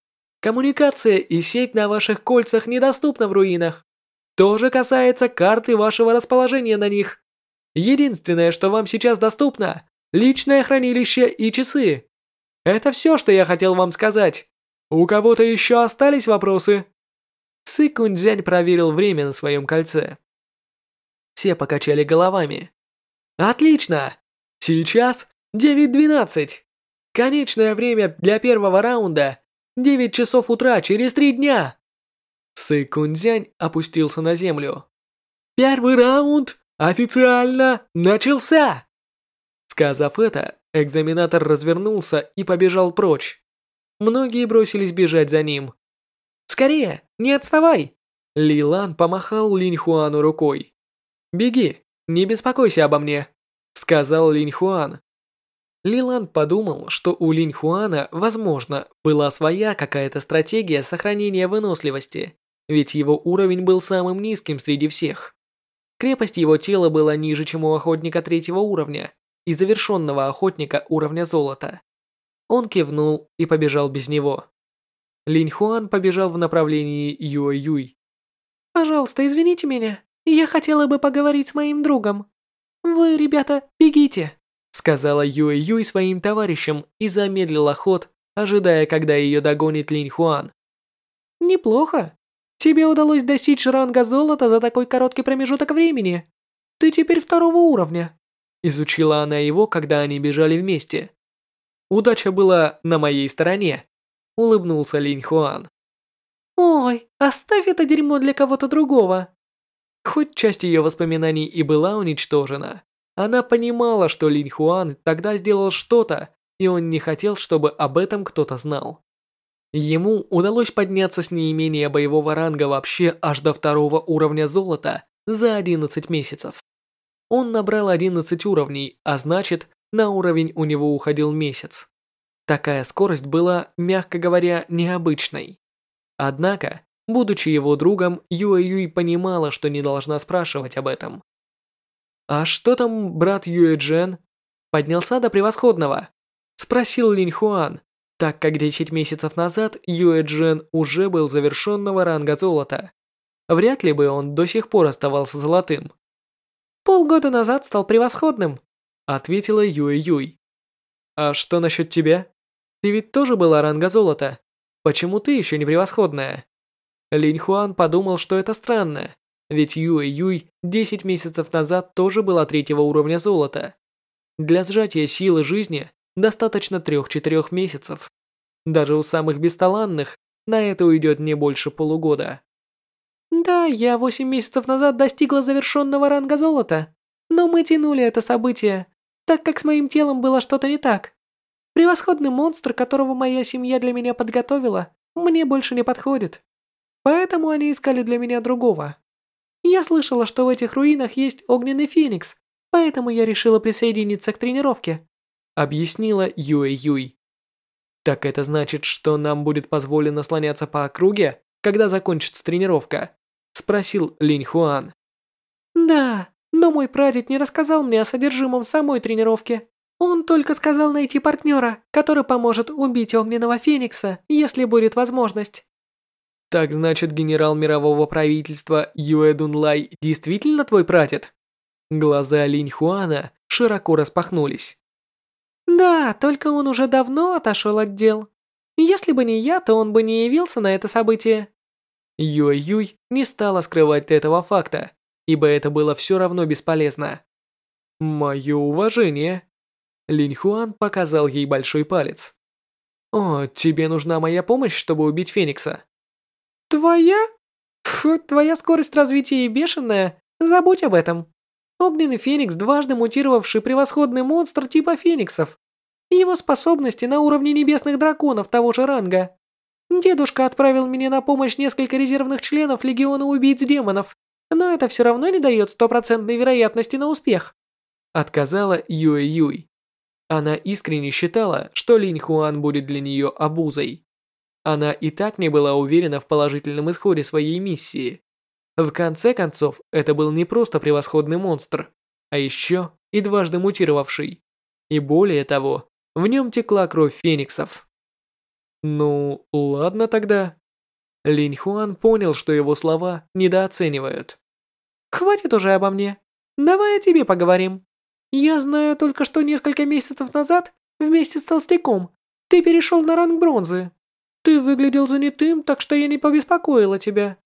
B: Коммуникация и сеть на ваших кольцах недоступна в руинах. То же касается карты вашего расположения на них. Единственное, что вам сейчас доступно – личное хранилище и часы. Это все, что я хотел вам сказать. У кого-то еще остались вопросы?» Сы Кунцзянь проверил время на своем кольце. Все покачали головами. «Отлично! Сейчас 9.12. Конечное время для первого раунда 9 часов утра через 3 дня!» Сы Кунцзянь опустился на землю. «Первый раунд официально начался!» Сказав это, экзаменатор развернулся и побежал прочь. Многие бросились бежать за ним. «Скорее, не отставай!» Ли Лан помахал Линь Хуану рукой. «Беги, не беспокойся обо мне», — сказал Линь Хуан. Ли Лан подумал, что у Линь Хуана, возможно, была своя какая-то стратегия сохранения выносливости, ведь его уровень был самым низким среди всех. Крепость его тела была ниже, чем у охотника третьего уровня и завершенного охотника уровня золота. Он кивнул и побежал без него. Линь Хуан побежал в направлении Юэ Юй.
C: «Пожалуйста, извините меня. Я хотела бы поговорить с моим другом. Вы, ребята, бегите»,
B: сказала Юэ Юй своим товарищам и замедлила ход, ожидая, когда ее догонит Линь Хуан.
C: «Неплохо. Тебе удалось достичь ранга золота за такой короткий промежуток времени. Ты теперь второго уровня».
B: Изучила она его, когда они бежали вместе. Удача была на моей стороне улыбнулся Линь Хуан.
C: «Ой, оставь это дерьмо для кого-то другого!»
B: Хоть часть ее воспоминаний и была уничтожена, она понимала, что Линь Хуан тогда сделал что-то, и он не хотел, чтобы об этом кто-то знал. Ему удалось подняться с неимения боевого ранга вообще аж до второго уровня золота за 11 месяцев. Он набрал 11 уровней, а значит, на уровень у него уходил месяц. Такая скорость была, мягко говоря, необычной. Однако, будучи его другом, Юэ Юй понимала, что не должна спрашивать об этом. «А что там брат Юэ Джен?» «Поднялся до превосходного?» Спросил Линь Хуан, так как 10 месяцев назад Юэ Джен уже был завершенного ранга золота. Вряд ли бы он до сих пор оставался золотым. «Полгода назад стал превосходным», ответила Юэ Юй. «А что насчет тебя? Ты ведь тоже была ранга золота. Почему ты еще не превосходная?» Линь Хуан подумал, что это странно, ведь Юэ Юй 10 месяцев назад тоже была третьего уровня золота. Для сжатия силы жизни достаточно 3-4 месяцев. Даже у самых бесталанных на это уйдет не больше полугода. Да, я 8 месяцев назад достигла завершенного ранга золота, но мы тянули это событие, так как с моим телом было что-то не так. Превосходный монстр, которого моя семья для меня подготовила, мне больше не подходит. Поэтому они искали для меня другого. Я слышала, что в этих руинах есть огненный феникс, поэтому я решила присоединиться к тренировке», объяснила Юэ Юй. «Так это значит, что нам будет позволено слоняться по округе, когда закончится тренировка?» Спросил Линь Хуан. «Да, но мой прадед не рассказал мне о содержимом самой тренировки. Он только сказал найти партнера, который поможет убить огненного феникса, если будет возможность. Так значит, генерал мирового правительства Юэ Дунлай действительно твой прадед? Глаза Линь Хуана широко распахнулись. Да, только он уже давно отошел от дел. Если бы не я, то он бы не явился на это событие. Юэ Юй не стала скрывать этого факта, ибо это было все равно бесполезно. Мое уважение. Линь Хуан показал ей большой палец. О, тебе нужна моя помощь, чтобы убить Феникса. «Твоя? Фу, твоя скорость развития бешеная. Забудь об этом. Огненный Феникс, дважды мутировавший превосходный монстр типа Фениксов. Его способности на уровне небесных драконов того же ранга. Дедушка отправил мне на помощь несколько резервных членов Легиона Убийц Демонов, но это все равно не дает стопроцентной вероятности на успех», отказала Юэ Юй. Она искренне считала, что Линь Хуан будет для нее обузой. Она и так не была уверена в положительном исходе своей миссии. В конце концов, это был не просто превосходный монстр, а еще и дважды мутировавший. И более того, в нем текла кровь фениксов. Ну, ладно тогда. Линь Хуан понял, что его слова недооценивают. «Хватит уже обо мне. Давай о тебе поговорим. Я знаю только, что несколько месяцев назад, вместе с Толстяком, ты перешел на ранг бронзы. Ты выглядел занятым, так что я не побеспокоила тебя».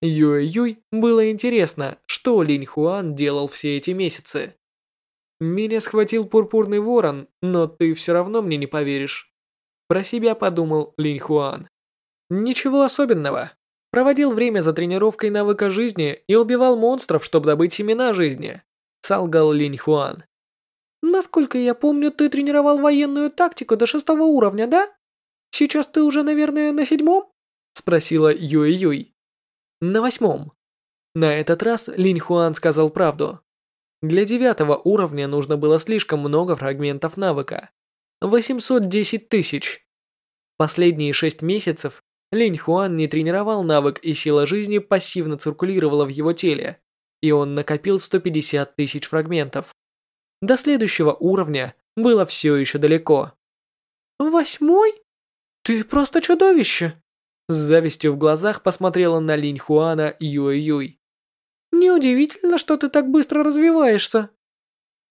B: Юй-Юй было интересно, что Линь Хуан делал все эти месяцы. «Меня схватил пурпурный ворон, но ты все равно мне не поверишь». Про себя подумал Линь Хуан. «Ничего особенного. Проводил время за тренировкой навыка жизни и убивал монстров, чтобы добыть семена жизни», солгал Линь Хуан. «Насколько я помню, ты тренировал военную тактику до шестого уровня, да?» Сейчас ты уже, наверное, на седьмом?» спросила Юй-Юй. «На восьмом». На этот раз Линь Хуан сказал правду. Для девятого уровня нужно было слишком много фрагментов навыка. 810 тысяч. Последние шесть месяцев Линь Хуан не тренировал навык и сила жизни пассивно циркулировала в его теле, и он накопил 150 тысяч фрагментов. До следующего уровня было все еще далеко. «Восьмой?» «Ты просто чудовище!» С завистью в глазах посмотрела на Линь Хуана Юэ-Юй. «Неудивительно, что ты так быстро развиваешься!»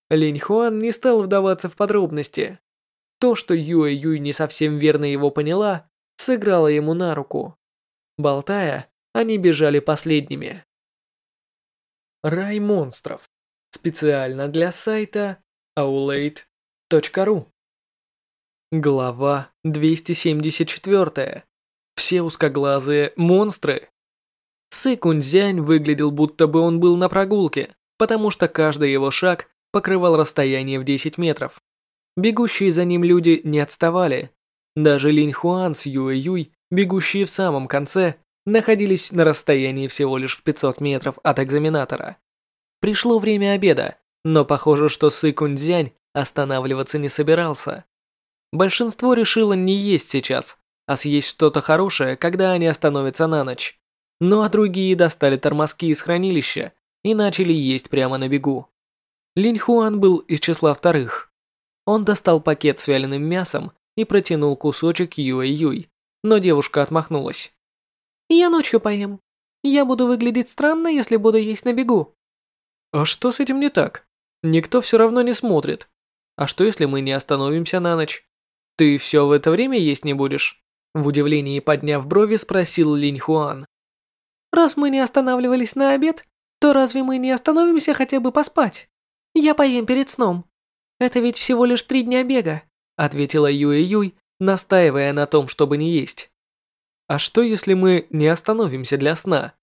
B: Линь Хуан не стал вдаваться в подробности. То, что Юэ-Юй не совсем верно его поняла, сыграло ему на руку. Болтая, они бежали последними. Рай монстров. Специально для сайта aulade.ru Глава 274. Все узкоглазые монстры. Сы Кунзянь выглядел будто бы он был на прогулке, потому что каждый его шаг покрывал расстояние в 10 метров. Бегущие за ним люди не отставали. Даже Линь Хуан с Юэ Юй, бегущие в самом конце, находились на расстоянии всего лишь в 500 метров от экзаменатора. Пришло время обеда, но похоже, что Сы Кунзянь останавливаться не собирался.
E: Большинство решило не есть сейчас, а съесть что-то хорошее, когда они остановятся на ночь. Ну а другие достали тормозки из хранилища и начали есть прямо на бегу. Линь Хуан был из числа вторых. Он достал пакет с вяленым мясом и протянул кусочек Юэ Юй, но девушка отмахнулась. «Я ночью поем. Я буду выглядеть странно, если буду есть на бегу».
B: «А что с этим не так? Никто все равно не смотрит. А что если мы не остановимся на ночь? Ты все в это время есть не будешь?» В удивлении подняв брови, спросил Линь Хуан.
E: «Раз мы не останавливались на обед, то разве мы не остановимся хотя бы поспать? Я поем перед сном. Это ведь всего лишь три дня бега», ответила Юэ Юй, настаивая на том, чтобы не есть.
B: «А что, если мы не остановимся для сна?»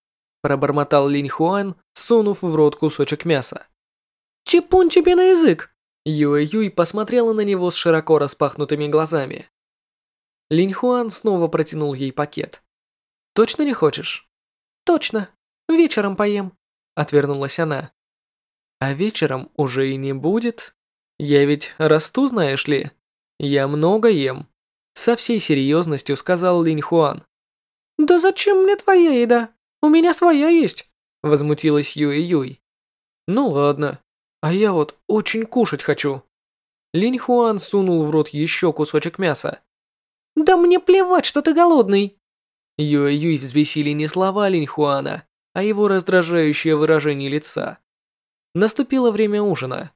B: пробормотал Линь Хуан, сунув в рот кусочек мяса.
E: «Типун тебе на язык!»
B: Юэ Юй посмотрела на него с широко распахнутыми глазами. Линь Хуан снова протянул ей пакет. «Точно не хочешь?»
E: «Точно. Вечером поем», — отвернулась она.
B: «А вечером уже и не будет. Я ведь расту, знаешь ли. Я много ем», — со всей серьезностью сказал Линь Хуан.
E: «Да зачем мне твоя еда? У меня своя есть», — возмутилась Юй Юй.
B: «Ну ладно. А я вот очень кушать хочу». Линь Хуан сунул в рот еще кусочек мяса.
E: «Да мне плевать, что ты голодный!»
B: Юэ Юй взбесили не слова Линь Хуана, а его раздражающее выражение лица. Наступило время ужина.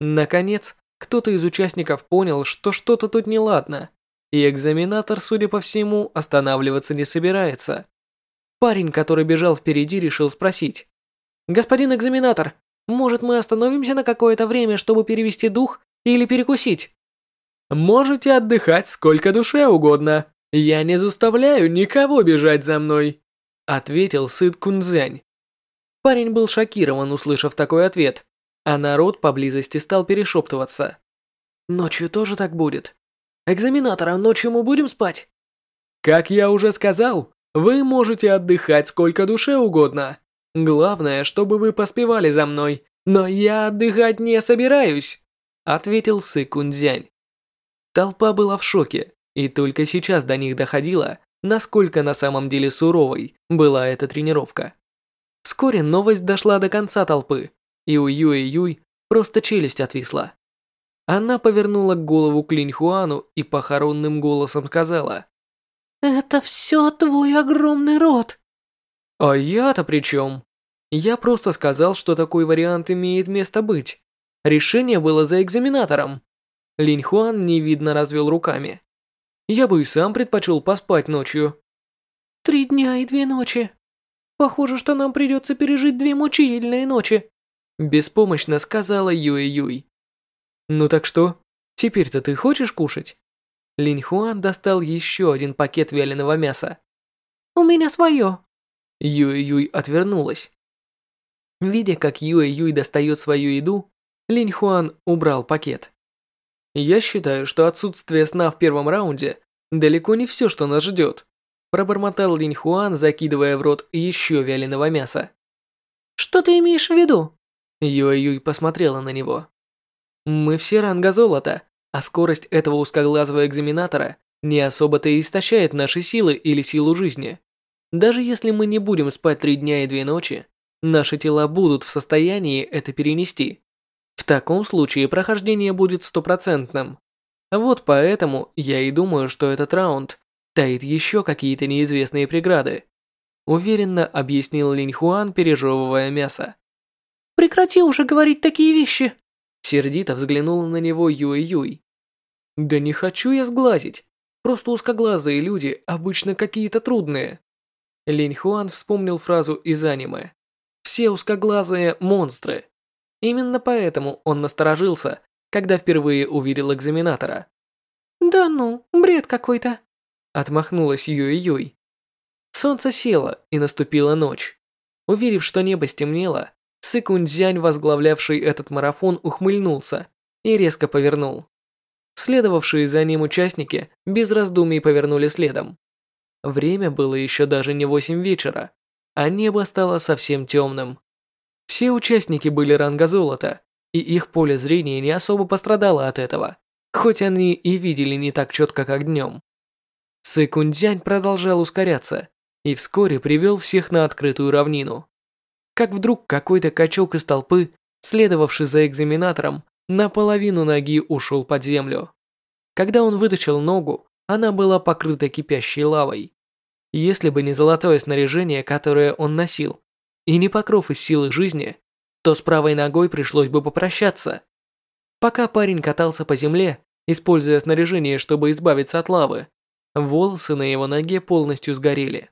B: Наконец, кто-то из участников понял, что что-то тут неладно, и экзаменатор, судя по всему, останавливаться не собирается. Парень, который бежал впереди, решил спросить. «Господин экзаменатор, может мы остановимся на какое-то время, чтобы перевести дух или перекусить?» «Можете отдыхать сколько душе угодно. Я не заставляю никого бежать за мной», ответил Сыд Кунзянь. Парень был шокирован, услышав такой ответ, а народ поблизости стал перешептываться. «Ночью тоже так будет. Экзаменатор, ночью мы будем спать?» «Как я уже сказал, вы можете отдыхать сколько душе угодно. Главное, чтобы вы поспевали за мной, но я отдыхать не собираюсь», ответил Сы Кунзянь. Толпа была в шоке, и только сейчас до них доходило, насколько на самом деле суровой была эта тренировка. Вскоре новость дошла до конца толпы, и у Юэ Юй просто челюсть отвисла. Она повернула голову к Линь Хуану и похоронным голосом сказала.
E: «Это все твой огромный рот!»
B: «А я-то при чем? Я просто сказал, что такой вариант имеет место быть. Решение было за экзаменатором. Линь Хуан невидно развел руками. «Я бы и сам предпочел поспать ночью».
E: «Три дня и две ночи. Похоже, что нам придется пережить две мучительные ночи»,
B: беспомощно сказала Юэ Юй. «Ну так что, теперь-то ты хочешь кушать?» Линь Хуан достал еще один пакет вяленого мяса.
E: «У меня свое».
B: Юэ Юй отвернулась. Видя, как Юэ Юй достает свою еду, Линь Хуан убрал пакет. Я считаю, что отсутствие сна в первом раунде далеко не все, что нас ждет. Пробормотал Линь Хуан, закидывая в рот еще вяленого мяса.
E: Что ты имеешь в виду?
B: Юй Юй посмотрела на него. Мы все ранга золота, а скорость этого узкоглазого экзаменатора не особо-то и истощает наши силы или силу жизни. Даже если мы не будем спать три дня и две ночи, наши тела будут в состоянии это перенести. В таком случае прохождение будет стопроцентным. Вот поэтому я и думаю, что этот раунд таит еще какие-то неизвестные преграды. Уверенно объяснил Линь Хуан, пережевывая мясо.
E: «Прекрати уже говорить такие вещи!»
B: Сердито взглянула на него Юй Юй. «Да не хочу я сглазить. Просто узкоглазые люди обычно какие-то трудные». Линь Хуан вспомнил фразу из аниме. «Все узкоглазые монстры». Именно поэтому он насторожился, когда впервые увидел экзаменатора.
E: «Да ну, бред какой-то», —
B: отмахнулась Юй-Юй. Солнце село, и наступила ночь. Уверив, что небо стемнело, Сыкунцзянь, возглавлявший этот марафон, ухмыльнулся и резко повернул. Следовавшие за ним участники без раздумий повернули следом. Время было еще даже не восемь вечера, а небо стало совсем темным. Все участники были ранга золота, и их поле зрения не особо пострадало от этого, хоть они и видели не так четко, как днем. Сэкундзянь продолжал ускоряться и вскоре привел всех на открытую равнину. Как вдруг какой-то качок из толпы, следовавший за экзаменатором, наполовину ноги ушел под землю. Когда он вытащил ногу, она была покрыта кипящей лавой. Если бы не золотое снаряжение, которое он носил, и не покров из силы жизни, то с правой ногой пришлось бы попрощаться. Пока парень катался по земле, используя снаряжение, чтобы избавиться от лавы, волосы на его ноге полностью сгорели.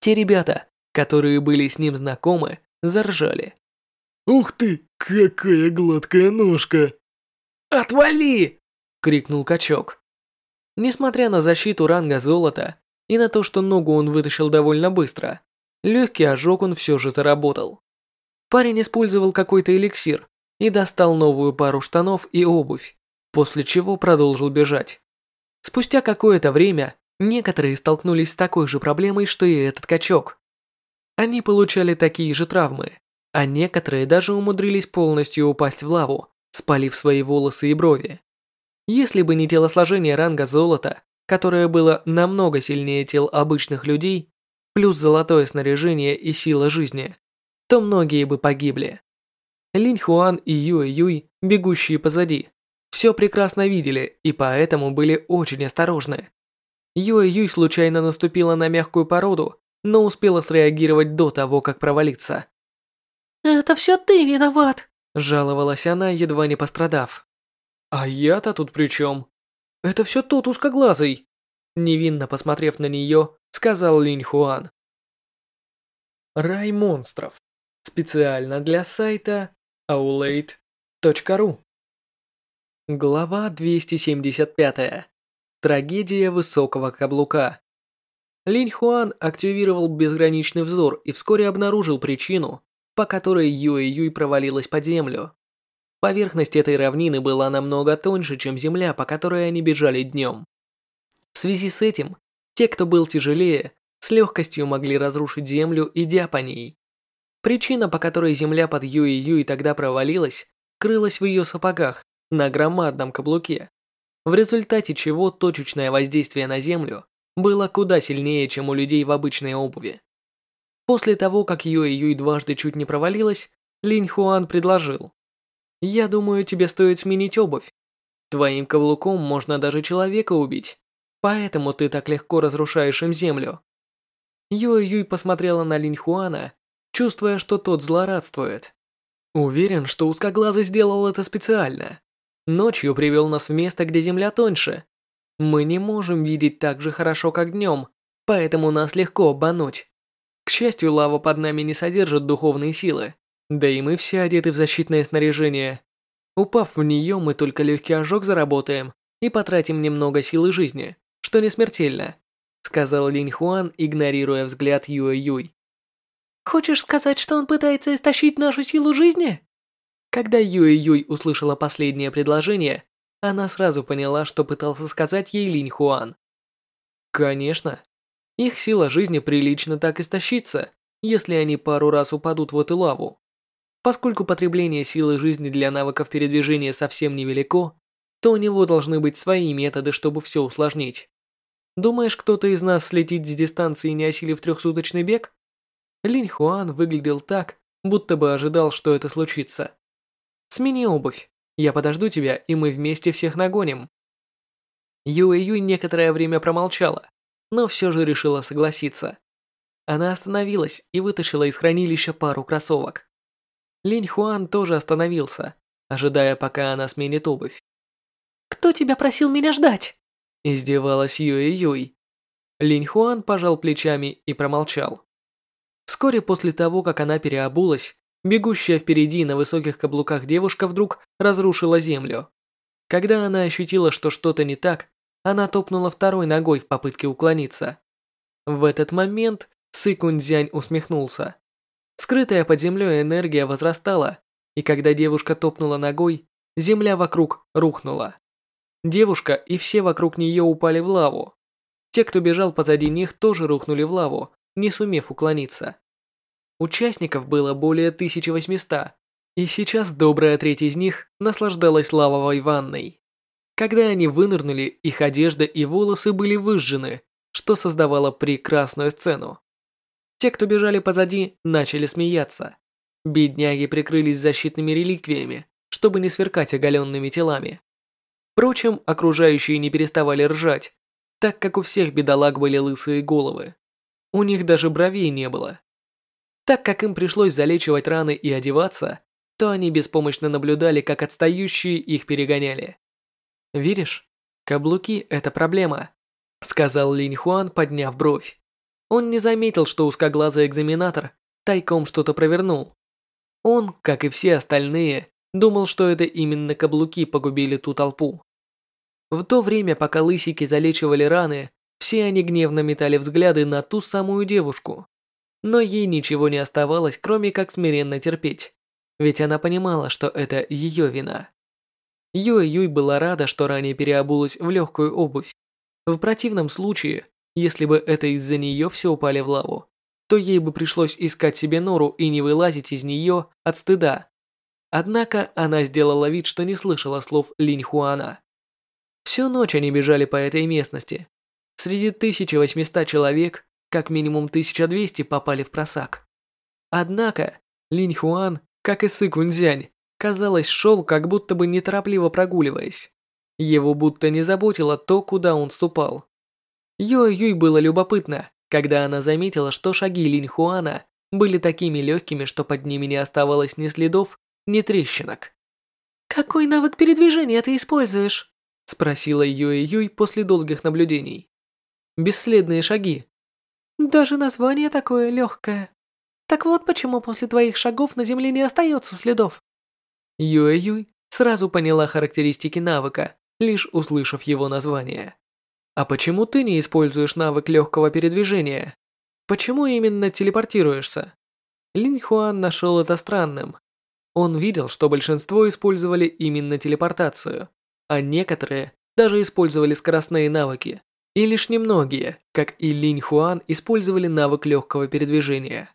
B: Те ребята, которые были с ним знакомы, заржали.
D: «Ух ты, какая гладкая ножка!»
C: «Отвали!» — крикнул качок.
B: Несмотря на защиту ранга золота и на то, что ногу он вытащил довольно быстро, легкий ожог он все же заработал. Парень использовал какой-то эликсир и достал новую пару штанов и обувь, после чего продолжил бежать. Спустя какое-то время некоторые столкнулись с такой же проблемой, что и этот качок. Они получали такие же травмы, а некоторые даже умудрились полностью упасть в лаву, спалив свои волосы и брови. Если бы не телосложение ранга золота, которое было намного сильнее тел обычных людей, плюс золотое снаряжение и сила жизни, то многие бы погибли. Линь Хуан и Юэ Юй, бегущие позади, все прекрасно видели и поэтому были очень осторожны. Юэ Юй случайно наступила на мягкую породу, но успела среагировать до того, как провалиться.
C: «Это все ты виноват!»
B: – жаловалась она, едва не пострадав. «А я-то тут при чем? Это все тот узкоглазый!» Невинно посмотрев на нее, сказал Линь Хуан. Рай монстров. Специально для сайта aulade.ru Глава 275. Трагедия высокого каблука. Линь Хуан активировал безграничный взор и вскоре обнаружил причину, по которой Юэ Юй провалилась под землю. Поверхность этой равнины была намного тоньше, чем земля, по которой они бежали днем. В связи с этим, те, кто был тяжелее, с легкостью могли разрушить землю, идя по ней. Причина, по которой земля под Юи Юй тогда провалилась, крылась в ее сапогах на громадном каблуке, в результате чего точечное воздействие на землю было куда сильнее, чем у людей в обычной обуви. После того, как Юи Юй дважды чуть не провалилась, Линь Хуан предложил. Я думаю, тебе стоит сменить обувь. Твоим каблуком можно даже человека убить, поэтому ты так легко разрушаешь им землю. Юй Юй посмотрела на Линь Хуана, чувствуя, что тот злорадствует. Уверен, что узкоглазый сделал это специально. Ночью привел нас в место, где земля тоньше. Мы не можем видеть так же хорошо, как днем, поэтому нас легко обмануть. К счастью, лава под нами не содержит духовные силы. Да и мы все одеты в защитное снаряжение. Упав в нее, мы только легкий ожог заработаем и потратим немного силы жизни, что не смертельно», сказал Линь Хуан, игнорируя взгляд Юэ Юй.
C: «Хочешь сказать, что он пытается истощить нашу силу жизни?»
B: Когда Юэ Юй услышала последнее предложение, она сразу поняла, что пытался сказать ей Линь Хуан. Конечно, их сила жизни прилично так истощится, если они пару раз упадут в эту лаву. Поскольку потребление силы жизни для навыков передвижения совсем невелико, то у него должны быть свои методы, чтобы все усложнить. Думаешь, кто-то из нас слетит с дистанции, не осилив трехсуточный бег? Линь Хуан выглядел так, будто бы ожидал, что это случится. Смени обувь. Я подожду тебя, и мы вместе всех нагоним. Юэ Юй некоторое время промолчала, но все же решила согласиться. Она остановилась и вытащила из хранилища пару кроссовок. Линь Хуан тоже остановился, ожидая, пока она сменит обувь.
C: «Кто тебя просил меня ждать?»
B: Издевалась Юэ Юй. Линь Хуан пожал плечами и промолчал. Вскоре после того, как она переобулась, бегущая впереди на высоких каблуках девушка вдруг разрушила землю. Когда она ощутила, что что-то не так, она топнула второй ногой в попытке уклониться. В этот момент Сы Кунцзянь усмехнулся. Скрытая под землей энергия возрастала, и когда девушка топнула ногой, земля вокруг рухнула. Девушка и все вокруг нее упали в лаву. Те, кто бежал позади них, тоже рухнули в лаву, не сумев уклониться. Участников было более 1800, и сейчас добрая треть из них наслаждалась лавовой ванной. Когда они вынырнули, их одежда и волосы были выжжены, что создавало прекрасную сцену. Те, кто бежали позади, начали смеяться. Бедняги прикрылись защитными реликвиями, чтобы не сверкать оголенными телами. Впрочем, окружающие не переставали ржать, так как у всех бедолаг были лысые головы. У них даже бровей не было. Так как им пришлось залечивать раны и одеваться, то они беспомощно наблюдали, как отстающие их перегоняли. «Видишь, каблуки – это проблема», – сказал Линь Хуан, подняв бровь. Он не заметил, что узкоглазый экзаменатор тайком что-то провернул. Он, как и все остальные, думал, что это именно каблуки погубили ту толпу. В то время, пока лысики залечивали раны, все они гневно метали взгляды на ту самую девушку. Но ей ничего не оставалось, кроме как смиренно терпеть, ведь она понимала, что это ее вина. Юэ Юй была рада, что ранее переобулась в легкую обувь. В противном случае, если бы это из-за нее все упали в лаву, то ей бы пришлось искать себе нору и не вылазить из нее от стыда. Однако она сделала вид, что не слышала слов Линь Хуана. Всю ночь они бежали по этой местности. Среди 1800 человек, как минимум 1200 попали в просак. Однако, Линь Хуан, как и Сы казалось, шел, как будто бы неторопливо прогуливаясь. Его будто не заботило то, куда он ступал. Юэ Юй было любопытно, когда она заметила, что шаги Линь Хуана были такими легкими, что под ними не оставалось ни следов, ни трещинок.
C: «Какой навык передвижения ты используешь?»
B: Спросила Юэ Юй после долгих наблюдений. Бесследные шаги.
C: Даже название такое легкое. Так вот почему после твоих шагов на земле не остается следов.
B: Юэ Юй сразу поняла характеристики навыка, лишь услышав его название. А почему ты не используешь навык легкого передвижения? Почему именно телепортируешься? Линь Хуан нашел это странным. Он видел, что большинство использовали именно телепортацию а некоторые даже использовали скоростные навыки, и лишь немногие, как и Линь Хуан, использовали навык легкого передвижения.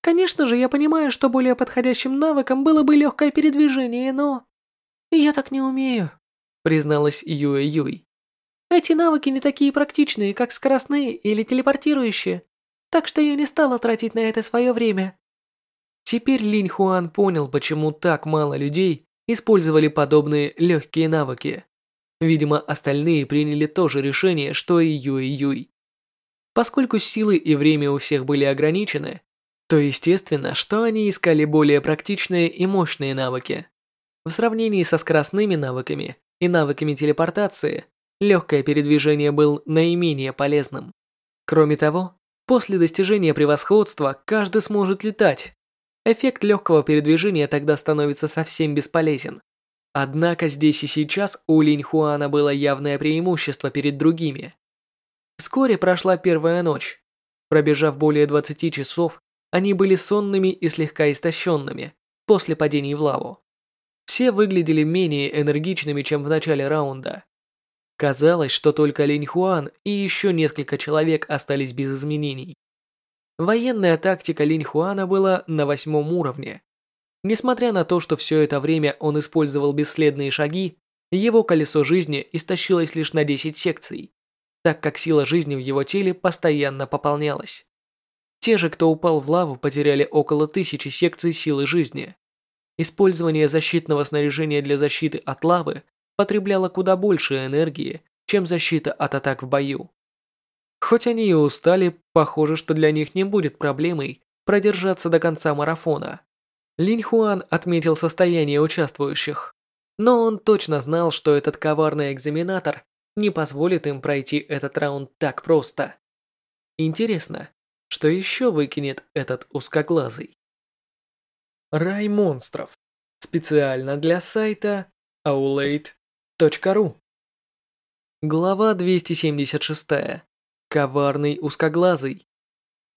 C: Конечно же, я понимаю, что более подходящим навыком было бы легкое передвижение, но... Я так не умею, призналась Юэ Юй. Эти навыки не такие практичные, как скоростные или телепортирующие, так что я не стала тратить на это свое время.
B: Теперь Линь Хуан понял, почему так мало людей использовали подобные легкие навыки. Видимо, остальные приняли то же решение, что и Юй Юй. Поскольку силы и время у всех были ограничены, то естественно, что они искали более практичные и мощные навыки. В сравнении со скоростными навыками и навыками телепортации, легкое передвижение был наименее полезным. Кроме того, после достижения превосходства каждый сможет летать, эффект легкого передвижения тогда становится совсем бесполезен. Однако здесь и сейчас у Линь Хуана было явное преимущество перед другими. Вскоре прошла первая ночь. Пробежав более 20 часов, они были сонными и слегка истощенными после падений в лаву. Все выглядели менее энергичными, чем в начале раунда. Казалось, что только Линь Хуан и еще несколько человек остались без изменений. Военная тактика Линь Хуана была на восьмом уровне. Несмотря на то, что все это время он использовал бесследные шаги, его колесо жизни истощилось лишь на 10 секций, так как сила жизни в его теле постоянно пополнялась. Те же, кто упал в лаву, потеряли около тысячи секций силы жизни. Использование защитного снаряжения для защиты от лавы потребляло куда больше энергии, чем защита от атак в бою. Хоть они и устали, похоже, что для них не будет проблемой продержаться до конца марафона. Линь Хуан отметил состояние участвующих. Но он точно знал, что этот коварный экзаменатор не позволит им пройти этот раунд так просто. Интересно, что еще выкинет этот узкоглазый? Рай монстров. Специально для сайта aulade.ru Глава 276. Коварный узкоглазый.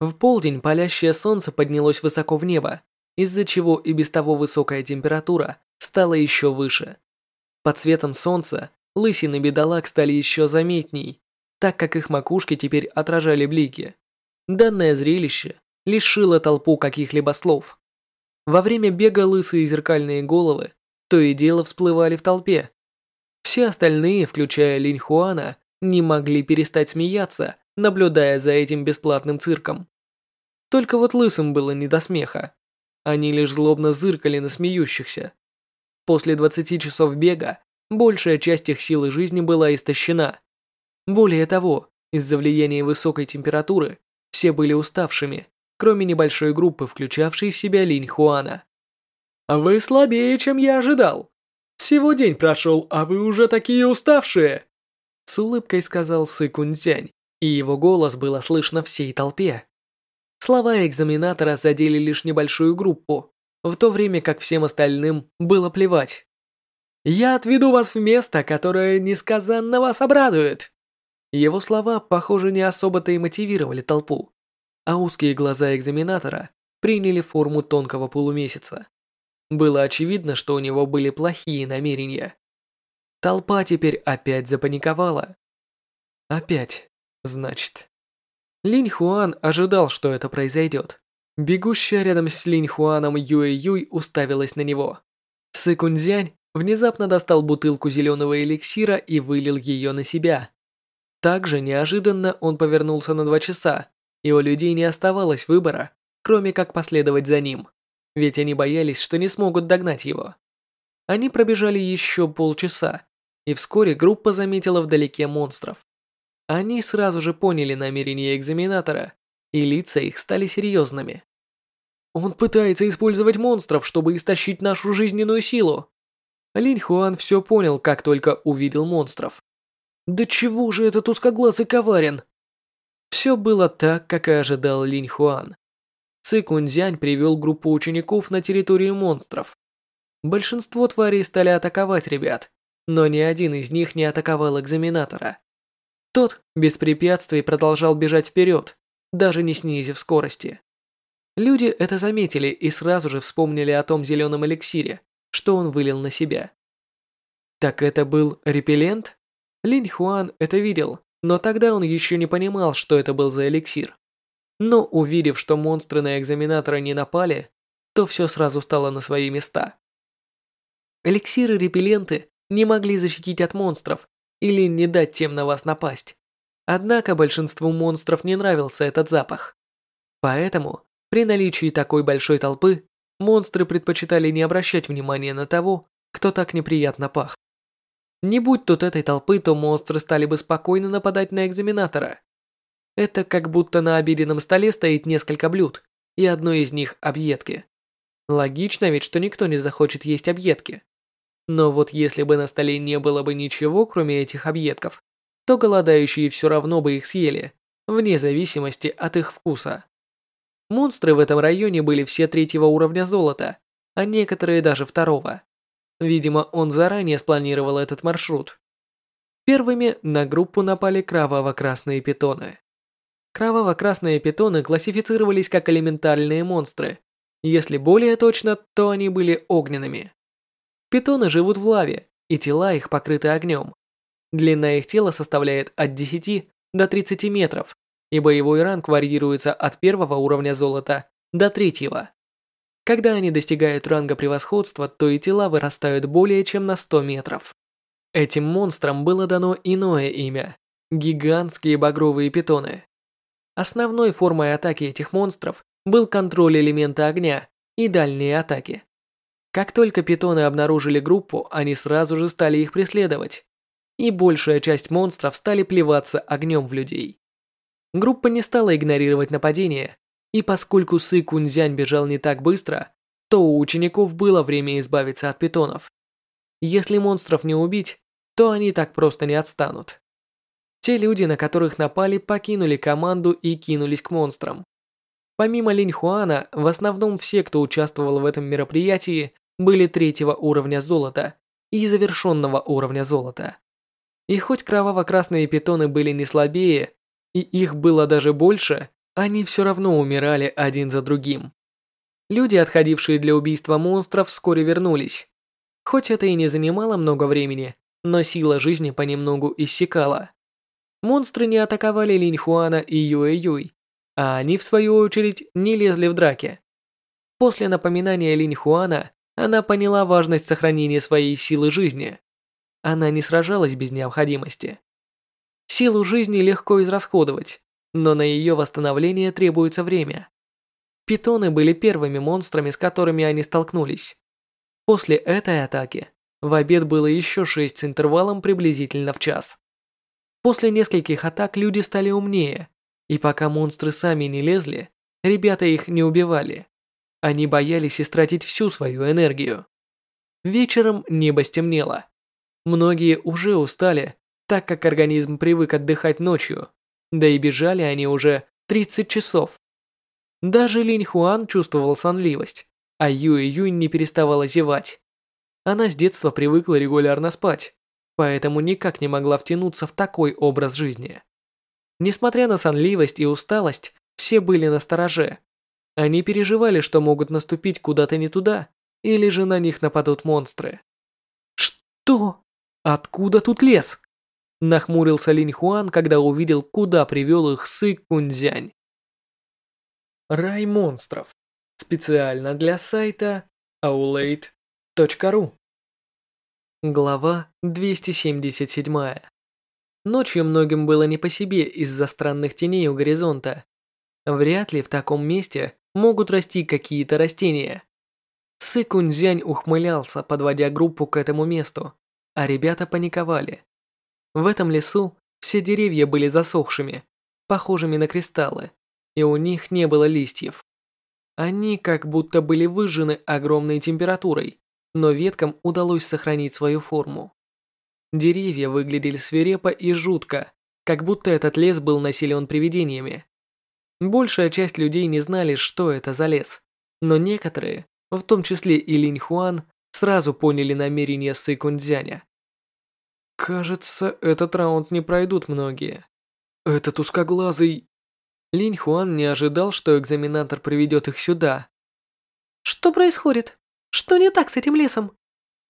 B: В полдень палящее солнце поднялось высоко в небо, из-за чего и без того высокая температура стала еще выше. Под светом солнца лысины бедолаг стали еще заметней, так как их макушки теперь отражали блики. Данное зрелище лишило толпу каких-либо слов. Во время бега лысые зеркальные головы то и дело всплывали в толпе. Все остальные, включая Линь Хуана, не могли перестать смеяться, наблюдая за этим бесплатным цирком. Только вот лысым было не до смеха. Они лишь злобно зыркали на смеющихся. После 20 часов бега большая часть их силы жизни была истощена. Более того, из-за влияния высокой температуры все были уставшими, кроме небольшой группы, включавшей в себя Линь Хуана. «Вы слабее, чем я ожидал. Всего день прошел, а вы уже такие уставшие!» С улыбкой сказал Сы Кунцзянь, и его голос было слышно всей толпе. Слова экзаменатора задели лишь небольшую группу, в то время как всем остальным было плевать. «Я отведу вас в место, которое несказанно вас обрадует!» Его слова, похоже, не особо-то и мотивировали толпу, а узкие глаза экзаменатора приняли форму тонкого полумесяца. Было очевидно, что у него были плохие намерения. Толпа теперь опять запаниковала. Опять, значит. Линь Хуан ожидал, что это произойдет. Бегущая рядом с Линь Хуаном Юэ Юй уставилась на него. Сы Кунзянь внезапно достал бутылку зеленого эликсира и вылил ее на себя. Также неожиданно он повернулся на два часа, и у людей не оставалось выбора, кроме как последовать за ним, ведь они боялись, что не смогут догнать его. Они пробежали еще полчаса, и вскоре группа заметила вдалеке монстров. Они сразу же поняли намерения экзаменатора, и лица их стали серьезными. «Он пытается использовать монстров, чтобы истощить нашу жизненную силу!» Линь Хуан все понял, как только увидел монстров. Да чего же этот узкоглазый коварен? Все было так, как и ожидал Линь Хуан. Ци Кунзянь привел группу учеников на территорию монстров. Большинство тварей стали атаковать ребят, но ни один из них не атаковал экзаменатора. Тот без препятствий продолжал бежать вперед, даже не снизив скорости. Люди это заметили и сразу же вспомнили о том зеленом эликсире, что он вылил на себя. Так это был репеллент? Линь Хуан это видел, но тогда он еще не понимал, что это был за эликсир. Но увидев, что монстры на экзаменатора не напали, то все сразу стало на свои места. Эликсиры-репелленты не могли защитить от монстров или не дать тем на вас напасть. Однако большинству монстров не нравился этот запах. Поэтому, при наличии такой большой толпы, монстры предпочитали не обращать внимания на того, кто так неприятно пах. Не будь тут этой толпы, то монстры стали бы спокойно нападать на экзаменатора. Это как будто на обеденном столе стоит несколько блюд, и одно из них – объедки. Логично ведь, что никто не захочет есть объедки. Но вот если бы на столе не было бы ничего, кроме этих объедков, то голодающие все равно бы их съели, вне зависимости от их вкуса. Монстры в этом районе были все третьего уровня золота, а некоторые даже второго. Видимо, он заранее спланировал этот маршрут. Первыми на группу напали кроваво-красные питоны. Кроваво-красные питоны классифицировались как элементальные монстры. Если более точно, то они были огненными. Питоны живут в лаве, и тела их покрыты огнем. Длина их тела составляет от 10 до 30 метров, и боевой ранг варьируется от первого уровня золота до третьего. Когда они достигают ранга превосходства, то и тела вырастают более чем на 100 метров. Этим монстрам было дано иное имя – гигантские багровые питоны. Основной формой атаки этих монстров был контроль элемента огня и дальние атаки. Как только питоны обнаружили группу, они сразу же стали их преследовать. И большая часть монстров стали плеваться огнем в людей. Группа не стала игнорировать нападение, и поскольку Сы Кунзянь бежал не так быстро, то у учеников было время избавиться от питонов. Если монстров не убить, то они так просто не отстанут. Те люди, на которых напали, покинули команду и кинулись к монстрам. Помимо Линь Хуана, в основном все, кто участвовал в этом мероприятии, были третьего уровня золота и завершенного уровня золота. И хоть кроваво-красные питоны были не слабее, и их было даже больше, они все равно умирали один за другим. Люди, отходившие для убийства монстров, вскоре вернулись. Хоть это и не занимало много времени, но сила жизни понемногу иссякала. Монстры не атаковали Линь Хуана и Юэ Юй, а они, в свою очередь, не лезли в драки. После напоминания Линь Хуана, она поняла важность сохранения своей силы жизни. она не сражалась без необходимости. Силу жизни легко израсходовать, но на ее восстановление требуется время. Питоны были первыми монстрами, с которыми они столкнулись. После этой атаки в обед было еще шесть с интервалом приблизительно в час. После нескольких атак люди стали умнее, и пока монстры сами не лезли, ребята их не убивали. Они боялись истратить всю свою энергию. Вечером небо стемнело. Многие уже устали, так как организм привык отдыхать ночью, да и бежали они уже 30 часов. Даже Линь Хуан чувствовал сонливость, а Юэ Юнь не переставала зевать. Она с детства привыкла регулярно спать, поэтому никак не могла втянуться в такой образ жизни. Несмотря на сонливость и усталость, все были на стороже. Они переживали, что могут наступить куда-то не туда, или же на них нападут монстры. «Что? Откуда тут лес?» Нахмурился Линь Хуан, когда увидел, куда привел их Сы Кунзянь. Рай монстров. Специально для сайта aulade.ru Глава 277. Ночью многим было не по себе из-за странных теней у горизонта. Вряд ли в таком месте могут расти какие-то растения. Сы Кунзянь ухмылялся, подводя группу к этому месту, а ребята паниковали. В этом лесу все деревья были засохшими, похожими на кристаллы, и у них не было листьев. Они как будто были выжжены огромной температурой, но веткам удалось сохранить свою форму. Деревья выглядели свирепо и жутко, как будто этот лес был населен привидениями. Большая часть людей не знали, что это за лес, но некоторые, в том числе и Линь Хуан, сразу поняли намерения Сы Кунцзяня. Кажется, этот раунд не пройдут многие. Этот узкоглазый... Линь Хуан не ожидал, что экзаменатор приведет их сюда.
C: Что происходит? Что не так с этим лесом?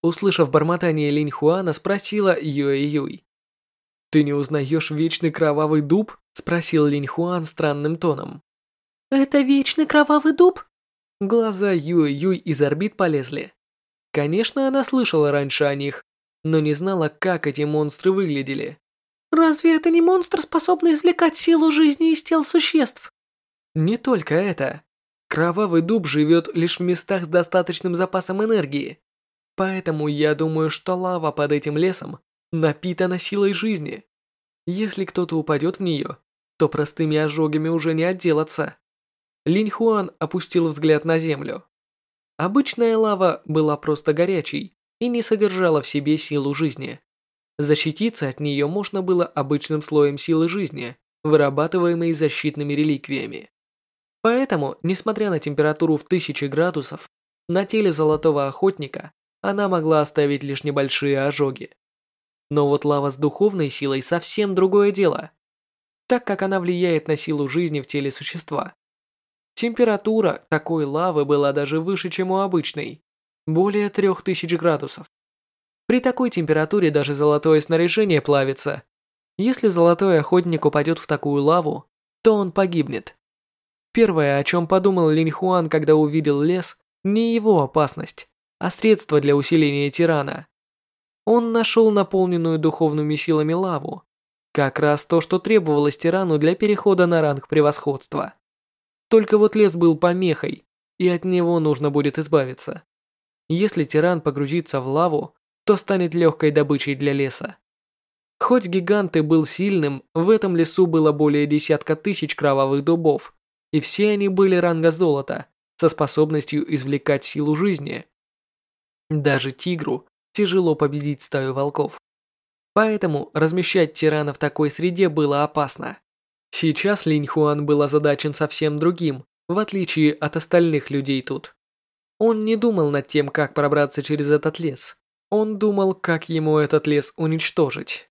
B: Услышав бормотание Линь Хуана, спросила Юэ Юй. «Ты не узнаешь вечный кровавый дуб?» Спросил Линь Хуан странным тоном.
C: «Это вечный кровавый дуб?»
B: Глаза Юэ Юй из орбит полезли. Конечно, она слышала раньше о них, но не знала, как эти монстры выглядели.
C: «Разве это не монстр, способный извлекать силу жизни из тел существ?»
B: Не только это. Кровавый дуб живет лишь в местах с достаточным запасом энергии. Поэтому я думаю, что лава под этим лесом напитана силой жизни. Если кто-то упадет в нее, то простыми ожогами уже не отделаться. Линь Хуан опустил взгляд на землю. Обычная лава была просто горячей и не содержала в себе силу жизни. Защититься от нее можно было обычным слоем силы жизни, вырабатываемой защитными реликвиями. Поэтому, несмотря на температуру в тысячи градусов, на теле золотого охотника она могла оставить лишь небольшие ожоги. Но вот лава с духовной силой совсем другое дело, так как она влияет на силу жизни в теле существа. Температура такой лавы была даже выше, чем у обычной, более 3000 градусов. При такой температуре даже золотое снаряжение плавится. Если золотой охотник упадет в такую лаву, то он погибнет. Первое, о чем подумал Линь Хуан, когда увидел лес, не его опасность, а средство для усиления тирана. Он нашел наполненную духовными силами лаву, как раз то, что требовалось тирану для перехода на ранг превосходства. Только вот лес был помехой, и от него нужно будет избавиться. Если тиран погрузится в лаву, то станет легкой добычей для леса. Хоть гигант и был сильным, в этом лесу было более десятка тысяч кровавых дубов, и все они были ранга золота, со способностью извлекать силу жизни. Даже тигру тяжело победить стаю волков. Поэтому размещать тирана в такой среде было опасно. Сейчас Линь Хуан был озадачен совсем другим, в отличие от остальных людей тут. Он не думал над тем, как пробраться через этот лес. Он думал, как ему этот лес уничтожить.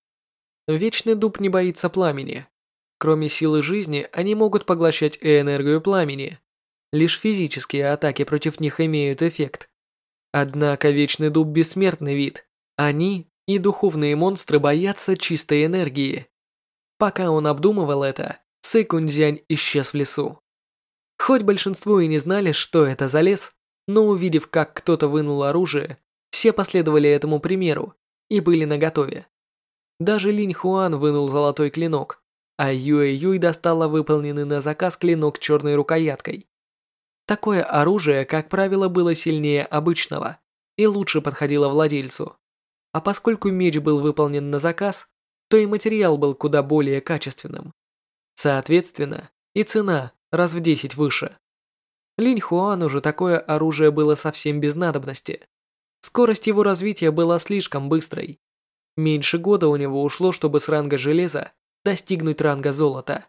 B: Вечный дуб не боится пламени, Кроме силы жизни, они могут поглощать энергию пламени. Лишь физические атаки против них имеют эффект. Однако Вечный Дуб бессмертный вид. Они и духовные монстры боятся чистой энергии. Пока он обдумывал это, Сы Кунзянь исчез в лесу. Хоть большинство и не знали, что это за лес, но увидев, как кто-то вынул оружие, все последовали этому примеру и были наготове. Даже Линь Хуан вынул золотой клинок, а Юэ Юй достала выполненный на заказ клинок черной рукояткой. Такое оружие, как правило, было сильнее обычного и лучше подходило владельцу. А поскольку меч был выполнен на заказ, то и материал был куда более качественным. Соответственно, и цена раз в 10 выше. Линь Хуану же такое оружие было совсем без надобности. Скорость его развития была слишком быстрой. Меньше года у него ушло, чтобы с ранга железа достигнуть ранга золота.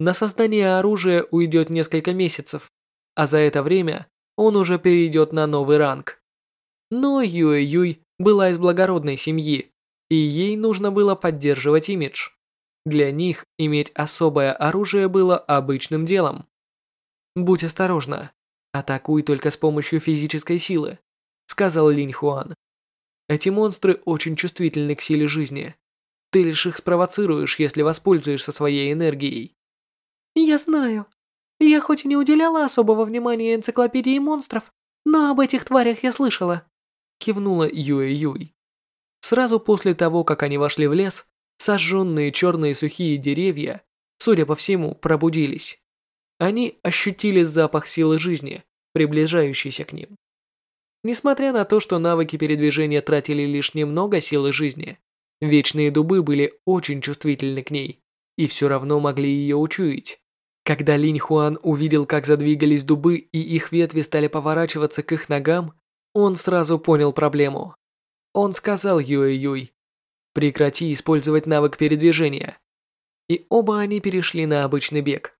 B: На создание оружия уйдет несколько месяцев, а за это время он уже перейдет на новый ранг. Но Юэ Юй была из благородной семьи, и ей нужно было поддерживать имидж. Для них иметь особое оружие было обычным делом. «Будь осторожна. Атакуй только с помощью физической силы», сказал Линь Хуан. «Эти монстры очень чувствительны к силе жизни. Ты лишь их спровоцируешь, если воспользуешься своей энергией».
C: «Я знаю. Я хоть и не уделяла особого внимания энциклопедии монстров, но об этих тварях я слышала»,
B: кивнула Юэ Юй. Сразу после того, как они вошли в лес, сожженные черные сухие деревья, судя по всему, пробудились. Они ощутили запах силы жизни, приближающейся к ним. Несмотря на то, что навыки передвижения тратили лишь немного силы жизни, вечные дубы были очень чувствительны к ней и все равно могли ее учуять. Когда Линь Хуан увидел, как задвигались дубы и их ветви стали поворачиваться к их ногам, он сразу понял проблему. Он сказал Юэ Юй, прекрати использовать навык передвижения. И оба они перешли на обычный бег.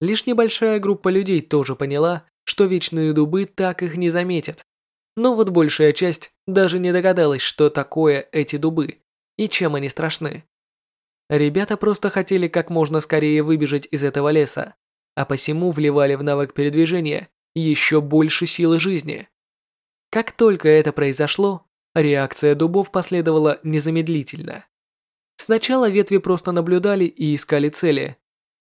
B: Лишь небольшая группа людей тоже поняла, что вечные дубы так их не заметят. Но вот большая часть даже не догадалась, что такое эти дубы и чем они страшны. Ребята просто хотели как можно скорее выбежать из этого леса, а посему вливали в навык передвижения еще больше силы жизни. Как только это произошло, реакция дубов последовала незамедлительно. Сначала ветви просто наблюдали и искали цели,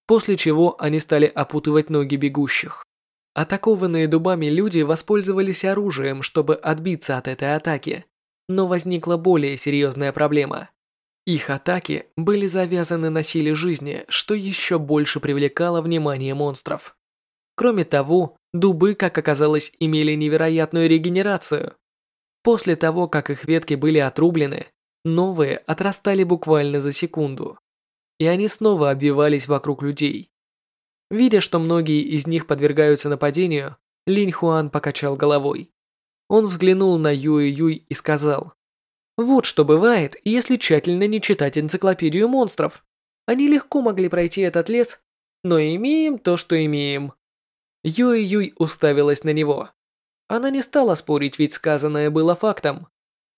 B: после чего они стали опутывать ноги бегущих. Атакованные дубами люди воспользовались оружием, чтобы отбиться от этой атаки, но возникла более серьезная проблема. Их атаки были завязаны на силе жизни, что еще больше привлекало внимание монстров. Кроме того, дубы, как оказалось, имели невероятную регенерацию. После того, как их ветки были отрублены, новые отрастали буквально за секунду и они снова обвивались вокруг людей. Видя, что многие из них подвергаются нападению, Линь Хуан покачал головой. Он взглянул на Юэ Юй и сказал, «Вот что бывает, если тщательно не читать энциклопедию монстров. Они легко могли пройти этот лес, но имеем то, что имеем». Юэ Юй уставилась на него. Она не стала спорить, ведь сказанное было фактом.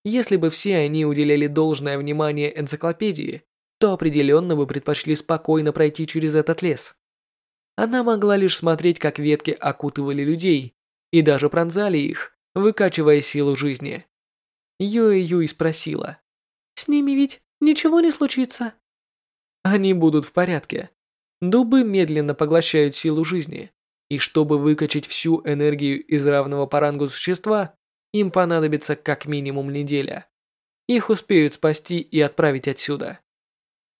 B: Если бы все они уделяли должное внимание энциклопедии, то определенно бы предпочли спокойно пройти через этот лес. Она могла лишь смотреть, как ветки окутывали людей и даже пронзали их, выкачивая силу жизни. Юэ Юй спросила.
C: «С ними ведь ничего не случится?»
B: Они будут в порядке. Дубы медленно поглощают силу жизни, и чтобы выкачать всю энергию из равного по рангу существа, им понадобится как минимум неделя. Их успеют спасти и отправить отсюда.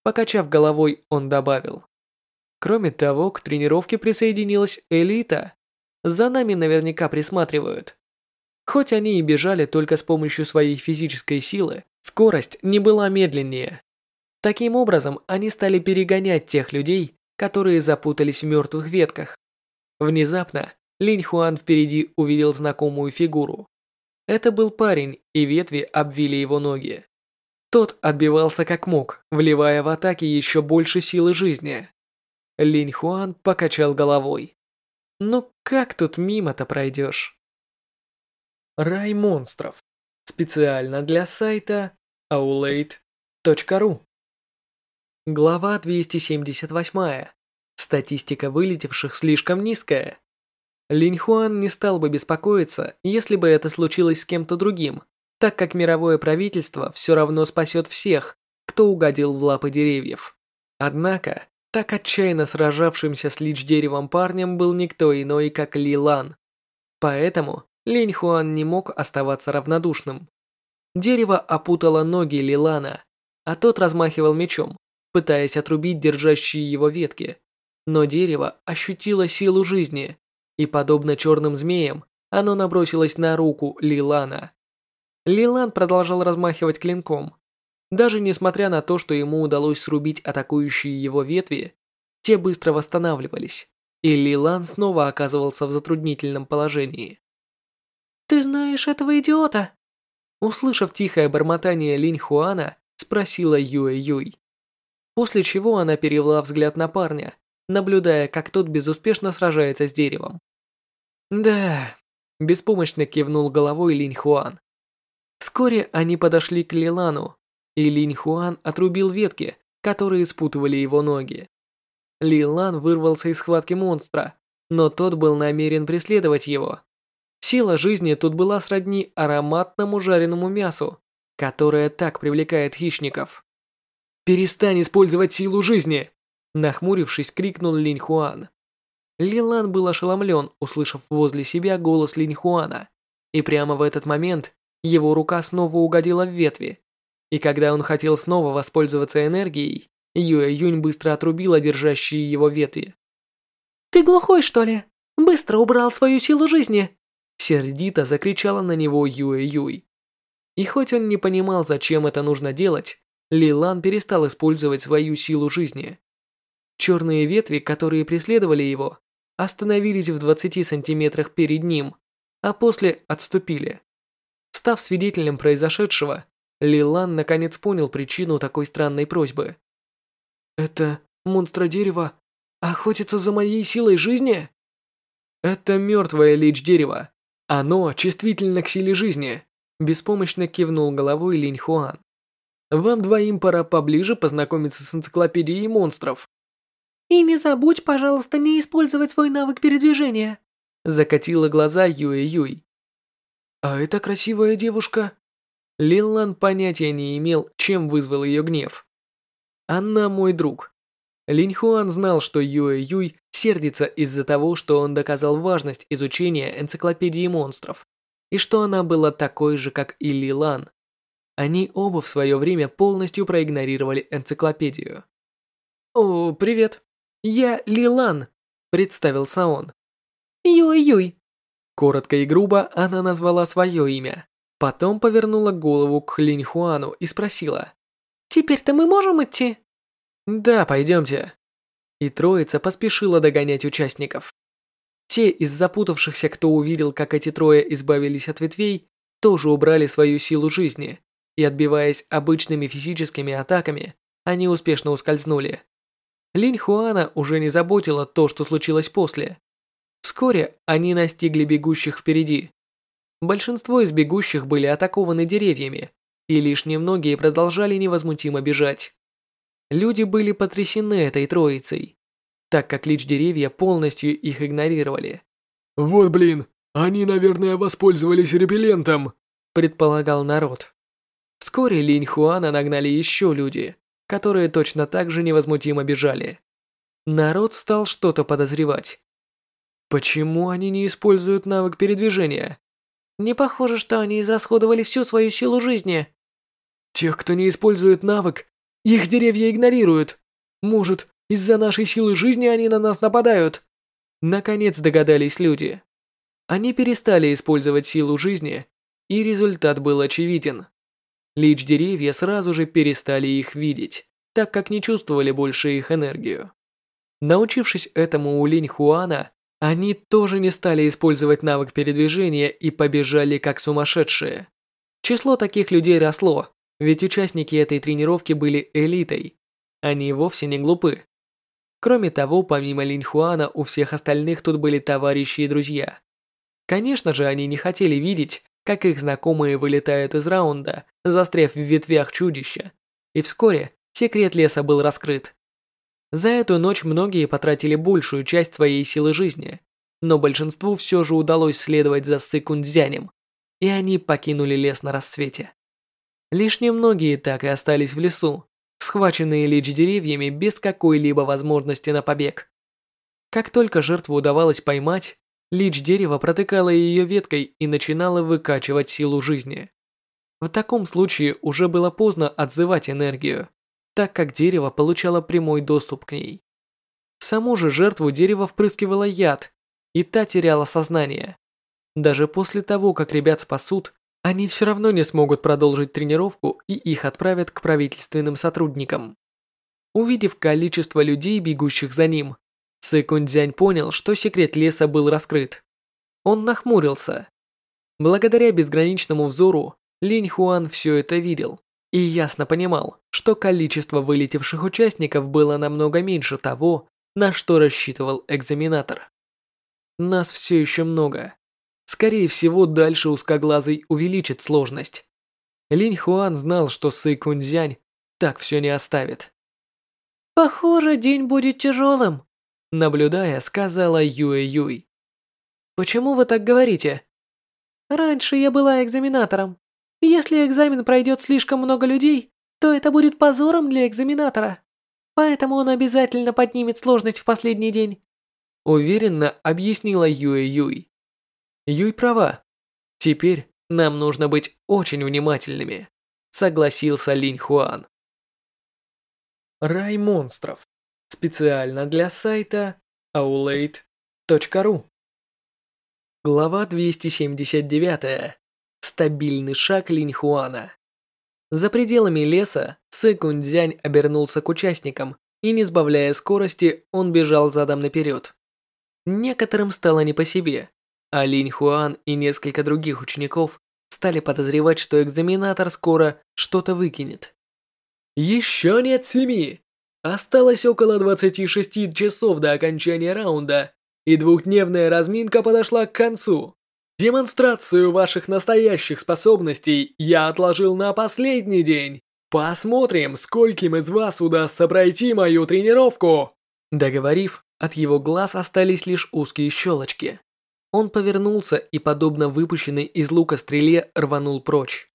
B: Покачав головой, он добавил. Кроме того, к тренировке присоединилась элита. За нами наверняка присматривают. Хоть они и бежали только с помощью своей физической силы, скорость не была медленнее. Таким образом, они стали перегонять тех людей, которые запутались в мертвых ветках. Внезапно Линь Хуан впереди увидел знакомую фигуру. Это был парень, и ветви обвили его ноги. Тот отбивался как мог, вливая в атаки еще больше силы жизни. Линь Хуан покачал головой. Ну как тут мимо-то пройдешь? Рай монстров. Специально для сайта aulade.ru Глава 278. Статистика вылетевших слишком низкая. Линь Хуан не стал бы беспокоиться, если бы это случилось с кем-то другим, так как мировое правительство все равно спасет всех, кто угодил в лапы деревьев. Однако, так отчаянно сражавшимся с лич-деревом парнем был никто иной, как Ли Лан. Поэтому Линь Хуан не мог оставаться равнодушным. Дерево опутало ноги Лилана, а тот размахивал мечом, пытаясь отрубить держащие его ветки. Но дерево ощутило силу жизни, и, подобно черным змеям, оно набросилось на руку Лилана. Лилан продолжал размахивать клинком. Даже несмотря на то, что ему удалось срубить атакующие его ветви, те быстро восстанавливались, и Лилан снова оказывался в затруднительном положении.
C: «Ты знаешь этого идиота?»
B: Услышав тихое бормотание Линь Хуана, спросила Юэ Юй. После чего она перевела взгляд на парня, наблюдая, как тот безуспешно сражается с деревом. «Да», – беспомощно кивнул головой Линь Хуан. Вскоре они подошли к Лилану, и Линь Хуан отрубил ветки, которые спутывали его ноги. Лилан вырвался из схватки монстра, но тот был намерен преследовать его. Сила жизни тут была сродни ароматному жареному мясу, которое так привлекает хищников. «Перестань использовать силу жизни!» Нахмурившись, крикнул Линь Хуан. Лилан был ошеломлен, услышав возле себя голос Линь Хуана, и прямо в этот момент его рука снова угодила в ветви. И когда он хотел снова воспользоваться энергией, Юэ Юнь быстро отрубила держащие его ветви.
C: «Ты глухой, что ли? Быстро убрал свою силу жизни!»
B: Сердито закричала на него Юэ Юй. И хоть он не понимал, зачем это нужно делать, Лилан перестал использовать свою силу жизни. Черные ветви, которые преследовали его, остановились в 20 сантиметрах перед ним, а после отступили. Став свидетелем произошедшего, Лилан наконец понял причину такой странной просьбы.
D: «Это монстра дерева охотится за моей силой жизни?»
B: «Это мертвое лич дерева. Оно чувствительно к силе жизни», беспомощно кивнул головой Линь Хуан. «Вам двоим пора поближе познакомиться с энциклопедией монстров».
C: «И не забудь, пожалуйста, не использовать свой навык передвижения»,
B: закатила глаза Юэ Юй.
D: «А эта красивая девушка?»
B: Лилан понятия не имел, чем вызвал ее гнев. «Она мой друг». Линь Хуан знал, что Юэ Юй сердится из-за того, что он доказал важность изучения энциклопедии монстров, и что она была такой же, как и Лилан. Они оба в свое время полностью проигнорировали энциклопедию. «О, привет. Я Лилан», — представился он.
C: «Юй-юй»,
B: Коротко и грубо она назвала свое имя. Потом повернула голову к Линь Хуану и спросила.
C: «Теперь-то мы можем идти?»
B: «Да, пойдемте». И троица поспешила догонять участников. Те из запутавшихся, кто увидел, как эти трое избавились от ветвей, тоже убрали свою силу жизни, и отбиваясь обычными физическими атаками, они успешно ускользнули. Линь Хуана уже не заботила то, что случилось после. Вскоре они настигли бегущих впереди. Большинство из бегущих были атакованы деревьями, и лишь немногие продолжали невозмутимо бежать. Люди были потрясены этой троицей, так как лишь деревья полностью их игнорировали.
D: «Вот блин, они, наверное, воспользовались репеллентом»,
B: предполагал народ. Вскоре Линь Хуана нагнали еще люди, которые точно так же невозмутимо бежали. Народ стал что-то подозревать. Почему они не используют навык передвижения?
C: Не похоже, что они израсходовали всю свою силу жизни.
D: Тех, кто не использует навык, их деревья игнорируют. Может, из-за нашей силы жизни они на нас нападают?
B: Наконец догадались люди. Они перестали использовать силу жизни, и результат был очевиден. Лич деревья сразу же перестали их видеть, так как не чувствовали больше их энергию. Научившись этому у Линь Хуана, они тоже не стали использовать навык передвижения и побежали как сумасшедшие. Число таких людей росло, ведь участники этой тренировки были элитой. Они вовсе не глупы. Кроме того, помимо Линьхуана, у всех остальных тут были товарищи и друзья. Конечно же, они не хотели видеть, как их знакомые вылетают из раунда, застряв в ветвях чудища. И вскоре секрет леса был раскрыт. За эту ночь многие потратили большую часть своей силы жизни, но большинству все же удалось следовать за Сыкунцзянем, и они покинули лес на рассвете. Лишь немногие так и остались в лесу, схваченные лишь деревьями без какой-либо возможности на побег. Как только жертву удавалось поймать, лич дерева протыкала ее веткой и начинала выкачивать силу жизни. В таком случае уже было поздно отзывать энергию, так как дерево получало прямой доступ к ней. Саму же жертву дерево впрыскивало яд, и та теряла сознание. Даже после того, как ребят спасут, они все равно не смогут продолжить тренировку и их отправят к правительственным сотрудникам. Увидев количество людей, бегущих за ним, Сэкундзянь понял, что секрет леса был раскрыт. Он нахмурился. Благодаря безграничному взору, Линь Хуан все это видел и ясно понимал, что количество вылетевших участников было намного меньше того, на что рассчитывал экзаменатор. Нас все еще много. Скорее всего, дальше узкоглазый увеличит сложность. Линь Хуан знал, что Сы Кунзянь так все не оставит.
C: «Похоже, день будет тяжелым»,
B: наблюдая, сказала Юэ Юй. «Почему вы так говорите?»
C: «Раньше я была экзаменатором. Если экзамен пройдет слишком много людей, то это будет позором для экзаменатора. Поэтому он обязательно поднимет сложность в последний день.
B: Уверенно объяснила Юэ Юй. Юй права. Теперь нам нужно быть очень внимательными, согласился Линь Хуан. Рай монстров. Специально для сайта aulade.ru Глава 279. Стабильный шаг Линьхуана. За пределами леса Сы Кунцзянь обернулся к участникам, и не сбавляя скорости, он бежал задом наперед. Некоторым стало не по себе, а Линь Хуан и несколько других учеников стали подозревать, что экзаменатор скоро что-то выкинет. Еще нет семи! Осталось около 26 часов до окончания раунда, и двухдневная разминка подошла к концу. Демонстрацию ваших настоящих способностей я отложил на последний день. Посмотрим, скольким из вас удастся пройти мою тренировку. Договорив, от его глаз остались лишь узкие щелочки. Он повернулся и, подобно выпущенной из лука стреле, рванул прочь.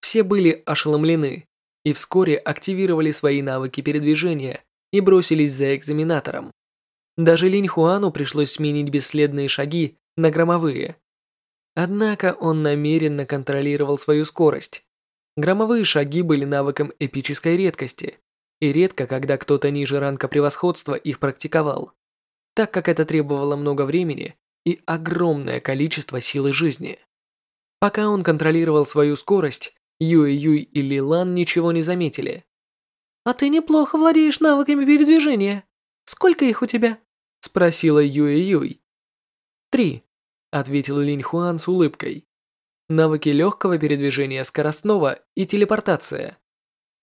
B: Все были ошеломлены и вскоре активировали свои навыки передвижения и бросились за экзаменатором. Даже Линь Хуану пришлось сменить бесследные шаги на громовые. Однако он намеренно контролировал свою скорость. Громовые шаги были навыком эпической редкости, и редко, когда кто-то ниже ранга превосходства их практиковал, так как это требовало много времени и огромное количество силы жизни. Пока он контролировал свою скорость, Юй-Юй и Лилан ничего не заметили.
C: «А ты неплохо владеешь навыками передвижения. Сколько их у тебя?»
B: – спросила Юй-Юй. «Три», ответил Линь Хуан с улыбкой. Навыки легкого передвижения скоростного и телепортация.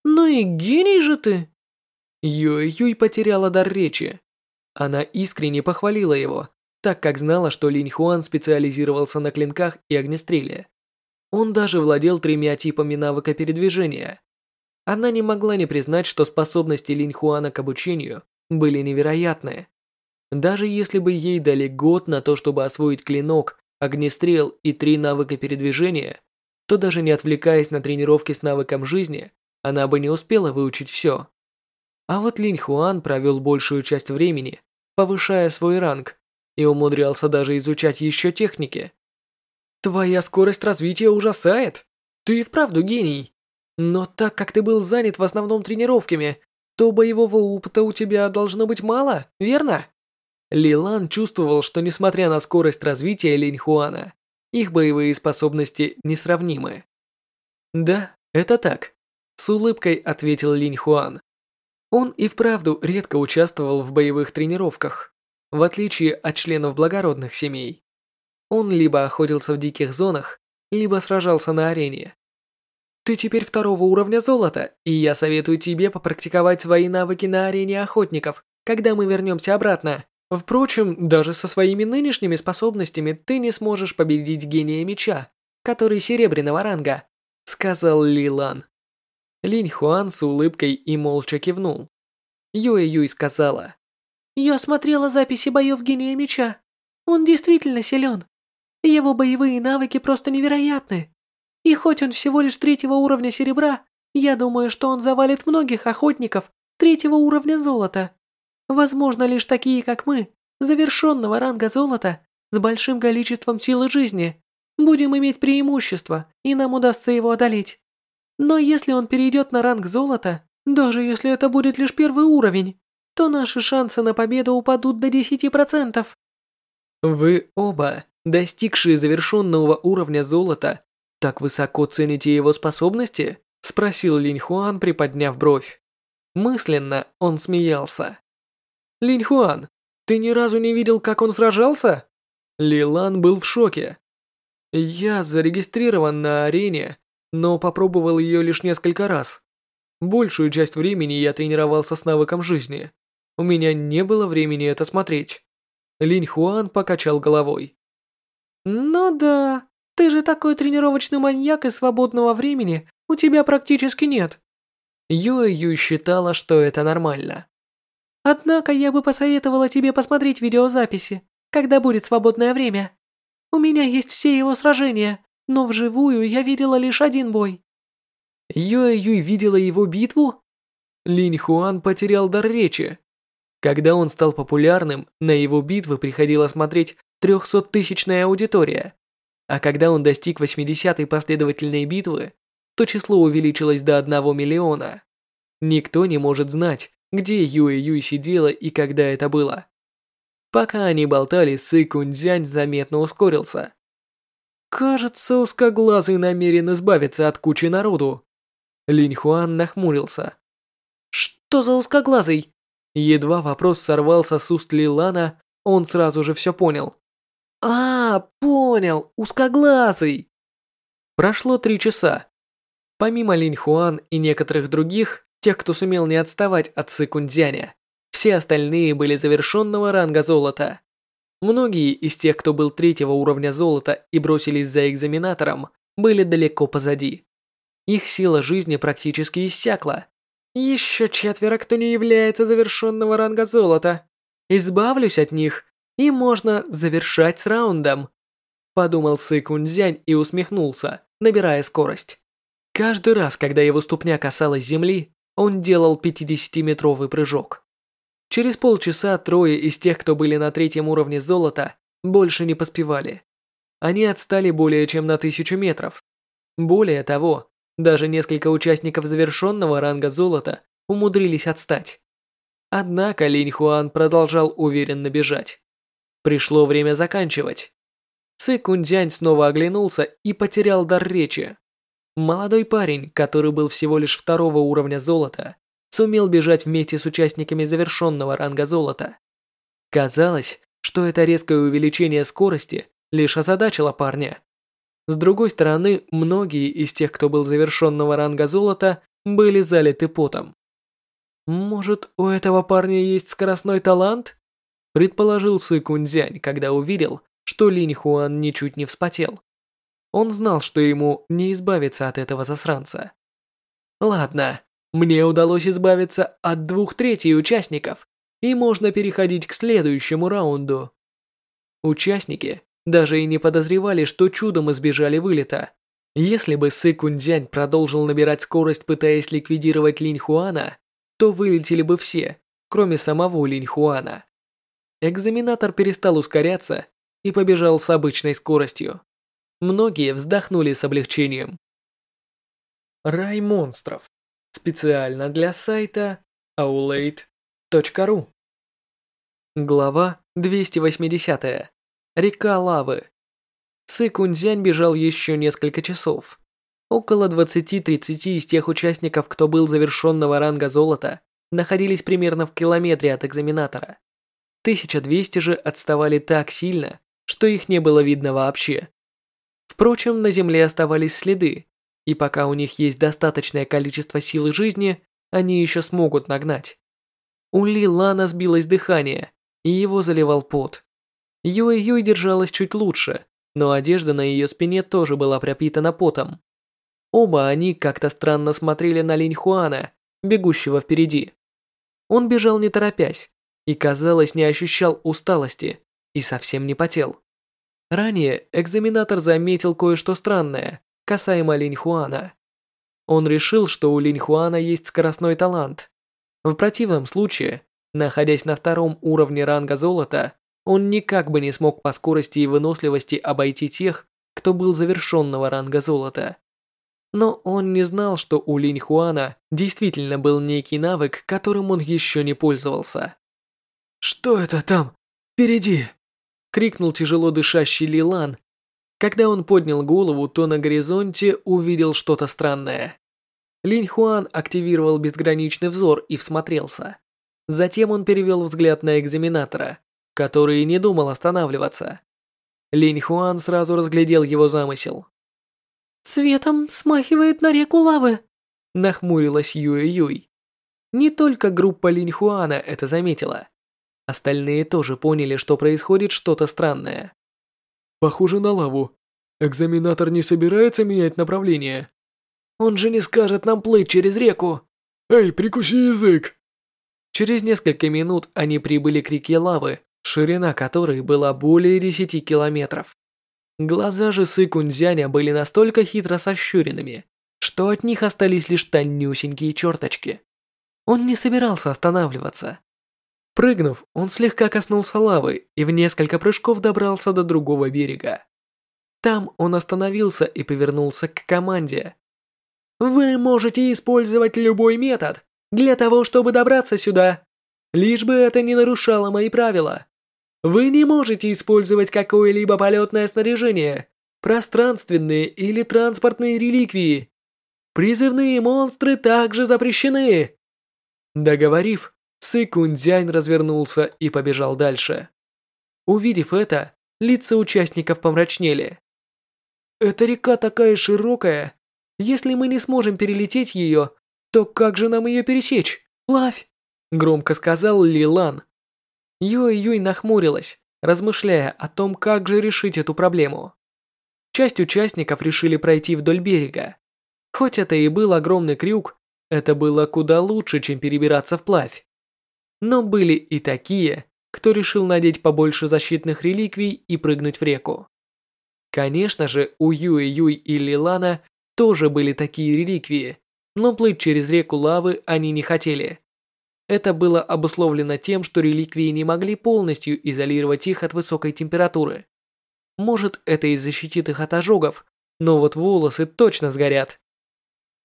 C: Ну и гений же ты.
B: Юй-Юй потеряла дар речи. Она искренне похвалила его, так как знала, что Линь Хуан специализировался на клинках и огнестреле. Он даже владел тремя типами навыка передвижения. Она не могла не признать, что способности Линь Хуана к обучению были невероятные. Даже если бы ей дали год на то, чтобы освоить клинок, огнестрел и три навыка передвижения, то даже не отвлекаясь на тренировки с навыком жизни, она бы не успела выучить все. А вот Линь Хуан провел большую часть времени, повышая свой ранг, и умудрялся даже изучать еще техники. Твоя скорость развития ужасает. Ты и вправду гений. Но так как ты был занят в основном тренировками, то боевого опыта у тебя должно быть мало, верно? Лилан чувствовал, что несмотря на скорость развития Линьхуана, их боевые способности несравнимы. «Да, это так», – с улыбкой ответил Линьхуан. Он и вправду редко участвовал в боевых тренировках, в отличие от членов благородных семей. Он либо охотился в диких зонах, либо сражался на арене. Ты теперь второго уровня золота, и я советую тебе попрактиковать свои навыки на арене охотников, когда мы вернемся обратно. Впрочем, даже со своими нынешними способностями ты не сможешь победить гения меча, который серебряного ранга, сказал Лилан. Линь Хуан с улыбкой и молча кивнул. Юэ Юй сказала.
C: «Я смотрела записи боев гения меча. Он действительно силен. Его боевые навыки просто невероятны. И хоть он всего лишь третьего уровня серебра, я думаю, что он завалит многих охотников третьего уровня золота. Возможно, лишь такие, как мы, завершенного ранга золота, с большим количеством силы жизни,
B: будем иметь преимущество, и нам удастся его одолеть. Но если он перейдет на ранг золота, даже если это будет лишь первый уровень, то наши шансы на победу упадут до 10%. Вы оба, достигшие завершенного уровня золота, так высоко цените его способности? Спросил Линь Хуан, приподняв бровь. Мысленно он смеялся. Линь Хуан, ты ни разу не видел, как он сражался? Лилан был в шоке. Я зарегистрирован на арене, но попробовал ее лишь несколько раз. Большую часть времени я тренировался с навыком жизни. У меня не было времени это смотреть. Линь Хуан покачал головой. «Ну да, ты же такой тренировочный маньяк и свободного времени у тебя практически нет». Юэ Ю считала, что это нормально. «Однако я бы посоветовала тебе посмотреть видеозаписи, когда будет свободное время. У меня есть все его сражения, но вживую я видела лишь один бой». Юэ Юй видела его битву? Линь Хуан потерял дар речи. Когда он стал популярным, на его битвы приходила смотреть трехсоттысячная аудитория. А когда он достиг 80-й последовательной битвы, то число увеличилось до 1 миллиона. Никто не может знать, где Юэ Юй сидела и когда это было. Пока они болтали, Сы Кунцзянь заметно ускорился. Кажется, узкоглазый намерен избавиться от кучи народу. Линь Хуан нахмурился. Что за узкоглазый? Едва вопрос сорвался с уст Лилана, он сразу же все понял. «А, понял, узкоглазый!» Прошло три часа. Помимо Линь Хуан и некоторых других, тех, кто сумел не отставать от Сы Кундзяня, все остальные были завершенного ранга золота. Многие из тех, кто был третьего уровня золота и бросились за экзаменатором, были далеко позади. Их сила жизни практически иссякла. Еще четверо, кто не является завершенного ранга золота. Избавлюсь от них, и можно завершать с раундом. Подумал Сы Кунзянь и усмехнулся, набирая скорость. Каждый раз, когда его ступня касалась земли, он делал 50-метровый прыжок. Через полчаса трое из тех, кто были на третьем уровне золота, больше не поспевали. Они отстали более чем на тысячу метров. Более того, даже несколько участников завершенного ранга золота умудрились отстать. Однако Линь Хуан продолжал уверенно бежать. Пришло время заканчивать. Ци Кунцзянь снова оглянулся и потерял дар речи. Молодой парень, который был всего лишь второго уровня золота, сумел бежать вместе с участниками завершенного ранга золота. Казалось, что это резкое увеличение скорости лишь озадачило парня. С другой стороны, многие из тех, кто был завершенного ранга золота, были залиты потом. Может, у этого парня есть скоростной талант? Предположил Сы Кунзянь, когда увидел, что Линь Хуан ничуть не вспотел. Он знал, что ему не избавиться от этого засранца. Ладно, мне удалось избавиться от двух третей участников, и можно переходить к следующему раунду. Участники даже и не подозревали, что чудом избежали вылета. Если бы Сы Кунцзянь продолжил набирать скорость, пытаясь ликвидировать Линь Хуана, то вылетели бы все, кроме самого Линь Хуана. Экзаменатор перестал ускоряться и побежал с обычной скоростью. Многие вздохнули с облегчением. Рай монстров. Специально для сайта aulade.ru Глава 280. Река лавы. Сы Кунзянь бежал еще несколько часов. Около 20-30 из тех участников, кто был завершенного ранга золота, находились примерно в километре от экзаменатора. 1200 же отставали так сильно, что их не было видно вообще. Впрочем, на земле оставались следы, и пока у них есть достаточное количество силы жизни, они еще смогут нагнать. У Ли Лана сбилось дыхание, и его заливал пот. Юэ Юй держалась чуть лучше, но одежда на ее спине тоже была пропитана потом. Оба они как-то странно смотрели на Линь Хуана, бегущего впереди. Он бежал не торопясь и, казалось, не ощущал усталости и совсем не потел. Ранее экзаменатор заметил кое-что странное, касаемо Линь Хуана. Он решил, что у Линь Хуана есть скоростной талант. В противном случае, находясь на втором уровне ранга золота, он никак бы не смог по скорости и выносливости обойти тех, кто был завершенного ранга золота. Но он не знал, что у Линь Хуана действительно был некий навык, которым он еще не пользовался.
D: «Что это там? Впереди!»
B: крикнул тяжело дышащий Лилан. Когда он поднял голову, то на горизонте увидел что-то странное. Линь Хуан активировал безграничный взор и всмотрелся. Затем он перевел взгляд на экзаменатора, который не думал останавливаться. Линь Хуан сразу разглядел его замысел.
F: «Светом смахивает на реку лавы», —
B: нахмурилась Юэ Юй. Не только группа Линь Хуана это заметила. Остальные тоже поняли, что происходит что-то странное.
D: «Похоже на лаву. Экзаменатор не собирается менять направление?»
C: «Он же не скажет нам плыть через реку!»
D: «Эй, прикуси язык!»
B: Через несколько минут они прибыли к реке лавы, ширина которой была более 10 километров. Глаза же Сы Кунзяня были настолько хитро сощуренными, что от них остались лишь тонюсенькие черточки. Он не собирался останавливаться. Прыгнув, он слегка коснулся лавы и в несколько прыжков добрался до другого берега. Там он остановился и повернулся к команде. «Вы можете использовать любой метод для того, чтобы добраться сюда, лишь бы это не нарушало мои правила. Вы не можете использовать какое-либо полетное снаряжение, пространственные или транспортные реликвии. Призывные монстры также запрещены». Договорив, Сы Кунцзянь развернулся и побежал дальше. Увидев это, лица участников помрачнели. «Эта река такая широкая. Если мы не сможем перелететь ее, то как же нам ее пересечь? Плавь!» Громко сказал Лилан. Юй-Юй нахмурилась, размышляя о том, как же решить эту проблему. Часть участников решили пройти вдоль берега. Хоть это и был огромный крюк, это было куда лучше, чем перебираться вплавь. Но были и такие, кто решил надеть побольше защитных реликвий и прыгнуть в реку. Конечно же, у Юи Юй и Лилана тоже были такие реликвии, но плыть через реку лавы они не хотели. Это было обусловлено тем, что реликвии не могли полностью изолировать их от высокой температуры. Может, это и защитит их от ожогов, но вот волосы точно сгорят.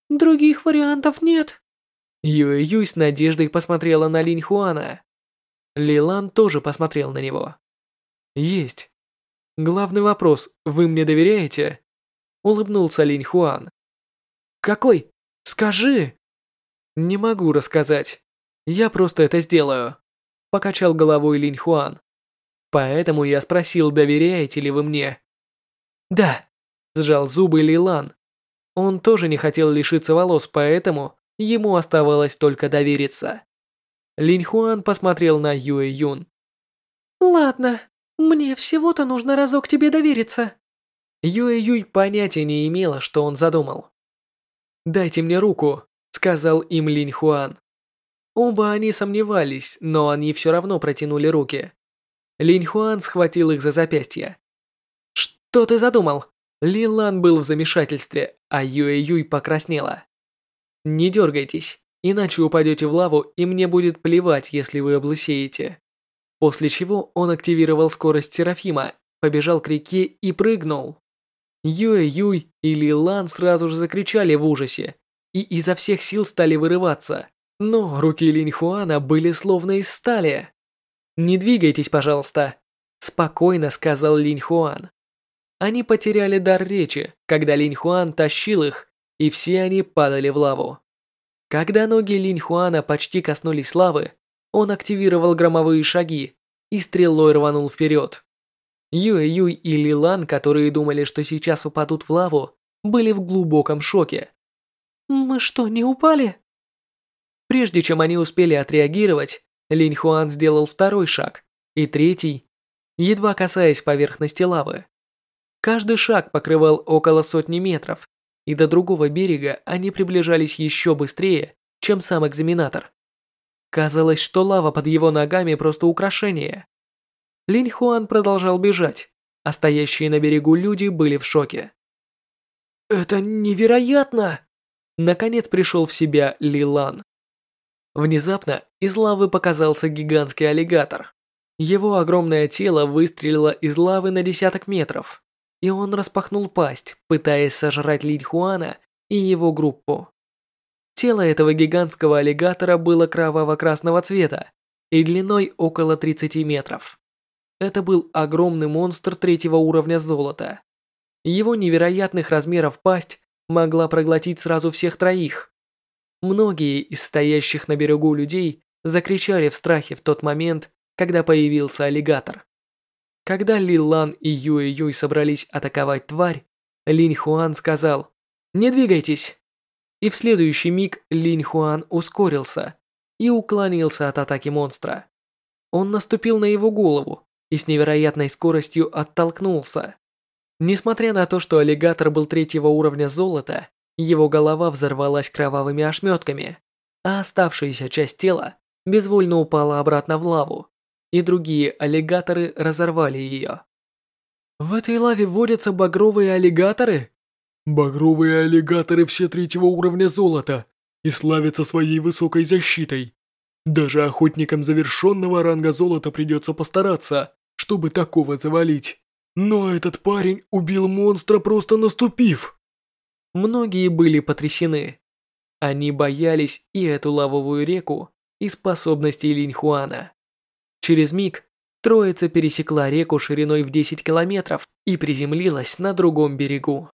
F: Других вариантов нет,
B: Юэ Юй с надеждой посмотрела на Линь Хуана. Лилан тоже посмотрел на него. «Есть. Главный вопрос, вы мне доверяете?» Улыбнулся Линь Хуан. «Какой? Скажи!» «Не могу рассказать. Я просто это сделаю», покачал головой Линь Хуан. «Поэтому я спросил, доверяете ли вы мне?» «Да», сжал зубы Лилан. Он тоже не хотел лишиться волос, поэтому Ему оставалось только довериться. Линь Хуан посмотрел на Юэ Юн.
F: «Ладно, мне всего-то нужно разок тебе довериться».
B: Юэ Юй понятия не имела, что он задумал. «Дайте мне руку», — сказал им Линь Хуан. Оба они сомневались, но они все равно протянули руки. Линь Хуан схватил их за запястья. «Что ты задумал?» Ли Лан был в замешательстве, а Юэ Юй покраснела. Не дергайтесь, иначе упадете в лаву, и мне будет плевать, если вы облысеете. После чего он активировал скорость Серафима, побежал к реке и прыгнул. Юэ-Юй и Ли Лан сразу же закричали в ужасе и изо всех сил стали вырываться. Но руки Линь Хуана были словно из стали. «Не двигайтесь, пожалуйста», – спокойно сказал Линь Хуан. Они потеряли дар речи, когда Линь Хуан тащил их и все они падали в лаву. Когда ноги Линь Хуана почти коснулись лавы, он активировал громовые шаги и стрелой рванул вперед. Юэ Юй и Ли Лан, которые думали, что сейчас упадут в лаву, были в глубоком шоке.
F: «Мы что, не упали?»
B: Прежде чем они успели отреагировать, Линь Хуан сделал второй шаг и третий, едва касаясь поверхности лавы. Каждый шаг покрывал около сотни метров, и до другого берега они приближались еще быстрее, чем сам экзаменатор. Казалось, что лава под его ногами просто украшение. Линь Хуан продолжал бежать, а стоящие на берегу люди были в шоке.
C: «Это невероятно!»
B: Наконец пришел в себя Ли Лан. Внезапно из лавы показался гигантский аллигатор. Его огромное тело выстрелило из лавы на десяток метров. и он распахнул пасть, пытаясь сожрать Линь Хуана и его группу. Тело этого гигантского аллигатора было кроваво-красного цвета и длиной около 30 метров. Это был огромный монстр третьего уровня золота. Его невероятных размеров пасть могла проглотить сразу всех троих. Многие из стоящих на берегу людей закричали в страхе в тот момент, когда появился аллигатор. Когда Ли Лан и Юэ Юй собрались атаковать тварь, Линь Хуан сказал «Не двигайтесь!» И в следующий миг Линь Хуан ускорился и уклонился от атаки монстра. Он наступил на его голову и с невероятной скоростью оттолкнулся. Несмотря на то, что аллигатор был третьего уровня золота, его голова взорвалась кровавыми ошметками, а оставшаяся часть тела безвольно упала обратно в лаву, и другие аллигаторы разорвали ее.
D: В этой лаве водятся багровые аллигаторы? Багровые аллигаторы все третьего уровня золота и славятся своей высокой защитой. Даже охотникам завершенного ранга золота придется постараться, чтобы такого завалить. Но этот парень убил монстра, просто наступив.
B: Многие были потрясены. Они боялись и эту лавовую реку, и способностей Линьхуана. Через миг троица пересекла реку шириной в 10 километров и приземлилась на другом берегу.